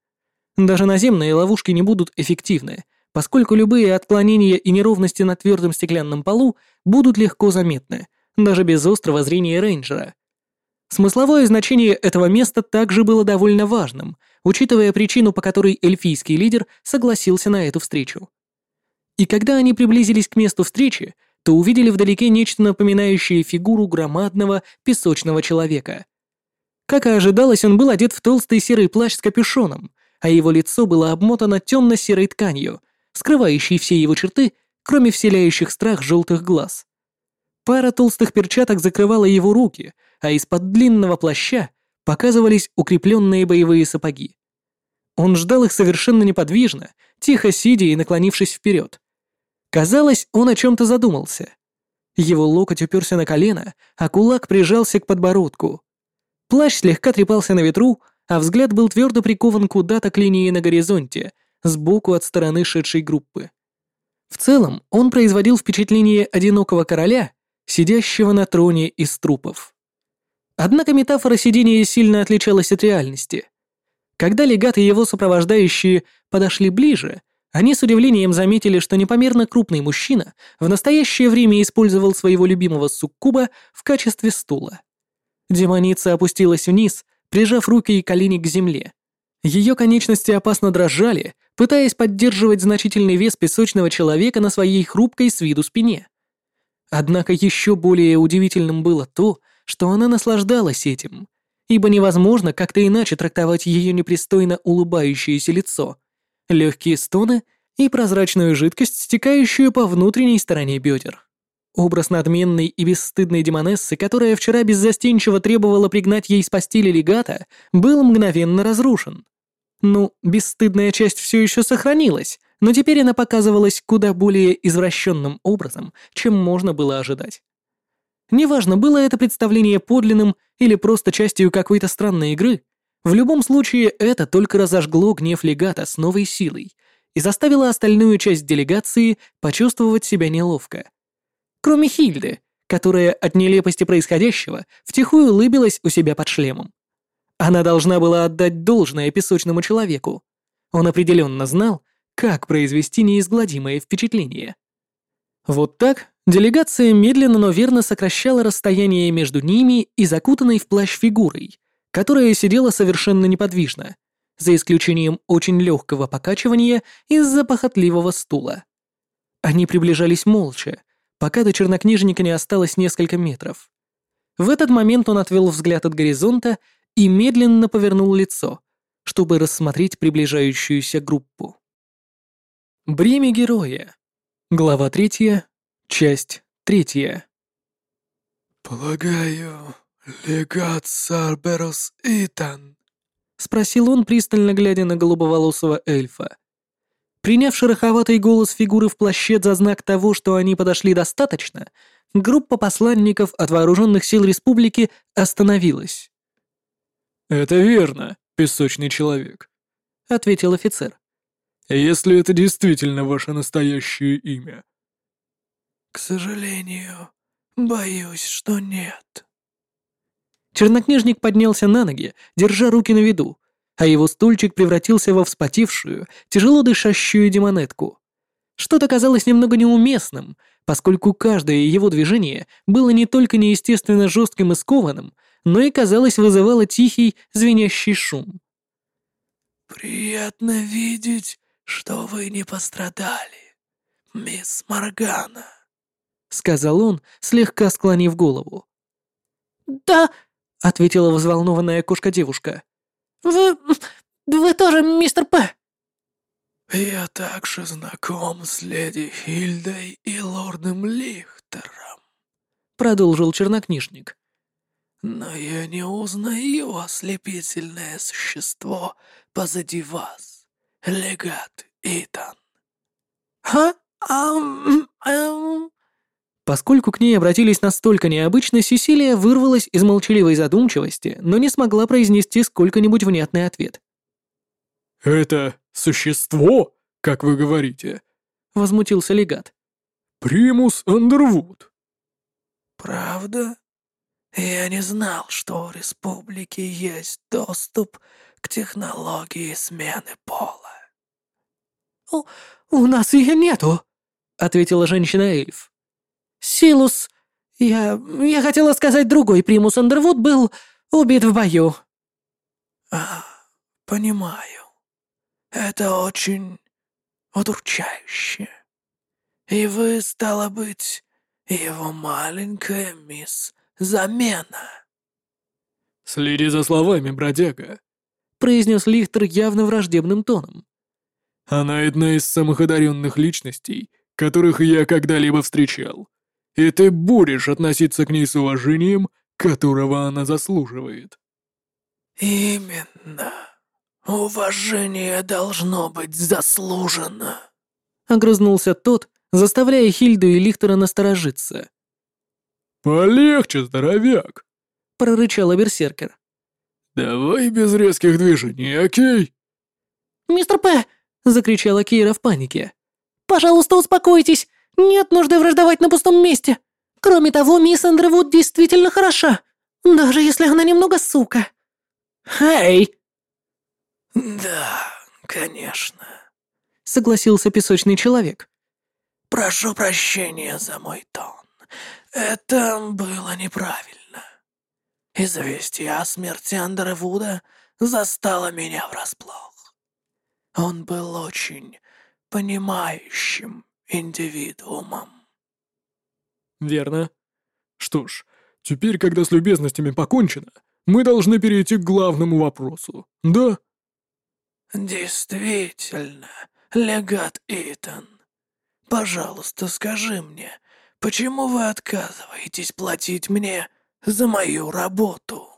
Даже наземные ловушки не будут эффективны, поскольку любые отклонения и неровности на твердом стеклянном полу будут легко заметны, даже без острого зрения рейнджера. Смысловое значение этого места также было довольно важным, учитывая причину, по которой эльфийский лидер согласился на эту встречу. И когда они приблизились к месту встречи, то увидели вдалеке нечто напоминающее фигуру громадного песочного человека. Как и ожидалось, он был одет в толстый серый плащ с капюшоном, а его лицо было обмотано темно-серой тканью, скрывающей все его черты, кроме вселяющих страх желтых глаз. Пара толстых перчаток закрывала его руки, а из-под длинного плаща показывались укрепленные боевые сапоги. Он ждал их совершенно неподвижно, тихо сидя и наклонившись вперед. Казалось, он о чем-то задумался. Его локоть уперся на колено, а кулак прижался к подбородку. Плащ слегка трепался на ветру, а взгляд был твердо прикован куда-то к линии на горизонте, сбоку от стороны шедшей группы. В целом, он производил впечатление одинокого короля, сидящего на троне из трупов. Однако метафора сидения сильно отличалась от реальности. Когда легат и его сопровождающие подошли ближе, они с удивлением заметили, что непомерно крупный мужчина в настоящее время использовал своего любимого суккуба в качестве стула. Демоница опустилась вниз, прижав руки и колени к земле. Ее конечности опасно дрожали, пытаясь поддерживать значительный вес песочного человека на своей хрупкой с виду спине. Однако еще более удивительным было то, что она наслаждалась этим, ибо невозможно как-то иначе трактовать ее непристойно улыбающееся лицо, легкие стоны и прозрачную жидкость, стекающую по внутренней стороне бедер. Образ надменной и бесстыдной демонессы, которая вчера беззастенчиво требовала пригнать ей с постели легата, был мгновенно разрушен. Ну, бесстыдная часть все еще сохранилась, но теперь она показывалась куда более извращенным образом, чем можно было ожидать. Неважно, было это представление подлинным или просто частью какой-то странной игры, в любом случае это только разожгло гнев легата с новой силой и заставило остальную часть делегации почувствовать себя неловко. Кроме Хильды, которая от нелепости происходящего втихую улыбилась у себя под шлемом. Она должна была отдать должное песочному человеку. Он определенно знал, как произвести неизгладимое впечатление. Вот так Делегация медленно, но верно сокращала расстояние между ними и закутанной в плащ фигурой, которая сидела совершенно неподвижно, за исключением очень легкого покачивания из-за похотливого стула. Они приближались молча, пока до чернокнижника не осталось несколько метров. В этот момент он отвел взгляд от горизонта и медленно повернул лицо, чтобы рассмотреть приближающуюся группу. Бремя героя. Глава третья, Часть третья. «Полагаю, легат Сарберос Итан?» — спросил он, пристально глядя на голубоволосого эльфа. Приняв шероховатый голос фигуры в плаще за знак того, что они подошли достаточно, группа посланников от вооруженных сил республики остановилась. «Это верно, песочный человек», — ответил офицер. «Если это действительно ваше настоящее имя, «К сожалению, боюсь, что нет». Чернокнижник поднялся на ноги, держа руки на виду, а его стульчик превратился во вспотевшую, тяжело дышащую демонетку. Что-то казалось немного неуместным, поскольку каждое его движение было не только неестественно жестким и скованным, но и, казалось, вызывало тихий, звенящий шум. «Приятно видеть, что вы не пострадали, мисс Моргана», — сказал он, слегка склонив голову. «Да», — ответила взволнованная кошка-девушка. «Вы... вы тоже мистер П?» «Я также знаком с леди Хильдой и лордом Лихтером», — продолжил чернокнижник. «Но я не узнаю ослепительное существо позади вас, легат Итан». «А? Ам... Ам...» Поскольку к ней обратились настолько необычно, Сесилия вырвалась из молчаливой задумчивости, но не смогла произнести сколько-нибудь внятный ответ. «Это существо, как вы говорите?» — возмутился легат. «Примус Андервуд». «Правда? Я не знал, что у Республики есть доступ к технологии смены пола». «У, у нас ее нету», — ответила женщина-эльф. Силус... Я... я хотела сказать, другой примус Андервуд был убит в бою». «А, понимаю. Это очень удручающе. И вы, стало быть, его маленькая мисс Замена». «Следи за словами, бродяга», — произнес Лихтер явно враждебным тоном. «Она одна из самых одаренных личностей, которых я когда-либо встречал и ты будешь относиться к ней с уважением, которого она заслуживает». «Именно. Уважение должно быть заслужено», — огрызнулся тот, заставляя Хильду и Лихтера насторожиться. «Полегче, здоровяк», — прорычал берсеркер. «Давай без резких движений, окей?» «Мистер П!» — закричала Кейра в панике. «Пожалуйста, успокойтесь! Нет нужды враждовать на пустом месте. Кроме того, мисс Андервуд действительно хороша, даже если она немного сука. Эй! Да, конечно, согласился песочный человек. Прошу прощения за мой тон. Это было неправильно. Известие о смерти Андервуда застало меня врасплох. Он был очень понимающим индивидуумом. Верно. Что ж, теперь, когда с любезностями покончено, мы должны перейти к главному вопросу, да? Действительно, легат Итан. Пожалуйста, скажи мне, почему вы отказываетесь платить мне за мою работу?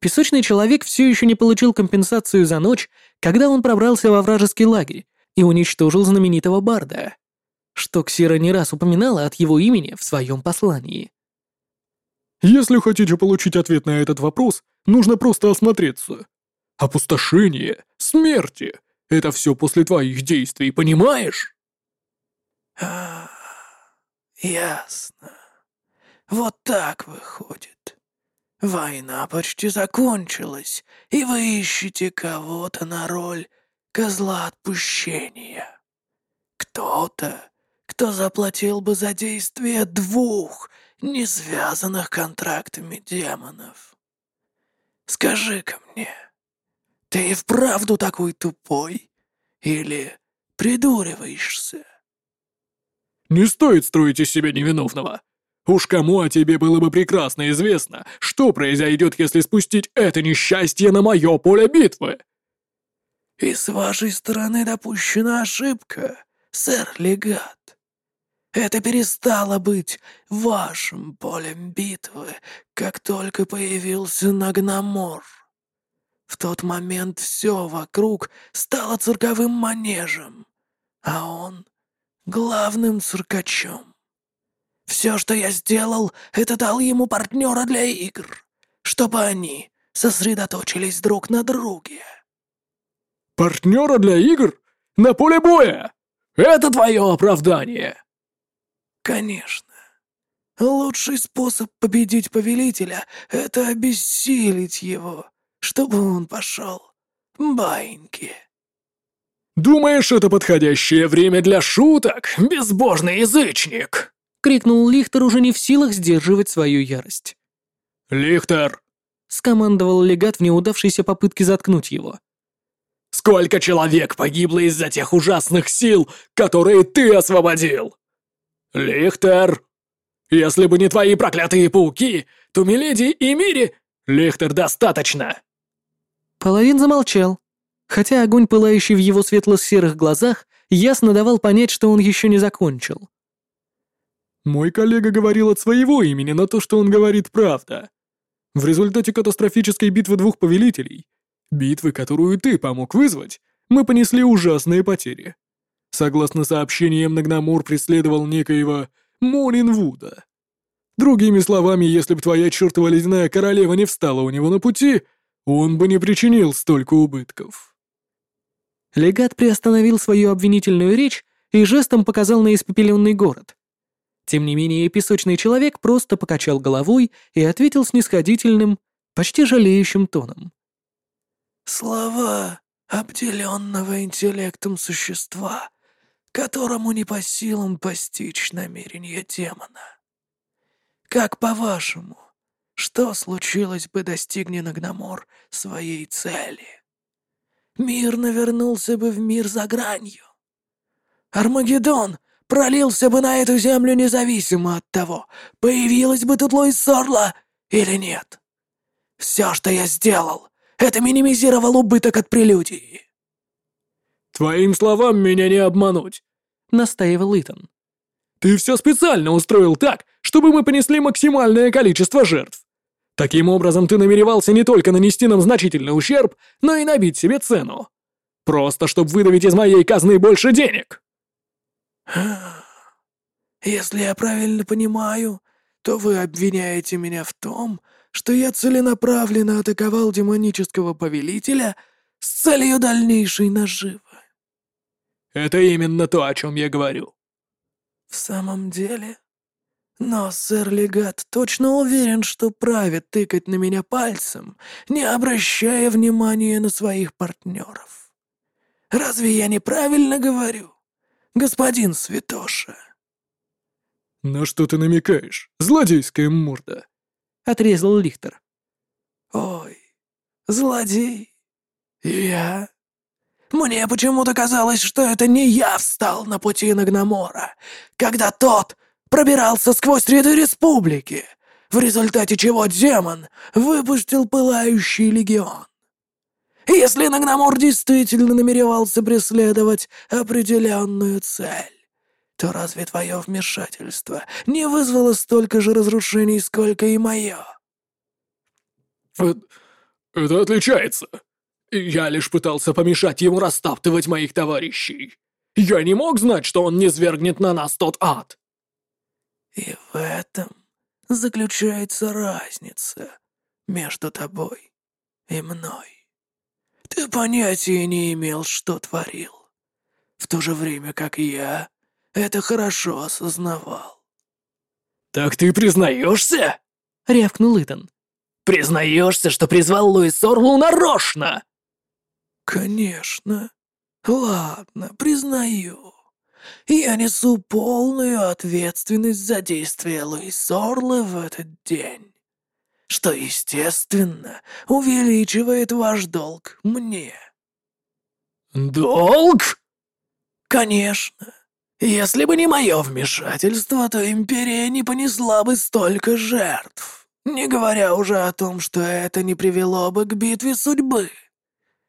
Песочный человек все еще не получил компенсацию за ночь, когда он пробрался во вражеский лагерь и уничтожил знаменитого барда, что Ксира не раз упоминала от его имени в своем послании. «Если хотите получить ответ на этот вопрос, нужно просто осмотреться. Опустошение, смерти — это все после твоих действий, понимаешь?» «А, ясно. Вот так выходит. Война почти закончилась, и вы ищете кого-то на роль козла отпущения. Кто-то, кто заплатил бы за действие двух не связанных контрактами демонов. Скажи-ка мне, ты и вправду такой тупой? Или придуриваешься? Не стоит строить из себя невиновного. Уж кому о тебе было бы прекрасно известно, что произойдет, если спустить это несчастье на мое поле битвы. «И с вашей стороны допущена ошибка, сэр Легат. Это перестало быть вашим полем битвы, как только появился Нагномор. В тот момент все вокруг стало цирковым манежем, а он — главным циркачом. Все, что я сделал, это дал ему партнера для игр, чтобы они сосредоточились друг на друге. Партнера для игр? На поле боя? Это твое оправдание!» «Конечно. Лучший способ победить повелителя — это обессилить его, чтобы он пошел. Баиньки. «Думаешь, это подходящее время для шуток, безбожный язычник?» — крикнул Лихтер, уже не в силах сдерживать свою ярость. «Лихтер!» — скомандовал легат в неудавшейся попытке заткнуть его. «Сколько человек погибло из-за тех ужасных сил, которые ты освободил?» «Лихтер!» Если бы не твои проклятые пауки, то Миледи и Мири... Лихтер достаточно!» Половин замолчал, хотя огонь, пылающий в его светло-серых глазах, ясно давал понять, что он еще не закончил. «Мой коллега говорил от своего имени, но то, что он говорит, правда. В результате катастрофической битвы двух повелителей, битвы, которую ты помог вызвать, мы понесли ужасные потери. Согласно сообщениям, Нагнамур преследовал некоего Молинвуда. Другими словами, если бы твоя чертова ледяная королева не встала у него на пути, он бы не причинил столько убытков. Легат приостановил свою обвинительную речь и жестом показал на испепеленный город. Тем не менее, песочный человек просто покачал головой и ответил снисходительным, почти жалеющим тоном. «Слова обделенного интеллектом существа которому не по силам постичь намерения демона. Как по-вашему, что случилось бы, достигни Нагномор своей цели? Мир навернулся бы в мир за гранью. Армагеддон пролился бы на эту землю независимо от того, появилась бы тут Луис Сорла или нет. Все, что я сделал, это минимизировал убыток от прелюдии. «Твоим словам меня не обмануть. — настаивал Итан. «Ты все специально устроил так, чтобы мы понесли максимальное количество жертв. Таким образом, ты намеревался не только нанести нам значительный ущерб, но и набить себе цену. Просто чтобы выдавить из моей казны больше денег». «Если я правильно понимаю, то вы обвиняете меня в том, что я целенаправленно атаковал демонического повелителя с целью дальнейшей наживы. Это именно то, о чем я говорю. В самом деле? Но сэр Легат точно уверен, что правит тыкать на меня пальцем, не обращая внимания на своих партнеров. Разве я неправильно говорю, господин Святоша? На что ты намекаешь, злодейская морда? Отрезал Лихтер. Ой, злодей. Я мне почему-то казалось, что это не я встал на пути Нагномора, когда тот пробирался сквозь ряды республики, в результате чего демон выпустил пылающий легион. Если Нагномор действительно намеревался преследовать определенную цель, то разве твое вмешательство не вызвало столько же разрушений, сколько и мое? Это, это отличается, я лишь пытался помешать ему растаптывать моих товарищей. Я не мог знать, что он не свергнет на нас тот ад. И в этом заключается разница между тобой и мной. Ты понятия не имел, что творил, в то же время как я это хорошо осознавал. «Так ты признаешься?» — рявкнул Итан. «Признаешься, что призвал Луис Орлу нарочно?» «Конечно. Ладно, признаю. Я несу полную ответственность за действия Луис Орлы в этот день, что, естественно, увеличивает ваш долг мне». «Долг?» «Конечно. Если бы не мое вмешательство, то Империя не понесла бы столько жертв, не говоря уже о том, что это не привело бы к битве судьбы».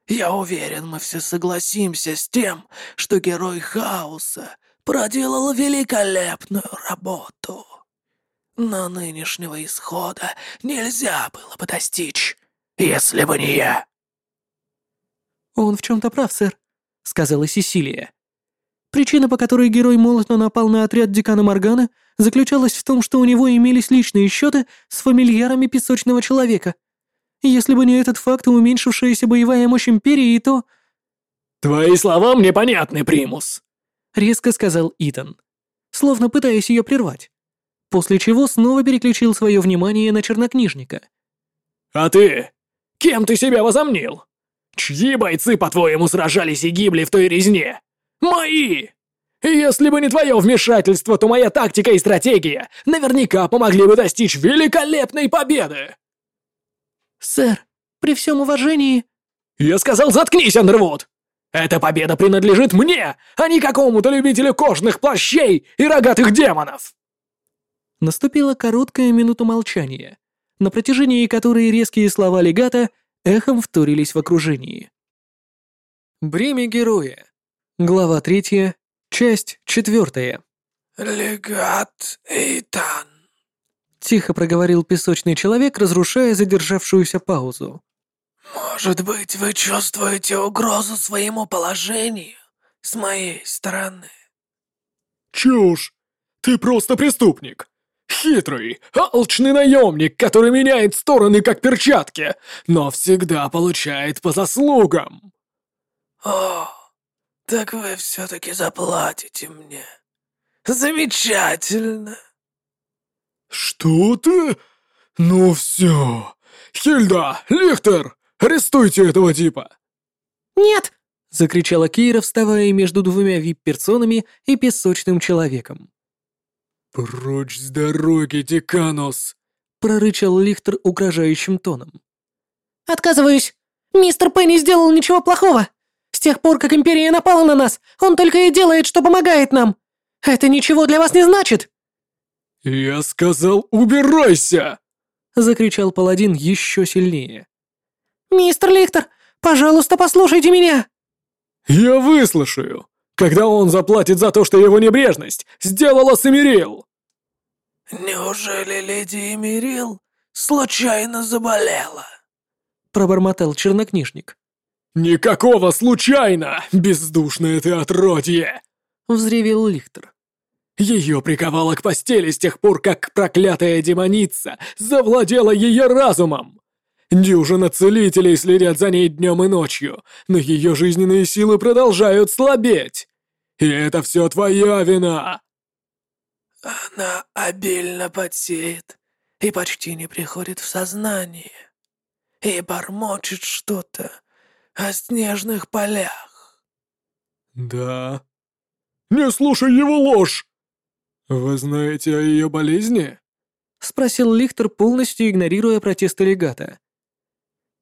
Я уверен, мы все согласимся с тем, что герой хаоса проделал великолепную работу. Но нынешнего исхода нельзя было бы достичь, если бы не я. «Он в чем-то прав, сэр», — сказала Сесилия. Причина, по которой герой молотно напал на отряд декана Моргана, заключалась в том, что у него имелись личные счеты с фамильярами песочного человека — если бы не этот факт и уменьшившаяся боевая мощь Империи, то...» «Твои слова мне понятны, Примус», — резко сказал Итан, словно пытаясь ее прервать. После чего снова переключил свое внимание на чернокнижника. «А ты? Кем ты себя возомнил? Чьи бойцы, по-твоему, сражались и гибли в той резне? Мои! Если бы не твое вмешательство, то моя тактика и стратегия наверняка помогли бы достичь великолепной победы!» «Сэр, при всем уважении...» «Я сказал, заткнись, Андервуд! Эта победа принадлежит мне, а не какому-то любителю кожных плащей и рогатых демонов!» Наступила короткая минута молчания, на протяжении которой резкие слова легата эхом вторились в окружении. Бремя героя. Глава третья, часть четвертая. «Легат Эйтан», Тихо проговорил песочный человек, разрушая задержавшуюся паузу. «может быть, вы чувствуете угрозу своему положению с моей стороны?» «Чушь! Ты просто преступник! Хитрый, алчный наемник, который меняет стороны как перчатки, но всегда получает по заслугам!» «О, так вы все-таки заплатите мне. Замечательно!» «Что ты? Ну все! Хильда, Лихтер, арестуйте этого типа!» «Нет!» — закричала Кира, вставая между двумя вип-персонами и песочным человеком. «Прочь с дороги, Деканус!» — прорычал Лихтер угрожающим тоном. «Отказываюсь! Мистер Пенни сделал ничего плохого! С тех пор, как Империя напала на нас, он только и делает, что помогает нам! Это ничего для вас не значит!» «Я сказал, убирайся!» — закричал паладин еще сильнее. «Мистер Лихтер, пожалуйста, послушайте меня!» «Я выслушаю, когда он заплатит за то, что его небрежность сделала Самирил!» «Неужели леди Эмирил случайно заболела?» Пробормотал чернокнижник. «Никакого случайно, бездушное ты отродье!» Взревел Лихтер. Ее приковало к постели с тех пор, как проклятая демоница завладела ее разумом. Дюжина целителей следят за ней днем и ночью, но ее жизненные силы продолжают слабеть. И это все твоя вина. Она обильно потеет и почти не приходит в сознание. И бормочет что-то о снежных полях. Да. Не слушай его ложь! Вы знаете о ее болезни? Спросил Лихтер, полностью игнорируя протесты легата.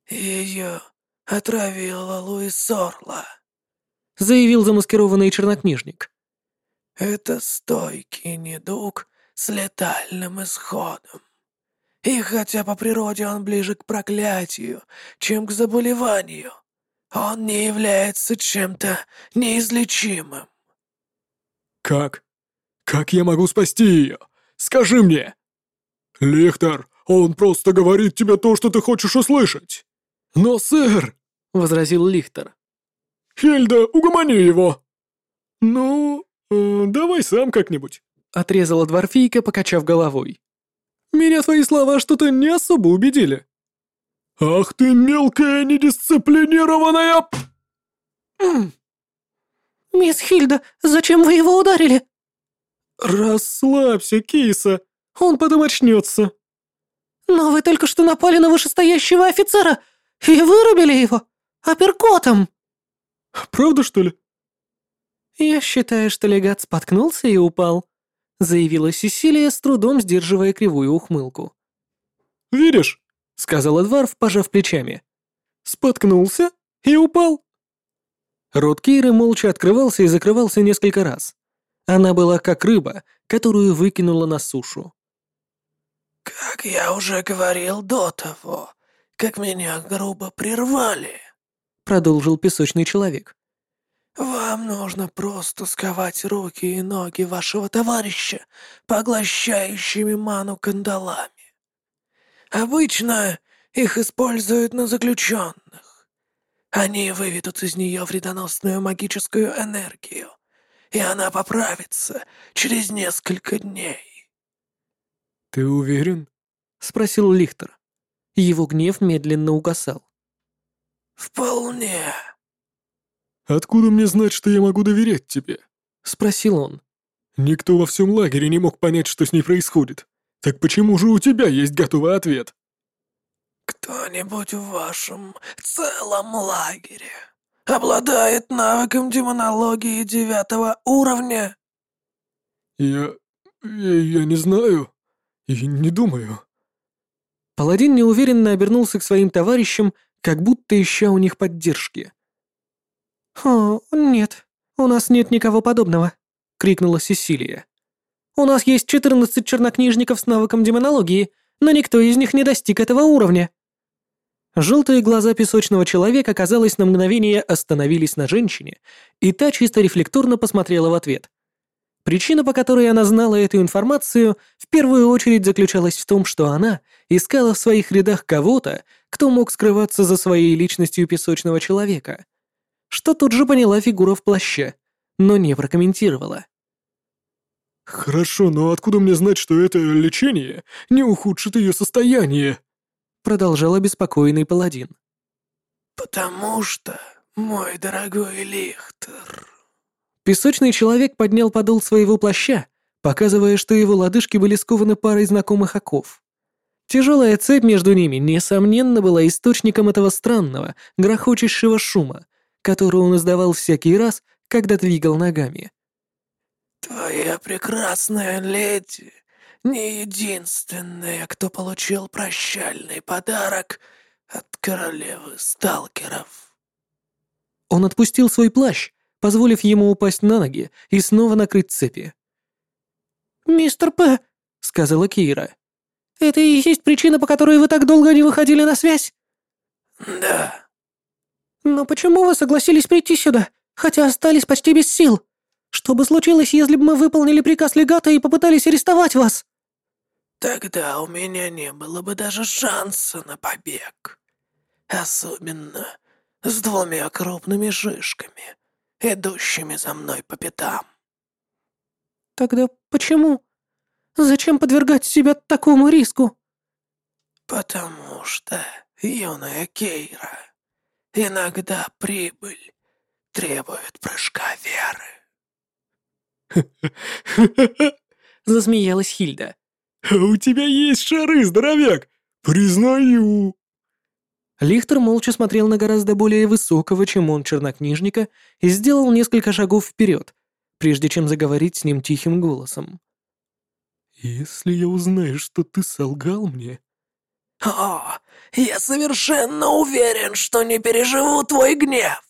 Ее отравила Луис Сорла. Заявил замаскированный чернокнижник. Это стойкий недуг с летальным исходом. И хотя по природе он ближе к проклятию, чем к заболеванию, он не является чем-то неизлечимым. Как? Как я могу спасти ее? Скажи мне! Лихтер, он просто говорит тебе то, что ты хочешь услышать. Но, сэр, — возразил Лихтер. Хельда, угомони его. Ну, э, давай сам как-нибудь. Отрезала дворфийка, покачав головой. Меня твои слова что-то не особо убедили. Ах ты мелкая недисциплинированная... «Мисс Хильда, зачем вы его ударили?» Расслабься, киса, он потом очнется. «Но вы только что напали на вышестоящего офицера и вырубили его апперкотом!» Правда, что ли? «Я считаю, что легат споткнулся и упал», — заявила Сесилия, с трудом сдерживая кривую ухмылку. Видишь? — сказал Эдвард, пожав плечами. Споткнулся и упал. Рот Кейры молча открывался и закрывался несколько раз. Она была как рыба, которую выкинула на сушу. «Как я уже говорил до того, как меня грубо прервали», — продолжил песочный человек. «вам нужно просто сковать руки и ноги вашего товарища, поглощающими ману кандалами. Обычно их используют на заключенных. Они выведут из нее вредоносную магическую энергию, и она поправится через несколько дней». Ты уверен? — спросил Лихтер. Его гнев медленно угасал. «Вполне». Откуда мне знать, что я могу доверять тебе? Спросил он. Никто во всем лагере не мог понять, что с ней происходит. Так почему же у тебя есть готовый ответ? Кто-нибудь в вашем целом лагере обладает навыком демонологии девятого уровня? Я... я, я не знаю. И не думаю. Паладин неуверенно обернулся к своим товарищам, как будто ища у них поддержки. «О, нет, у нас нет никого подобного», — крикнула Сесилия. «У нас есть 14 чернокнижников с навыком демонологии, но никто из них не достиг этого уровня». Желтые глаза песочного человека, казалось, на мгновение остановились на женщине, и та чисто рефлекторно посмотрела в ответ. Причина, по которой она знала эту информацию, в первую очередь заключалась в том, что она искала в своих рядах кого-то, кто мог скрываться за своей личностью песочного человека. Что тут же поняла фигура в плаще, но не прокомментировала. «Хорошо, но откуда мне знать, что это лечение не ухудшит ее состояние?» продолжал обеспокоенный паладин. «Потому что, мой дорогой Лихтер...» Песочный человек поднял подол своего плаща, показывая, что его лодыжки были скованы парой знакомых оков. Тяжелая цепь между ними, несомненно, была источником этого странного, грохочущего шума, который он издавал всякий раз, когда двигал ногами. «Твоя прекрасная леди не единственная, кто получил прощальный подарок от королевы сталкеров. Он отпустил свой плащ, позволив ему упасть на ноги и снова накрыть цепи. «Мистер П», — сказала Кейра. «Это и есть причина, по которой вы так долго не выходили на связь?» «Да». «Но почему вы согласились прийти сюда, хотя остались почти без сил? Что бы случилось, если бы мы выполнили приказ легата и попытались арестовать вас?» Тогда у меня не было бы даже шанса на побег. Особенно с двумя крупными шишками, идущими за мной по пятам. Тогда почему? Зачем подвергать себя такому риску? Потому что, юная Кейра, иногда прибыль требует прыжка веры. Засмеялась Хильда. «А у тебя есть шары, здоровяк! Признаю!» Лихтер молча смотрел на гораздо более высокого, чем он, чернокнижника, и сделал несколько шагов вперед, прежде чем заговорить с ним тихим голосом. «Если я узнаю, что ты солгал мне...» «О, я совершенно уверен, что не переживу твой гнев!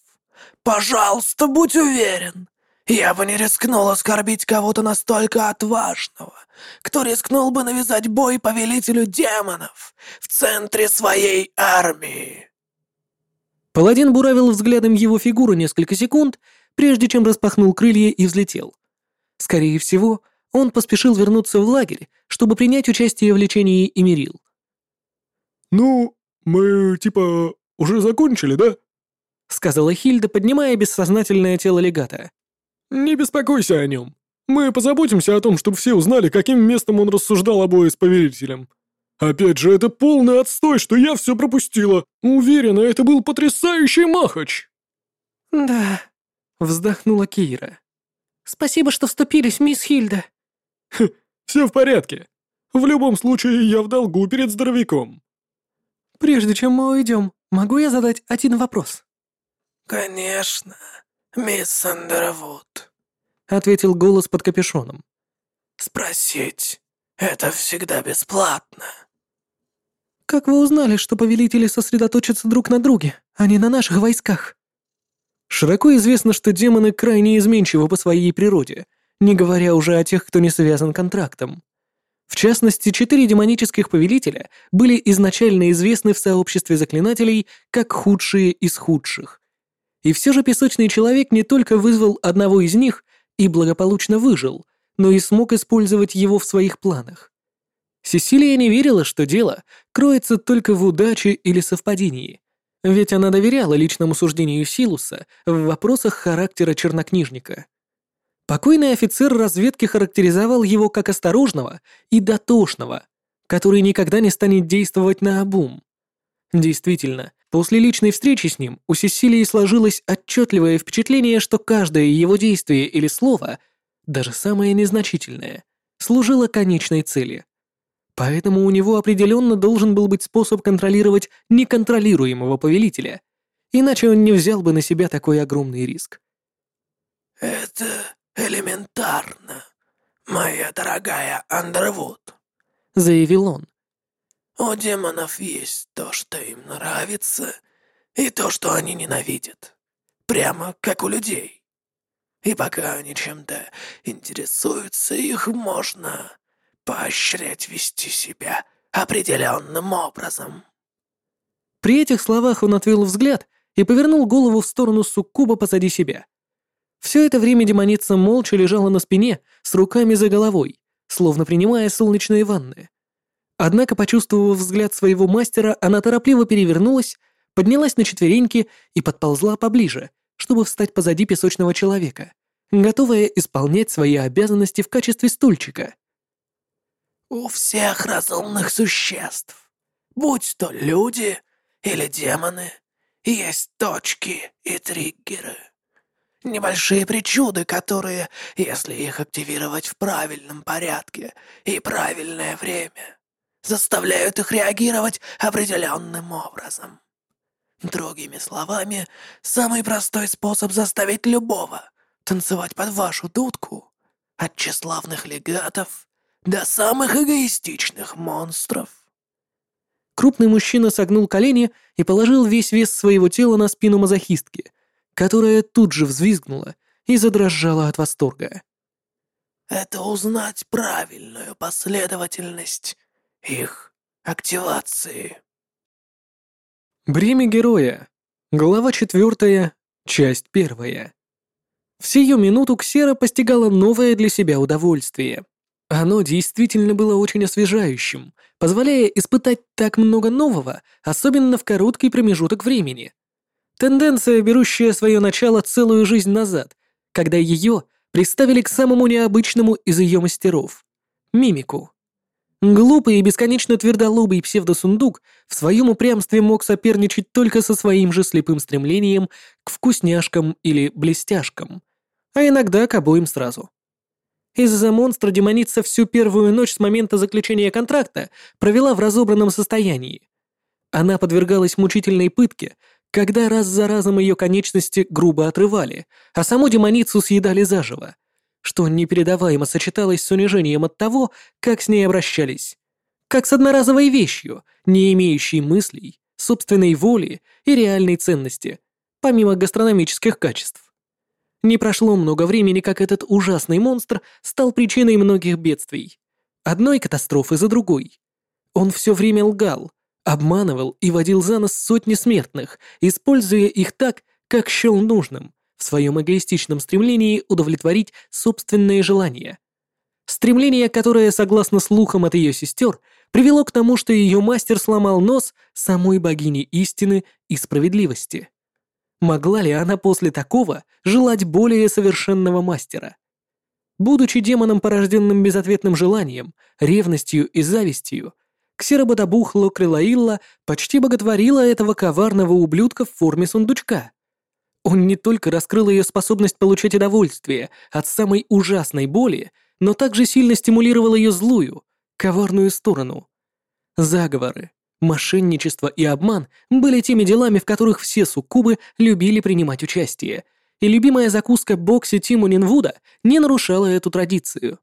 Пожалуйста, будь уверен, я бы не рискнул оскорбить кого-то настолько отважного, кто рискнул бы навязать бой повелителю демонов в центре своей армии. Паладин буравил взглядом его фигуру несколько секунд, прежде чем распахнул крылья и взлетел. Скорее всего, он поспешил вернуться в лагерь, чтобы принять участие в лечении Эмирил. «Ну, мы, типа, уже закончили, да?» — сказала Хильда, поднимая бессознательное тело легата. «Не беспокойся о нем. Мы позаботимся о том, чтобы все узнали, каким местом он рассуждал обои с повелителем. Опять же, это полный отстой, что я все пропустила. Уверена, это был потрясающий махач!» «Да», — вздохнула Кира. «Спасибо, что вступились, мисс Хильда». Хм, все в порядке. В любом случае, я в долгу перед здоровяком». «Прежде чем мы уйдем, могу я задать один вопрос?» «Конечно», «Мисс Сандервуд», — ответил голос под капюшоном. «Спросить — это всегда бесплатно». «Как вы узнали, что повелители сосредоточатся друг на друге, а не на наших войсках?» Широко известно, что демоны крайне изменчивы по своей природе, не говоря уже о тех, кто не связан контрактом. В частности, четыре демонических повелителя были изначально известны в сообществе заклинателей как худшие из худших, и все же песочный человек не только вызвал одного из них и благополучно выжил, но и смог использовать его в своих планах. Сесилия не верила, что дело кроется только в удаче или совпадении, ведь она доверяла личному суждению Силуса в вопросах характера чернокнижника. Покойный офицер разведки характеризовал его как осторожного и дотошного, который никогда не станет действовать на обум. Действительно, После личной встречи с ним у Сесилии сложилось отчетливое впечатление, что каждое его действие или слово даже самое незначительное, служило конечной цели. Поэтому у него определенно должен был быть способ контролировать неконтролируемого повелителя, иначе он не взял бы на себя такой огромный риск. «Это элементарно, моя дорогая Андервуд», — заявил он. «У демонов есть то, что им нравится, и то, что они ненавидят. Прямо как у людей. И пока они чем-то интересуются, их можно поощрять вести себя определенным образом». При этих словах он отвел взгляд и повернул голову в сторону суккуба позади себя. Все это время демоница молча лежала на спине с руками за головой, словно принимая солнечные ванны. Однако, почувствовав взгляд своего мастера, она торопливо перевернулась, поднялась на четвереньки и подползла поближе, чтобы встать позади песочного человека, готовая исполнять свои обязанности в качестве стульчика. «У всех разумных существ, будь то люди или демоны, есть точки и триггеры. Небольшие причуды, которые, если их активировать в правильном порядке и правильное время, заставляют их реагировать определенным образом. Другими словами, самый простой способ заставить любого танцевать под вашу дудку, от тщеславных легатов до самых эгоистичных монстров. Крупный мужчина согнул колени и положил весь вес своего тела на спину мазохистки, которая тут же взвизгнула и задрожала от восторга. «Это узнать правильную последовательность их активации». Бремя героя. Глава четвертая, часть первая. В сию минуту Ксера постигала новое для себя удовольствие. Оно действительно было очень освежающим, позволяя испытать так много нового, особенно в короткий промежуток времени. Тенденция, берущая свое начало целую жизнь назад, когда ее представили к самому необычному из ее мастеров — мимику. Глупый и бесконечно твердолобый псевдосундук в своем упрямстве мог соперничать только со своим же слепым стремлением к вкусняшкам или блестяшкам, а иногда к обоим сразу. Из-за монстра демоница всю первую ночь с момента заключения контракта провела в разобранном состоянии. Она подвергалась мучительной пытке, когда раз за разом ее конечности грубо отрывали, а саму демоницу съедали заживо — что непередаваемо сочеталось с унижением от того, как с ней обращались. Как с одноразовой вещью, не имеющей мыслей, собственной воли и реальной ценности, помимо гастрономических качеств. Не прошло много времени, как этот ужасный монстр стал причиной многих бедствий. Одной катастрофы за другой. Он все время лгал, обманывал и водил за нос сотни смертных, используя их так, как счел нужным, в своем эгоистичном стремлении удовлетворить собственные желания. Стремление, которое, согласно слухам от ее сестер, привело к тому, что ее мастер сломал нос самой богини истины и справедливости. Могла ли она после такого желать более совершенного мастера? Будучи демоном, порожденным безответным желанием, ревностью и завистью, Ксерободобух Локрилаилла почти боготворила этого коварного ублюдка в форме сундучка. Он не только раскрыл ее способность получать удовольствие от самой ужасной боли, но также сильно стимулировал ее злую, коварную сторону. Заговоры, мошенничество и обман были теми делами, в которых все суккубы любили принимать участие, и любимая закуска Бокси Тиму Нинвуда не нарушала эту традицию.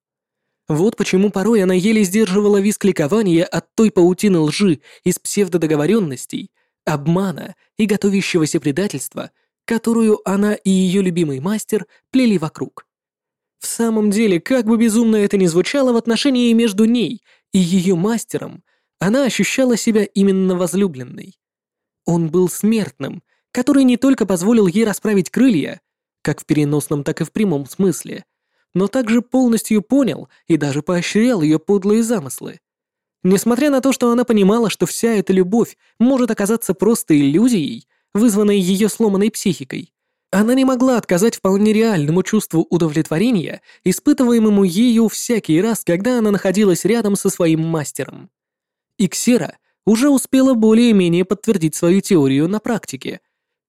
Вот почему порой она еле сдерживала виск ликования от той паутины лжи из псевдодоговоренностей, обмана и готовящегося предательства — которую она и ее любимый мастер плели вокруг. В самом деле, как бы безумно это ни звучало в отношении между ней и ее мастером, она ощущала себя именно возлюбленной. Он был смертным, который не только позволил ей расправить крылья, как в переносном, так и в прямом смысле, но также полностью понял и даже поощрял ее подлые замыслы. Несмотря на то, что она понимала, что вся эта любовь может оказаться просто иллюзией, вызванной ее сломанной психикой. Она не могла отказать вполне реальному чувству удовлетворения, испытываемому ею всякий раз, когда она находилась рядом со своим мастером. Иксера уже успела более-менее подтвердить свою теорию на практике,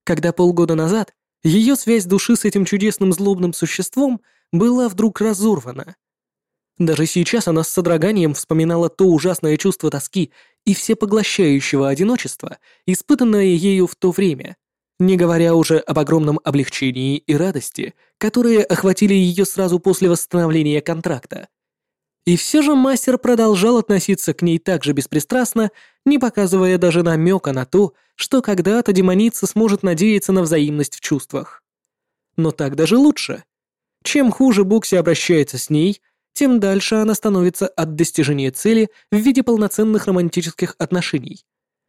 когда полгода назад ее связь души с этим чудесным злобным существом была вдруг разорвана. Даже сейчас она с содроганием вспоминала то ужасное чувство тоски и всепоглощающего одиночества, испытанное ею в то время, не говоря уже об огромном облегчении и радости, которые охватили ее сразу после восстановления контракта. И все же мастер продолжал относиться к ней так же беспристрастно, не показывая даже намека на то, что когда-то демоница сможет надеяться на взаимность в чувствах. Но так даже лучше. Чем хуже Бокси обращается с ней, тем дальше она становится от достижения цели в виде полноценных романтических отношений.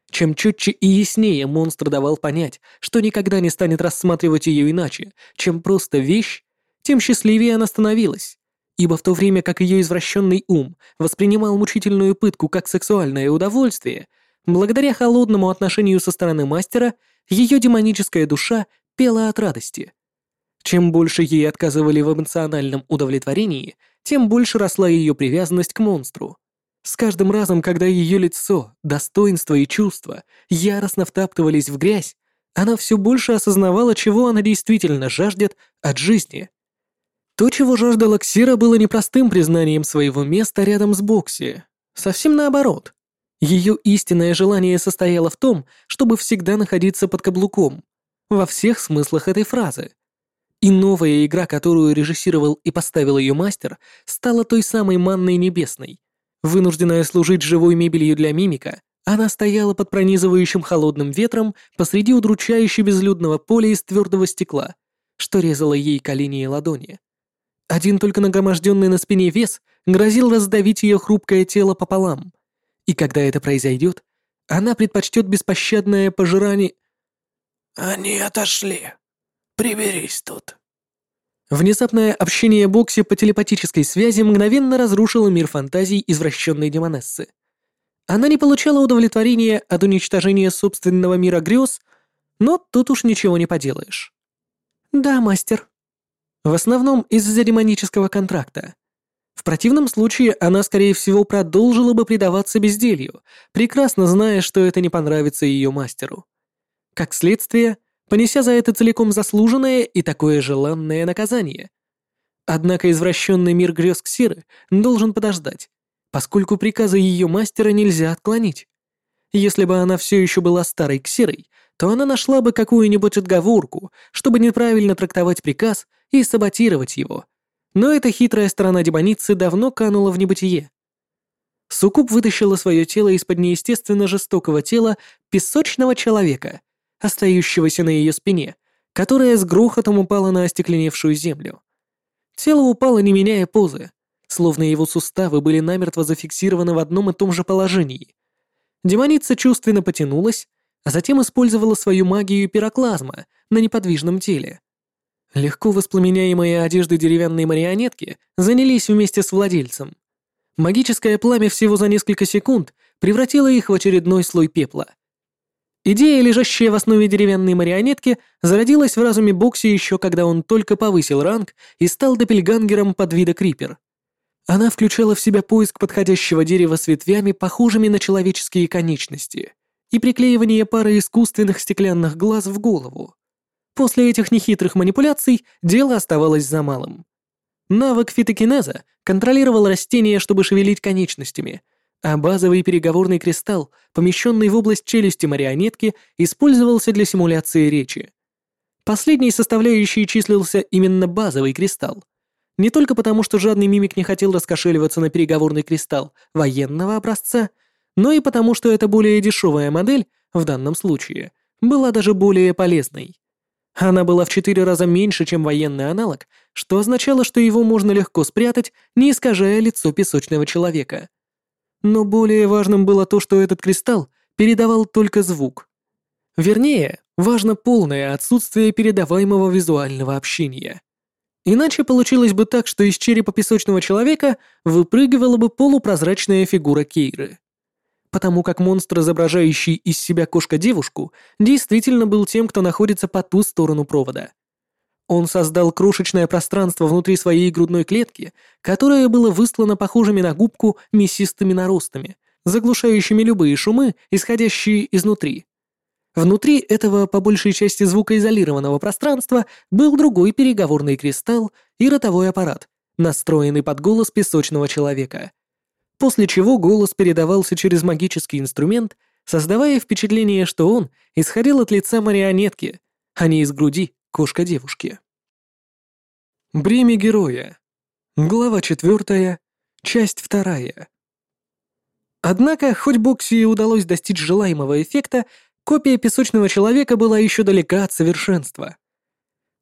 Чем четче и яснее монстр давал понять, что никогда не станет рассматривать ее иначе, чем просто вещь, тем счастливее она становилась ибо в то время как ее извращенный ум воспринимал мучительную пытку как сексуальное удовольствие, благодаря холодному отношению со стороны мастера, ее демоническая душа пела от радости. Чем больше ей отказывали в эмоциональном удовлетворении, тем больше росла ее привязанность к монстру. С каждым разом, когда ее лицо, достоинство и чувства яростно втаптывались в грязь, она все больше осознавала, чего она действительно жаждет от жизни. То, чего жаждала Ксира, было непростым признанием своего места рядом с Бокси. Совсем наоборот. Ее истинное желание состояло в том, чтобы всегда находиться под каблуком. Во всех смыслах этой фразы. И новая игра, которую режиссировал и поставил ее мастер, стала той самой манной небесной. Вынужденная служить живой мебелью для мимика, она стояла под пронизывающим холодным ветром посреди удручающе безлюдного поля из твердого стекла, что резало ей колени и ладони. Один только нагроможденный на спине вес грозил раздавить ее хрупкое тело пополам. И когда это произойдет, она предпочтет беспощадное пожирание... «Они отошли. Приберись тут». Внезапное общение Бокси по телепатической связи мгновенно разрушило мир фантазий извращенной демонессы. Она не получала удовлетворения от уничтожения собственного мира грез, но тут уж ничего не поделаешь. «Да, мастер», в основном из-за демонического контракта. В противном случае она, скорее всего, продолжила бы предаваться безделью, прекрасно зная, что это не понравится ее мастеру. Как следствие, понеся за это целиком заслуженное и такое желанное наказание. Однако извращенный мир грез Ксиры должен подождать, поскольку приказы ее мастера нельзя отклонить. Если бы она все еще была старой Ксирой, то она нашла бы какую-нибудь отговорку, чтобы неправильно трактовать приказ и саботировать его. Но эта хитрая сторона демоницы давно канула в небытие. Сукуб вытащила свое тело из-под неестественно жестокого тела песочного человека, остающегося на ее спине, которая с грохотом упала на остекленевшую землю. Тело упало, не меняя позы, словно его суставы были намертво зафиксированы в одном и том же положении. Демоница чувственно потянулась, а затем использовала свою магию пироклазма на неподвижном теле. Легко воспламеняемые одежды деревянной марионетки занялись вместе с владельцем. Магическое пламя всего за несколько секунд превратило их в очередной слой пепла. Идея, лежащая в основе деревянной марионетки, зародилась в разуме Бокси еще когда он только повысил ранг и стал допельгангером под вида Крипер. Она включала в себя поиск подходящего дерева с ветвями, похожими на человеческие конечности, и приклеивание пары искусственных стеклянных глаз в голову. После этих нехитрых манипуляций дело оставалось за малым. Навык фитокинеза контролировал растения, чтобы шевелить конечностями, а базовый переговорный кристалл, помещенный в область челюсти марионетки, использовался для симуляции речи. Последней составляющей числился именно базовый кристалл. Не только потому, что жадный мимик не хотел раскошеливаться на переговорный кристалл военного образца, но и потому, что эта более дешевая модель, в данном случае, была даже более полезной. Она была в четыре раза меньше, чем военный аналог, что означало, что его можно легко спрятать, не искажая лицо песочного человека. Но более важным было то, что этот кристалл передавал только звук. Вернее, важно полное отсутствие передаваемого визуального общения. Иначе получилось бы так, что из черепа песочного человека выпрыгивала бы полупрозрачная фигура Кейры потому как монстр, изображающий из себя кошка-девушку, действительно был тем, кто находится по ту сторону провода. Он создал крошечное пространство внутри своей грудной клетки, которое было выслано похожими на губку мясистыми наростами, заглушающими любые шумы, исходящие изнутри. Внутри этого, по большей части звукоизолированного пространства, был другой переговорный кристалл и ротовой аппарат, настроенный под голос песочного человека. После чего голос передавался через магический инструмент, создавая впечатление, что он исходил от лица марионетки, а не из груди кошка девушки. Бремя героя. Глава четвертая, часть вторая. Однако, хоть Бокси удалось достичь желаемого эффекта, копия песочного человека была еще далека от совершенства.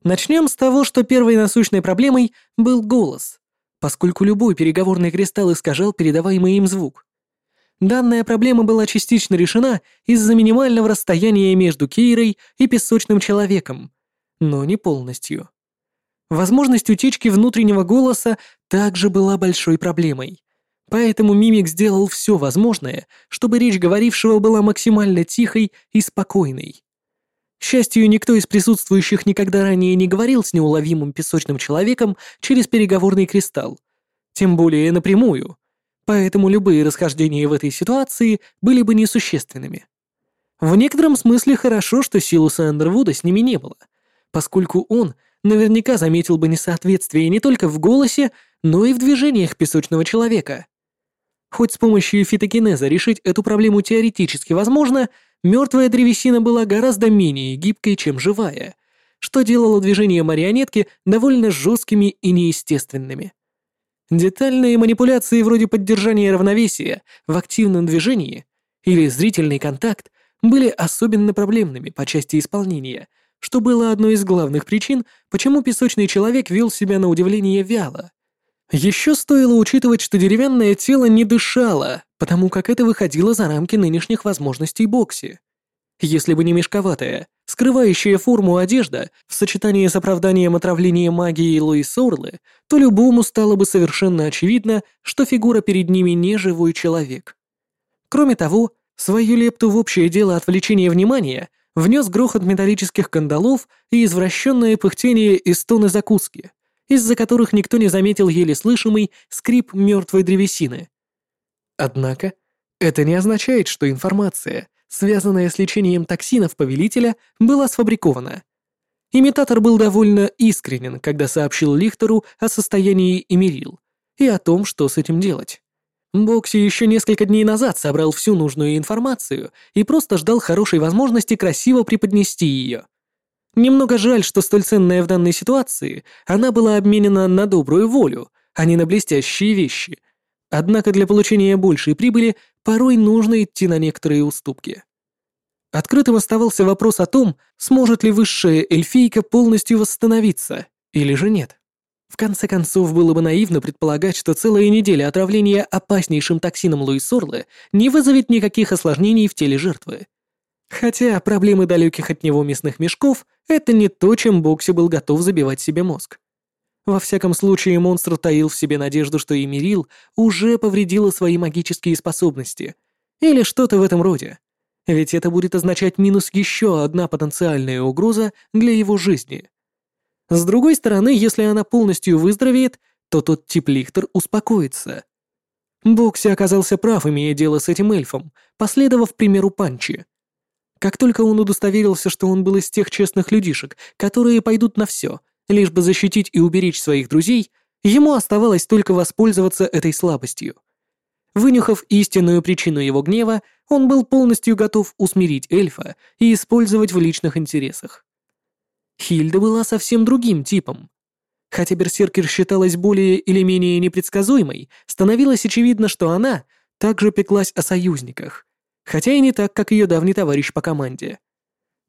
Начнем с того, что первой насущной проблемой был голос, поскольку любой переговорный кристалл искажал передаваемый им звук. Данная проблема была частично решена из-за минимального расстояния между Кейрой и песочным человеком, но не полностью. Возможность утечки внутреннего голоса также была большой проблемой. Поэтому Мимик сделал все возможное, чтобы речь говорившего была максимально тихой и спокойной. К счастью, никто из присутствующих никогда ранее не говорил с неуловимым песочным человеком через переговорный кристалл, тем более напрямую, поэтому любые расхождения в этой ситуации были бы несущественными. В некотором смысле хорошо, что Силуса Андервуда с ними не было, поскольку он наверняка заметил бы несоответствие не только в голосе, но и в движениях песочного человека. Хоть с помощью фитокинеза решить эту проблему теоретически возможно, мертвая древесина была гораздо менее гибкой, чем живая, что делало движения марионетки довольно жесткими и неестественными. Детальные манипуляции вроде поддержания равновесия в активном движении или зрительный контакт были особенно проблемными по части исполнения, что было одной из главных причин, почему песочный человек вел себя на удивление вяло, еще стоило учитывать, что деревянное тело не дышало, потому как это выходило за рамки нынешних возможностей Бокси. Если бы не мешковатая, скрывающая форму одежда в сочетании с оправданием отравления магии Луис Орлы, то любому стало бы совершенно очевидно, что фигура перед ними не живой человек. Кроме того, свою лепту в общее дело отвлечения внимания внес грохот металлических кандалов и извращенное пыхтение из стоны закуски — из-за которых никто не заметил еле слышимый скрип мертвой древесины. Однако, это не означает, что информация, связанная с лечением токсинов повелителя, была сфабрикована. Имитатор был довольно искренен, когда сообщил Лихтеру о состоянии Эмирил и о том, что с этим делать. Бокси еще несколько дней назад собрал всю нужную информацию и просто ждал хорошей возможности красиво преподнести ее. Немного жаль, что столь ценная в данной ситуации она была обменена на добрую волю, а не на блестящие вещи. Однако для получения большей прибыли порой нужно идти на некоторые уступки. Открытым оставался вопрос о том, сможет ли высшая эльфийка полностью восстановиться, или же нет. В конце концов, было бы наивно предполагать, что целая неделя отравления опаснейшим токсином Луисорлы не вызовет никаких осложнений в теле жертвы. Хотя проблемы далеких от него мясных мешков — это не то, чем Бокси был готов забивать себе мозг. Во всяком случае, монстр таил в себе надежду, что Эмирил уже повредила свои магические способности. Или что-то в этом роде. Ведь это будет означать минус еще одна потенциальная угроза для его жизни. С другой стороны, если она полностью выздоровеет, то тот тип Лихтер успокоится. Бокси оказался прав, имея дело с этим эльфом, последовав примеру Панчи. Как только он удостоверился, что он был из тех честных людишек, которые пойдут на все, лишь бы защитить и уберечь своих друзей, ему оставалось только воспользоваться этой слабостью. Вынюхав истинную причину его гнева, он был полностью готов усмирить эльфа и использовать в личных интересах. Хильда была совсем другим типом. Хотя Берсеркер считалась более или менее непредсказуемой, становилось очевидно, что она также пеклась о союзниках, хотя и не так, как ее давний товарищ по команде.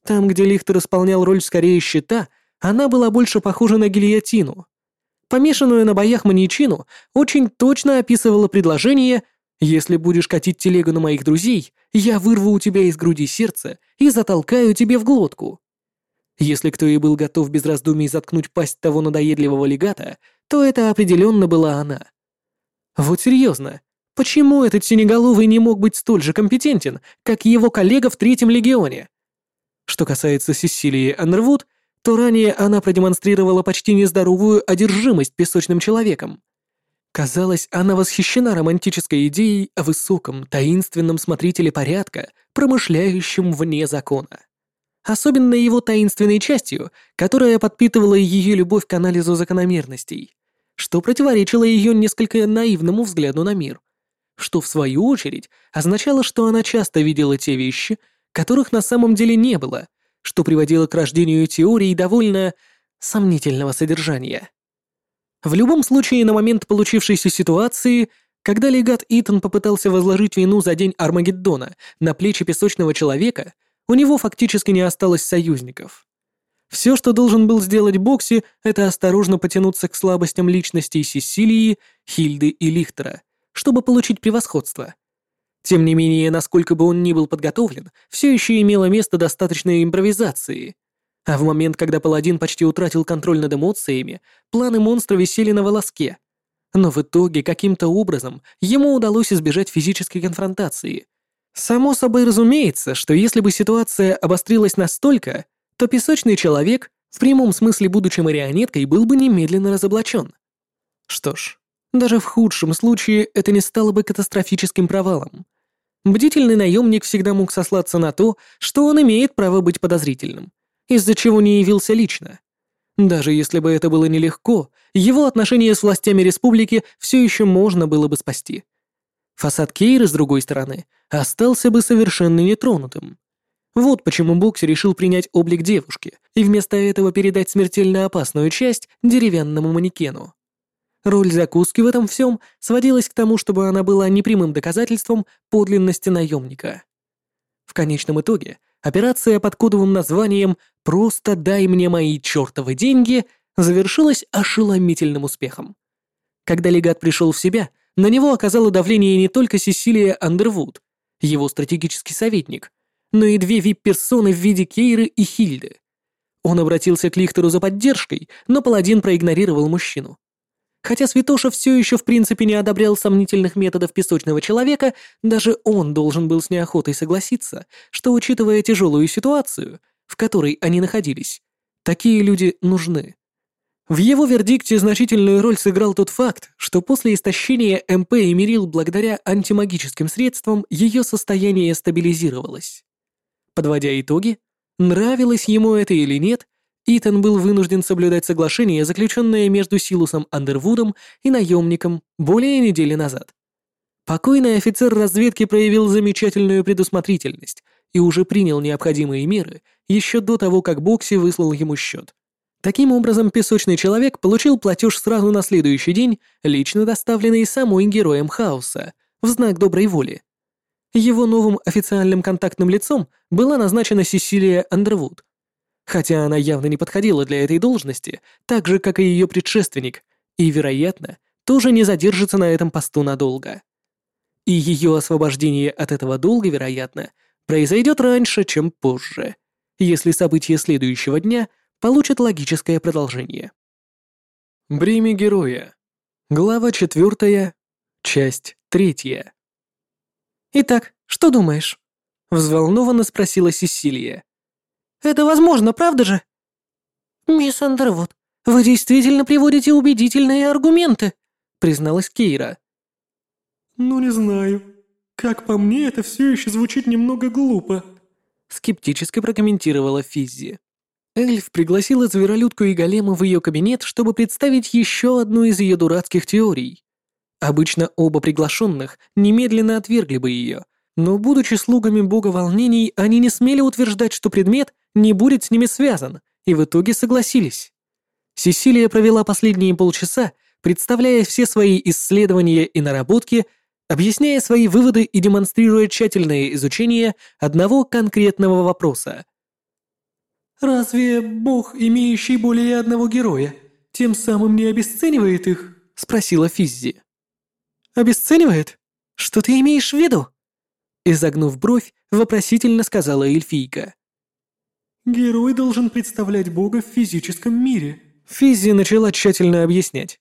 Там, где Лихтер исполнял роль скорее щита, она была больше похожа на гильотину. Помешанную на боях маньячину очень точно описывала предложение «Если будешь катить телегу на моих друзей, я вырву у тебя из груди сердце и затолкаю тебе в глотку». Если кто и был готов без раздумий заткнуть пасть того надоедливого легата, то это определенно была она. Вот серьезно, Почему этот синеголовый не мог быть столь же компетентен, как его коллега в Третьем Легионе? Что касается Сесилии Аннервуд, то ранее она продемонстрировала почти нездоровую одержимость песочным человеком. Казалось, она восхищена романтической идеей о высоком, таинственном смотрителе порядка, промышляющем вне закона. Особенно его таинственной частью, которая подпитывала ее любовь к анализу закономерностей, что противоречило ее несколько наивному взгляду на мир, что в свою очередь означало, что она часто видела те вещи, которых на самом деле не было, что приводило к рождению теорий довольно сомнительного содержания. В любом случае, на момент получившейся ситуации, когда легат Итан попытался возложить вину за день Армагеддона на плечи песочного человека, у него фактически не осталось союзников. Все, что должен был сделать Бокси, это осторожно потянуться к слабостям личностей Сесилии, Хильды и Лихтера, чтобы получить превосходство. Тем не менее, насколько бы он ни был подготовлен, все еще имело место достаточной импровизации — а в момент, когда паладин почти утратил контроль над эмоциями, планы монстра висели на волоске. Но в итоге, каким-то образом, ему удалось избежать физической конфронтации. Само собой разумеется, что если бы ситуация обострилась настолько, то песочный человек, в прямом смысле будучи марионеткой, был бы немедленно разоблачен. Что ж, даже в худшем случае это не стало бы катастрофическим провалом. Бдительный наемник всегда мог сослаться на то, что он имеет право быть подозрительным из-за чего не явился лично. Даже если бы это было нелегко, его отношения с властями республики все еще можно было бы спасти. Фасад Кейры, с другой стороны, остался бы совершенно нетронутым. Вот почему Бокси решил принять облик девушки и вместо этого передать смертельно опасную часть деревянному манекену. Роль закуски в этом всем сводилась к тому, чтобы она была непрямым доказательством подлинности наемника. В конечном итоге Операция под кодовым названием «Просто дай мне мои чертовы деньги» завершилась ошеломительным успехом. Когда легат пришел в себя, на него оказало давление не только Сесилия Андервуд, его стратегический советник, но и две вип-персоны в виде Кейры и Хильды. Он обратился к Лихтеру за поддержкой, но паладин проигнорировал мужчину. Хотя Святоша все еще в принципе не одобрял сомнительных методов песочного человека, даже он должен был с неохотой согласиться, что, учитывая тяжелую ситуацию, в которой они находились, такие люди нужны. В его вердикте значительную роль сыграл тот факт, что после истощения МП и Мерил благодаря антимагическим средствам ее состояние стабилизировалось. Подводя итоги, нравилось ему это или нет, Итан был вынужден соблюдать соглашение, заключенное между Силусом Андервудом и наемником более недели назад. Покойный офицер разведки проявил замечательную предусмотрительность и уже принял необходимые меры еще до того, как Бокси выслал ему счет. Таким образом, песочный человек получил платеж сразу на следующий день, лично доставленный самой героем хаоса, в знак доброй воли. Его новым официальным контактным лицом была назначена Сесилия Андервуд, хотя она явно не подходила для этой должности, так же, как и ее предшественник, и, вероятно, тоже не задержится на этом посту надолго. И ее освобождение от этого долга, вероятно, произойдет раньше, чем позже, если события следующего дня получат логическое продолжение. Бремя героя. Глава четвертая, часть третья. «Итак, что думаешь?» — взволнованно спросила Сесилия. Это возможно, правда же?» «Мисс Андервуд, вы действительно приводите убедительные аргументы», призналась Кейра. «Ну, не знаю. Как по мне, это все еще звучит немного глупо», скептически прокомментировала Физзи. Эльф пригласила зверолюдку и голема в ее кабинет, чтобы представить еще одну из ее дурацких теорий. Обычно оба приглашенных немедленно отвергли бы ее, но, будучи слугами бога волнений, они не смели утверждать, что предмет не будет с ними связан, и в итоге согласились. Сесилия провела последние полчаса, представляя все свои исследования и наработки, объясняя свои выводы и демонстрируя тщательное изучение одного конкретного вопроса. «Разве бог, имеющий более одного героя, тем самым не обесценивает их?» — спросила Физзи. «Обесценивает? Что ты имеешь в виду?» Изогнув бровь, вопросительно сказала эльфийка. Герой должен представлять Бога в физическом мире. Физи начала тщательно объяснять.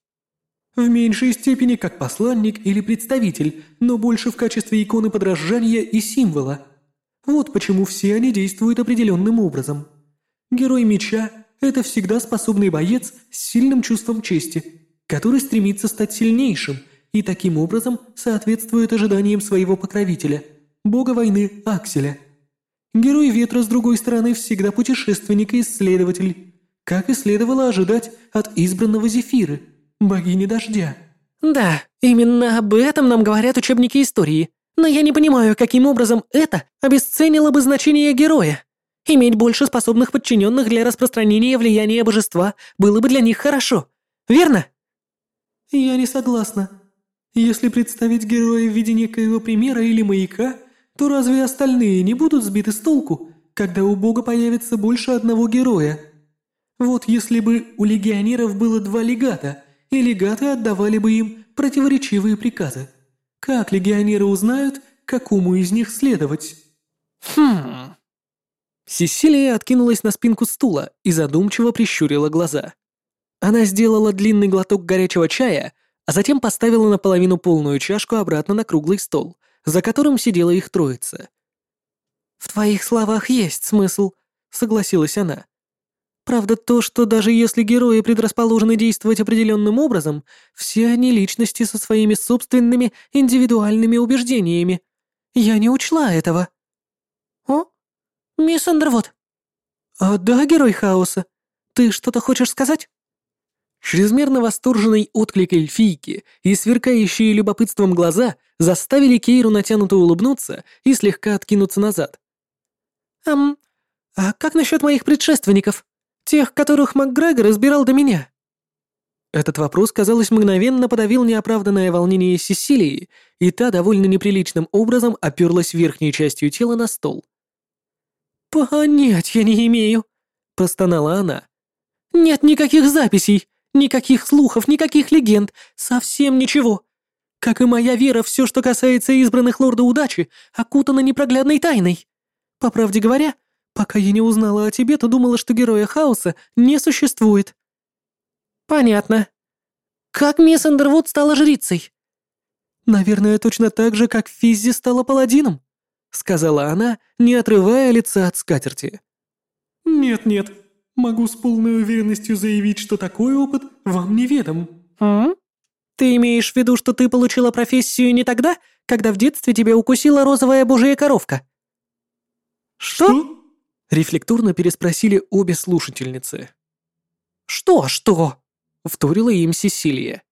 В меньшей степени как посланник или представитель, но больше в качестве иконы подражания и символа. Вот почему все они действуют определенным образом. Герой меча – это всегда способный боец с сильным чувством чести, который стремится стать сильнейшим и таким образом соответствует ожиданиям своего покровителя, бога войны Акселя – Герой ветра, с другой стороны, всегда путешественник и исследователь, как и следовало ожидать от избранного Зефиры, богини дождя. Да, именно об этом нам говорят учебники истории. Но я не понимаю, каким образом это обесценило бы значение героя. Иметь больше способных подчиненных для распространения влияния божества было бы для них хорошо. Верно? Я не согласна. Если представить героя в виде некоего примера или маяка, то разве остальные не будут сбиты с толку, когда у бога появится больше одного героя? Вот если бы у легионеров было два легата, и легаты отдавали бы им противоречивые приказы. Как легионеры узнают, какому из них следовать? Хм. Сесилия откинулась на спинку стула и задумчиво прищурила глаза. Она сделала длинный глоток горячего чая, а затем поставила наполовину полную чашку обратно на круглый стол, за которым сидела их троица. «В твоих словах есть смысл», — согласилась она. «Правда то, что даже если герои предрасположены действовать определенным образом, все они личности со своими собственными индивидуальными убеждениями. Я не учла этого». «О, мисс Андервуд». «А да, герой хаоса. Ты что-то хочешь сказать?» Чрезмерно восторженный отклик эльфийки и сверкающие любопытством глаза заставили Кейру натянуто улыбнуться и слегка откинуться назад. «Эм, а как насчет моих предшественников? Тех, которых МакГрегор разбирал до меня?» Этот вопрос, казалось, мгновенно подавил неоправданное волнение Сесилии, и та довольно неприличным образом оперлась верхней частью тела на стол. «Понятия не имею», — простонала она. «Нет никаких записей, Никаких слухов, никаких легенд, совсем ничего. Как и моя вера, все, что касается избранных лорда удачи, окутано непроглядной тайной. По правде говоря, пока я не узнала о тебе, то думала, что героя хаоса не существует. Понятно. Как мисс Андервуд стала жрицей? Наверное, точно так же, как Физзи стала паладином, сказала она, не отрывая лица от скатерти. Нет-нет, Могу с полной уверенностью заявить, что такой опыт вам неведом». «А? Ты имеешь в виду, что ты получила профессию не тогда, когда в детстве тебя укусила розовая божья коровка?» «Что?» что? Рефлекторно переспросили обе слушательницы. «Что, что?» — вторила им Сесилия.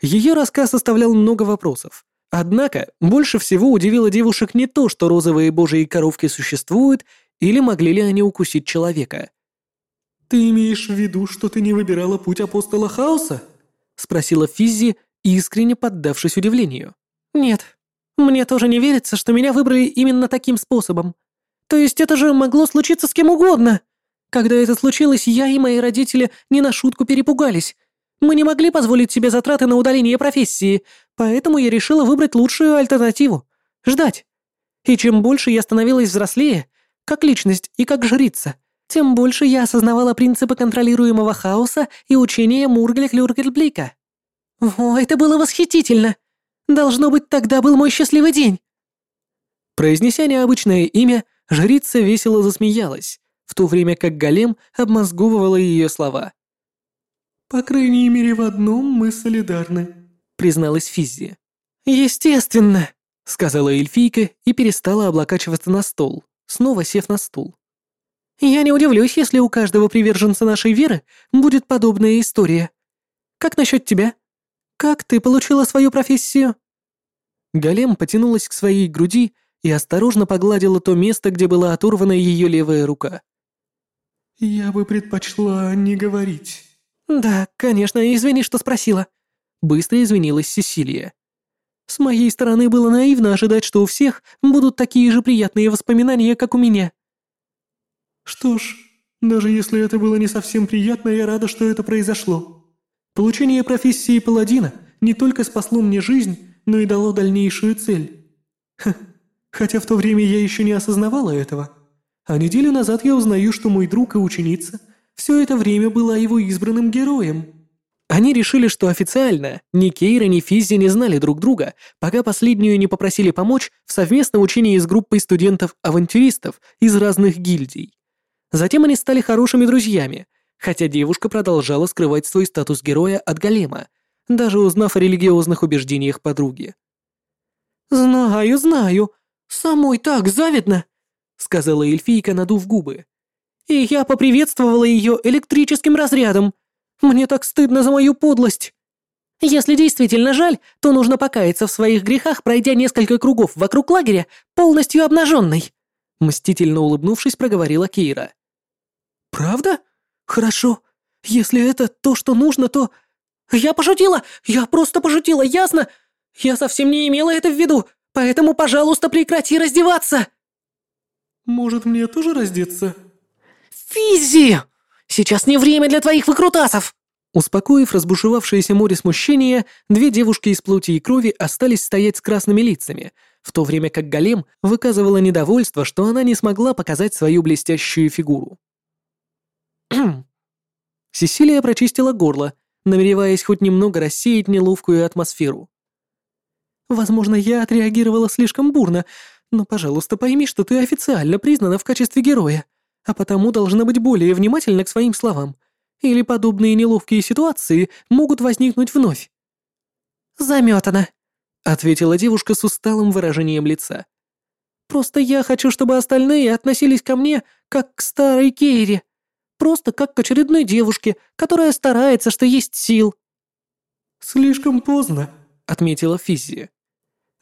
Ее рассказ оставлял много вопросов. Однако, больше всего удивило девушек не то, что розовые божьи коровки существуют, или могли ли они укусить человека. «Ты имеешь в виду, что ты не выбирала путь апостола хаоса?» — спросила Физзи, искренне поддавшись удивлению. «Нет, мне тоже не верится, что меня выбрали именно таким способом. То есть это же могло случиться с кем угодно. Когда это случилось, я и мои родители не на шутку перепугались. Мы не могли позволить себе затраты на удаление профессии, поэтому я решила выбрать лучшую альтернативу — ждать. И чем больше я становилась взрослее, как личность и как жрица, тем больше я осознавала принципы контролируемого хаоса и учения Мургля-Клюргельблика. О, это было восхитительно! Должно быть, тогда был мой счастливый день!» Произнеся необычное имя, жрица весело засмеялась, в то время как голем обмозговывала ее слова. «По крайней мере, в одном мы солидарны», — призналась Физзи. «Естественно», — сказала эльфийка и перестала облокачиваться на стол, снова сев на стул. Я не удивлюсь, если у каждого приверженца нашей веры будет подобная история. Как насчет тебя? Как ты получила свою профессию?» Голем потянулась к своей груди и осторожно погладила то место, где была оторвана ее левая рука. «Я бы предпочла не говорить». «Да, конечно, извини, что спросила». Быстро извинилась Сесилия. «С моей стороны было наивно ожидать, что у всех будут такие же приятные воспоминания, как у меня». Что ж, даже если это было не совсем приятно, я рада, что это произошло. Получение профессии паладина не только спасло мне жизнь, но и дало дальнейшую цель. Ха, хотя в то время я еще не осознавала этого. А неделю назад я узнаю, что мой друг и ученица все это время была его избранным героем. Они решили, что официально ни Кейра, ни Физзи не знали друг друга, пока последнюю не попросили помочь в совместном учении с группой студентов-авантюристов из разных гильдий. Затем они стали хорошими друзьями, хотя девушка продолжала скрывать свой статус героя от Голема, даже узнав о религиозных убеждениях подруги. «Знаю, знаю. Самой так завидно. — сказала эльфийка, надув губы. «И я поприветствовала ее электрическим разрядом. Мне так стыдно за мою подлость. Если действительно жаль, то нужно покаяться в своих грехах, пройдя несколько кругов вокруг лагеря, полностью обнаженной», — мстительно улыбнувшись, проговорила Кейра. «Правда? Хорошо. Если это то, что нужно, то...» «Я пошутила! Я просто пошутила, ясно? Я совсем не имела это в виду, поэтому, пожалуйста, прекрати раздеваться!» «Может, мне тоже раздеться?» «Физи! Сейчас не время для твоих выкрутасов!» Успокоив разбушевавшееся море смущения, две девушки из плоти и крови остались стоять с красными лицами, в то время как Голем выказывала недовольство, что она не смогла показать свою блестящую фигуру. Сесилия прочистила горло, намереваясь хоть немного рассеять неловкую атмосферу. «Возможно, я отреагировала слишком бурно, но, пожалуйста, пойми, что ты официально признана в качестве героя, а потому должна быть более внимательна к своим словам, или подобные неловкие ситуации могут возникнуть вновь». «Замётано», — ответила девушка с усталым выражением лица. «Просто я хочу, чтобы остальные относились ко мне как к старой Кейре, просто как к очередной девушке, которая старается, что есть сил». «Слишком поздно», — отметила Физия.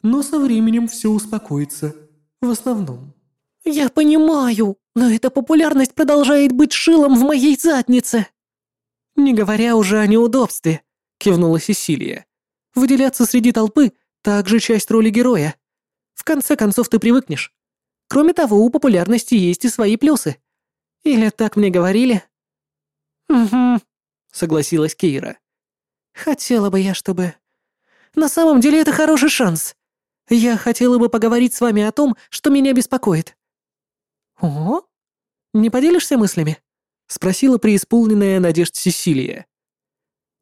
«Но со временем все успокоится. В основном». «Я понимаю, но эта популярность продолжает быть шилом в моей заднице». «Не говоря уже о неудобстве», — кивнула Сесилия. «Выделяться среди толпы — также часть роли героя. В конце концов ты привыкнешь. Кроме того, у популярности есть и свои плюсы. Или так мне говорили?» «Угу», — согласилась Кейра. «Хотела бы я, чтобы...» «На самом деле это хороший шанс. Я хотела бы поговорить с вами о том, что меня беспокоит». «О? Не поделишься мыслями?» — спросила преисполненная надежд Сесилия.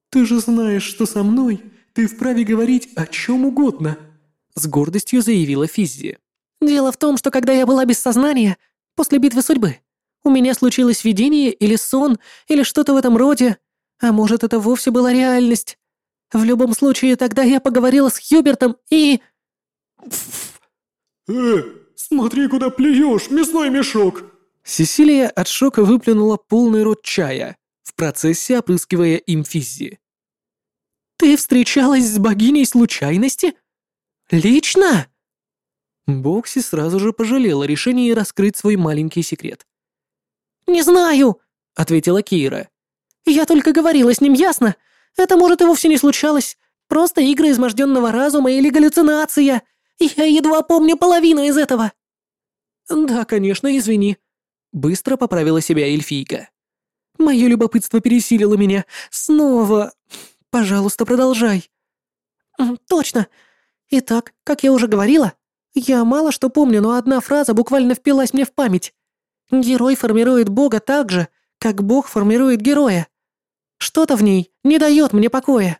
«Ты же знаешь, что со мной ты вправе говорить о чем угодно», — с гордостью заявила Физзи. «Дело в том, что когда я была без сознания, после битвы судьбы, у меня случилось видение или сон, или что-то в этом роде, а может, это вовсе была реальность. В любом случае, тогда я поговорила с Хьюбертом и...» «Э, смотри, куда плюешь, мясной мешок!» Сесилия от шока выплюнула полный рот чая, в процессе опрыскивая им Физзи. «Ты встречалась с богиней случайности? Лично?» Бокси сразу же пожалела решение раскрыть свой маленький секрет. «Не знаю», — ответила Кира. «Я только говорила с ним, ясно? Это, может, и вовсе не случалось. Просто игры изможденного разума или галлюцинация. Я едва помню половину из этого». «Да, конечно, извини», Быстро поправила себя эльфийка. «Мое любопытство пересилило меня. Снова. Пожалуйста, продолжай». «Точно. Итак, как я уже говорила, я мало что помню, но одна фраза буквально впилась мне в память. Герой формирует Бога так же, как Бог формирует героя. Что-то в ней не дает мне покоя».